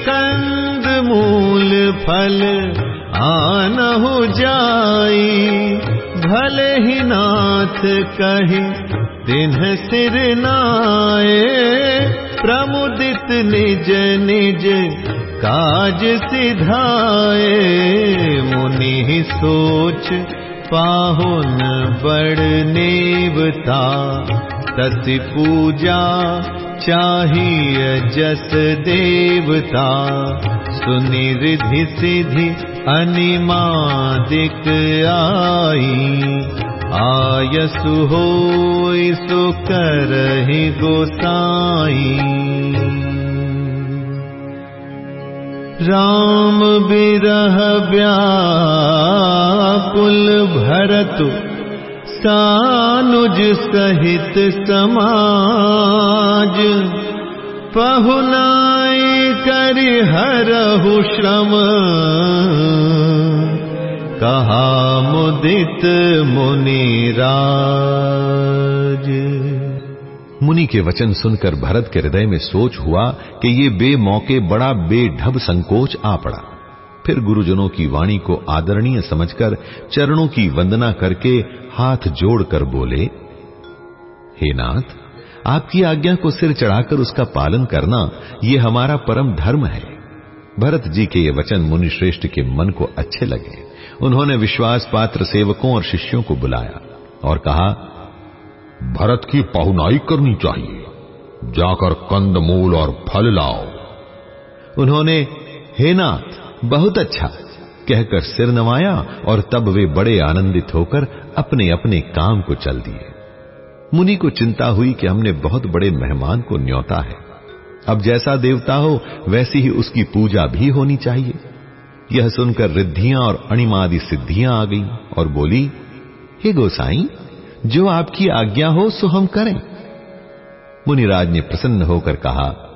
कंद मूल फल आनहु जाई भले ही नाथ कही दिन सिर नाए प्रमुदित निज निज काज सिधाए मुनि सोच पाहुन बड़ नेवता तसि पूजा चाहिए जस देवता सुनिधि सिधि अनिमादिक आई। आयसु हो सु करहि गोसाई। राम बिरह व्याकुल भरतु सानुज सहित समाज। पहुनाई करि हरहु श्रम। कहा मुदित मुनिराज मुनि के वचन सुनकर भरत के हृदय में सोच हुआ कि ये बेमौके बड़ा बेढब संकोच आ पड़ा। फिर गुरुजनों की वाणी को आदरणीय समझकर, चरणों की वंदना करके हाथ जोड़कर बोले, हे नाथ, आपकी आज्ञा को सिर चढ़ाकर उसका पालन करना, ये हमारा परम धर्म है। भरत जी के ये वचन मुनि श्रेष्ठ के मन को अच्छे लगे। उन्होंने विश्वास पात्र सेवकों और शिष्यों को बुलाया और कहा, भरत की पहुनाई करनी चाहिए। जाकर कंद मूल और फल लाओ। उन्होंने, हे नाथ बहुत अच्छा। कहकर सिर नवाया और तब वे बड़े आनंदित होकर अपने अपने काम को चल दिए। मुनि को चिंता हुई कि हमने बहुत बड़े मेहमान को न्योता है। अब जैसा देवता हो, वैसी ही उसकी पूजा भी होनी चाहिए। यह सुनकर रिद्धियाँ और अणिमादि सिद्धियाँ आ गईं और बोली, हे गोसाई, जो आपकी आज्ञा हो, सो हम करें। मुनिराज ने प्रसन्न होकर कहा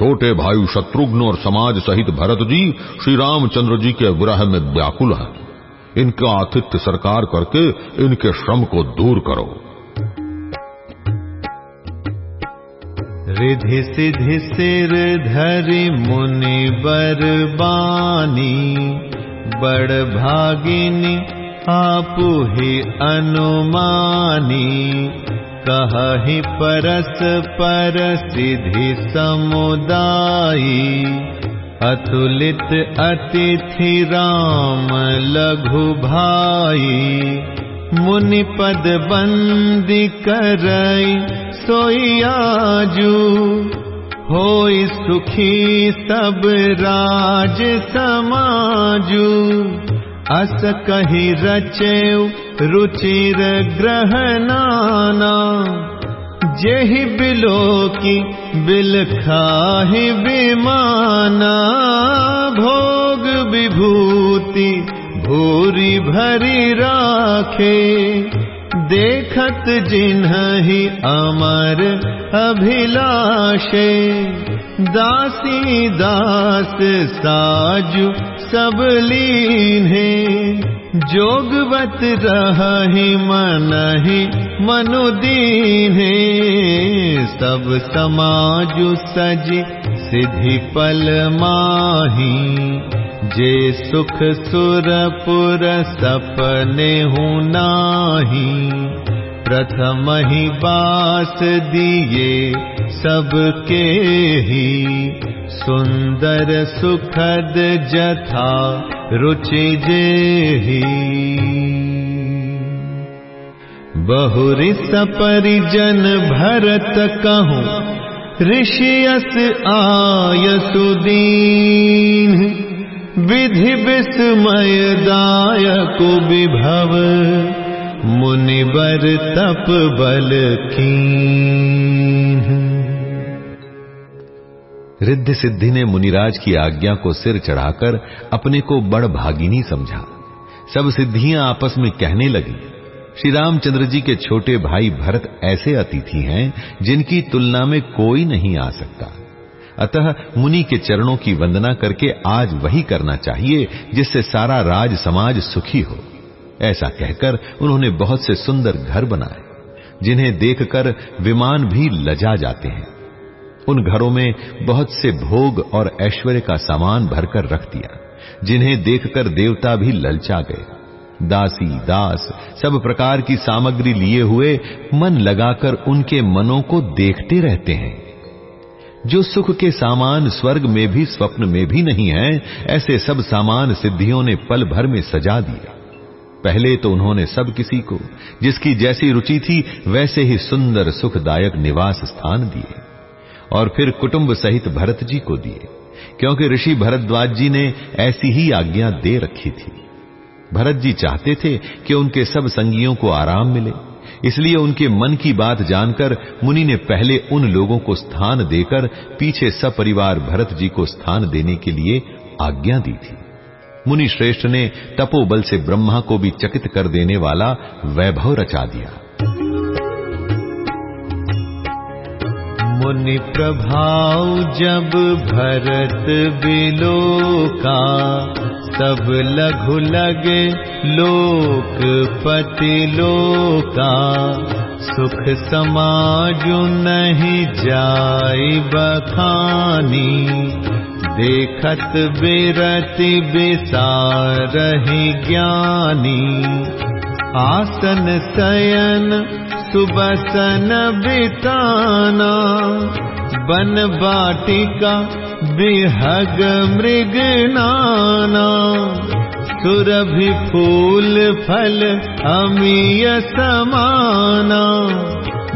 छोटे भाई शत्रुघ्न और समाज सहित भरत जी श्री रामचंद्र जी के विरह में व्याकुल हैं। इनका आतिथ्य सरकार करके इनके श्रम को दूर करो। रिधि सिधि सिर धरि मुनि बरबानी बड़ भागिनी आपु ही अनुमानी। परस पर सिधि समुदायी अतुलित अतिथि राम लघु भाई। मुनि पद बंदी करई सोयाजू होई सुखी सब राज समाजू अस कही रचेऊ रुचिर ग्रह नाना जेहि बिलो की बिल खाहि विमाना। भोग विभूति भूरी भरी राखे। देखत जिन्हि अमर अभिलाषे दासी दास साजु सब लीन्हे जोगवत रही मन ही। मनुदीन सब समाजु सज सिद्धि पल माही। जे सुख सुरपुर सपने हूँ नाही। प्रथम ही बास दिए सबके ही। सुंदर सुखद जथा रुचि जेही। बहुरी सपरिजन भरत कहूँ ऋषियस आय सुदीन विधि विस्मय दायक विभव मुनिबर तप बल की रिद्धि सिद्धि ने मुनिराज की आज्ञा को सिर चढ़ाकर अपने को बड़ भागिनी समझा। सब सिद्धियाँ आपस में कहने लगी। श्री रामचंद्र जी के छोटे भाई भरत ऐसे अतिथि हैं जिनकी तुलना में कोई नहीं आ सकता। अतः मुनि के चरणों की वंदना करके आज वही करना चाहिए जिससे सारा राज समाज सुखी हो। ऐसा कहकर उन्होंने बहुत से सुंदर घर बनाए, जिन्हें देखकर विमान भी लजा जाते हैं। उन घरों में बहुत से भोग और ऐश्वर्य का सामान भरकर रख दिया, जिन्हें देखकर देवता भी ललचा गए। दासी, दास, सब प्रकार की सामग्री लिए हुए मन लगाकर उनके मनों को देखते रहते हैं। जो सुख के सामान स्वर्ग में भी, स्वप्न में भी नहीं है, ऐसे सब सामान सिद्धियों ने पल भर में सजा दिया। पहले तो उन्होंने सब किसी को, जिसकी जैसी रुचि थी, वैसे ही सुंदर सुखदायक निवास स्थान दिए, और फिर कुटुंब सहित भरत जी को दिए, क्योंकि ऋषि भरद्वाज जी ने ऐसी ही आज्ञा दे रखी थी। भरत जी चाहते थे कि उनके सब संगियों को आराम मिले, इसलिए उनके मन की बात जानकर मुनि ने पहले उन लोगों को स्थान देकर पीछे सपरिवार भरत जी को स्थान देने के लिए आज्ञा दी थी। मुनि श्रेष्ठ ने तपोबल से ब्रह्मा को भी चकित कर देने वाला वैभव रचा दिया। मुनि प्रभाव जब भरत बिलो का, सब लघु लगे लोक पति लोका। सुख समाजु नहीं जाय बखानी देखत बिरति बिसारहि ज्ञानी। आसन शयन सुबसन बिताना। बन बाटिका नाना। सुरभि फूल फल अमीय समाना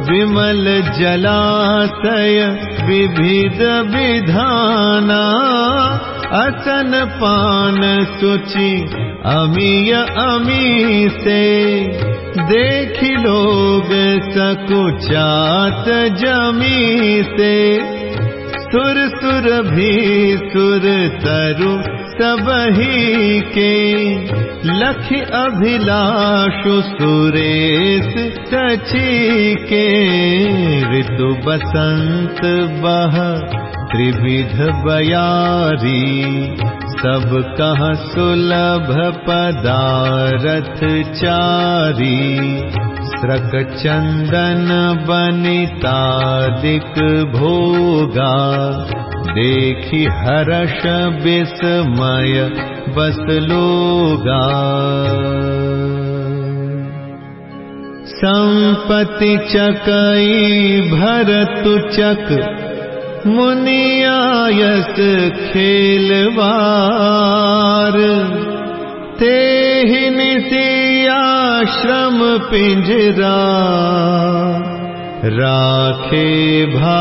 विमल जलाशय विविध विधाना असन पान सुचि अमीय अमी से देख लोग सकुचात जमी से सुर सुर भी सुर तरु सबही के लख अभिलाषु सुरेश सची के ऋतु बसंत बह त्रिविध बयारी सब कह सुलभ पदारथ चारी स्रक चंदन बनितादिक भोगा देखि हर्ष विस्मय बस लोगा। संपत्ति चकई भरतु चक मुनियायस खेलवार। ते आश्रम पिंजरा राखे भा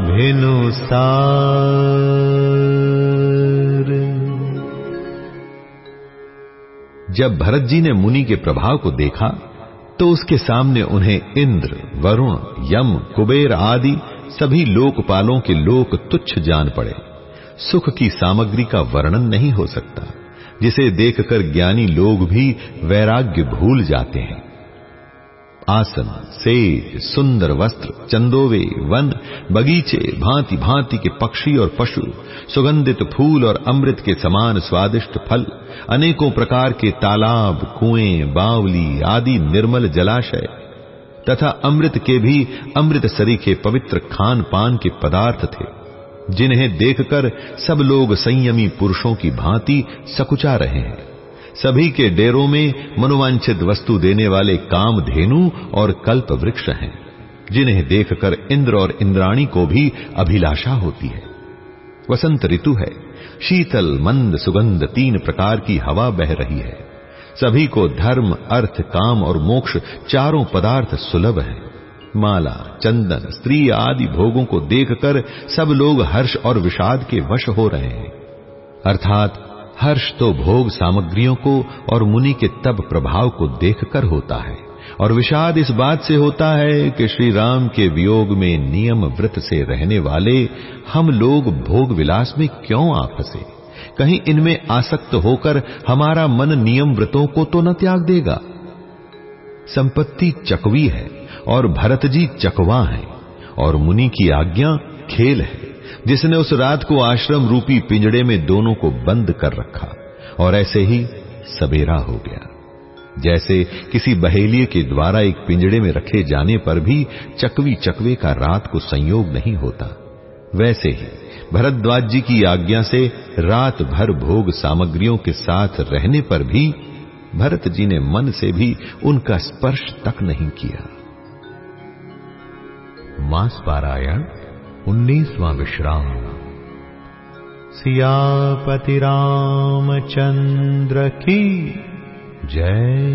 भिनुसार जब भरत जी ने मुनि के प्रभाव को देखा तो उसके सामने उन्हें इंद्र, वरुण, यम, कुबेर आदि सभी लोकपालों के लोक तुच्छ जान पड़े। सुख की सामग्री का वर्णन नहीं हो सकता, जिसे देखकर ज्ञानी लोग भी वैराग्य भूल जाते हैं। आसन सेज सुंदर वस्त्र, चंदोवे वन बगीचे, भांति भांति के पक्षी और पशु, सुगंधित फूल और अमृत के समान स्वादिष्ट फल, अनेकों प्रकार के तालाब, कुएँ, बावली आदि निर्मल जलाशय, तथा अमृत के भी अमृत सरीखे पवित्र खान पान के पदार्थ थे, जिन्हें देखकर सब लोग संयमी पुरुषों की भांति सकुचा रहे हैं। सभी के डेरों में मनोवांछित वस्तु देने वाले काम धेनु और कल्प वृक्ष हैं, जिन्हें देखकर इंद्र और इंद्राणी को भी अभिलाषा होती है। वसंत ऋतु है, शीतल, मंद सुगंध तीन प्रकार की हवा बह रही है। सभी को धर्म, अर्थ, काम और मोक्ष चारों पदार्थ सुलभ हैं। माला, चंदन, स्त्री आदि भोगों को देखकर सब लोग हर्ष और विषाद के वश हो रहे हैं। अर्थात हर्ष तो भोग सामग्रियों को और मुनि के तब प्रभाव को देखकर होता है। और विषाद इस बात से होता है कि श्री राम के वियोग में नियम व्रत से रहने वाले हम लोग भोग विलास में क्यों आ फंसे? कहीं इनमें आसक्त होकर हमारा मन नियम व्रतों को तो न त्याग देगा। संपत्ति चकवी है और भरत जी चकवा है और मुनि की आज्ञा खेल है। जिसने उस रात को आश्रम रूपी पिंजड़े में दोनों को बंद कर रखा और ऐसे ही सवेरा हो गया। जैसे किसी बहेलिए के द्वारा एक पिंजड़े में रखे जाने पर भी चकवी चकवे का रात को संयोग नहीं होता, वैसे ही भरद्वाज जी की आज्ञा से रात भर भोग सामग्रियों के साथ रहने पर भी भरत जी ने मन से भी उनका स्पर्श तक नहीं किया। मास पारायण उन्नीसवां विश्राम। सियापति रामचंद्र की जय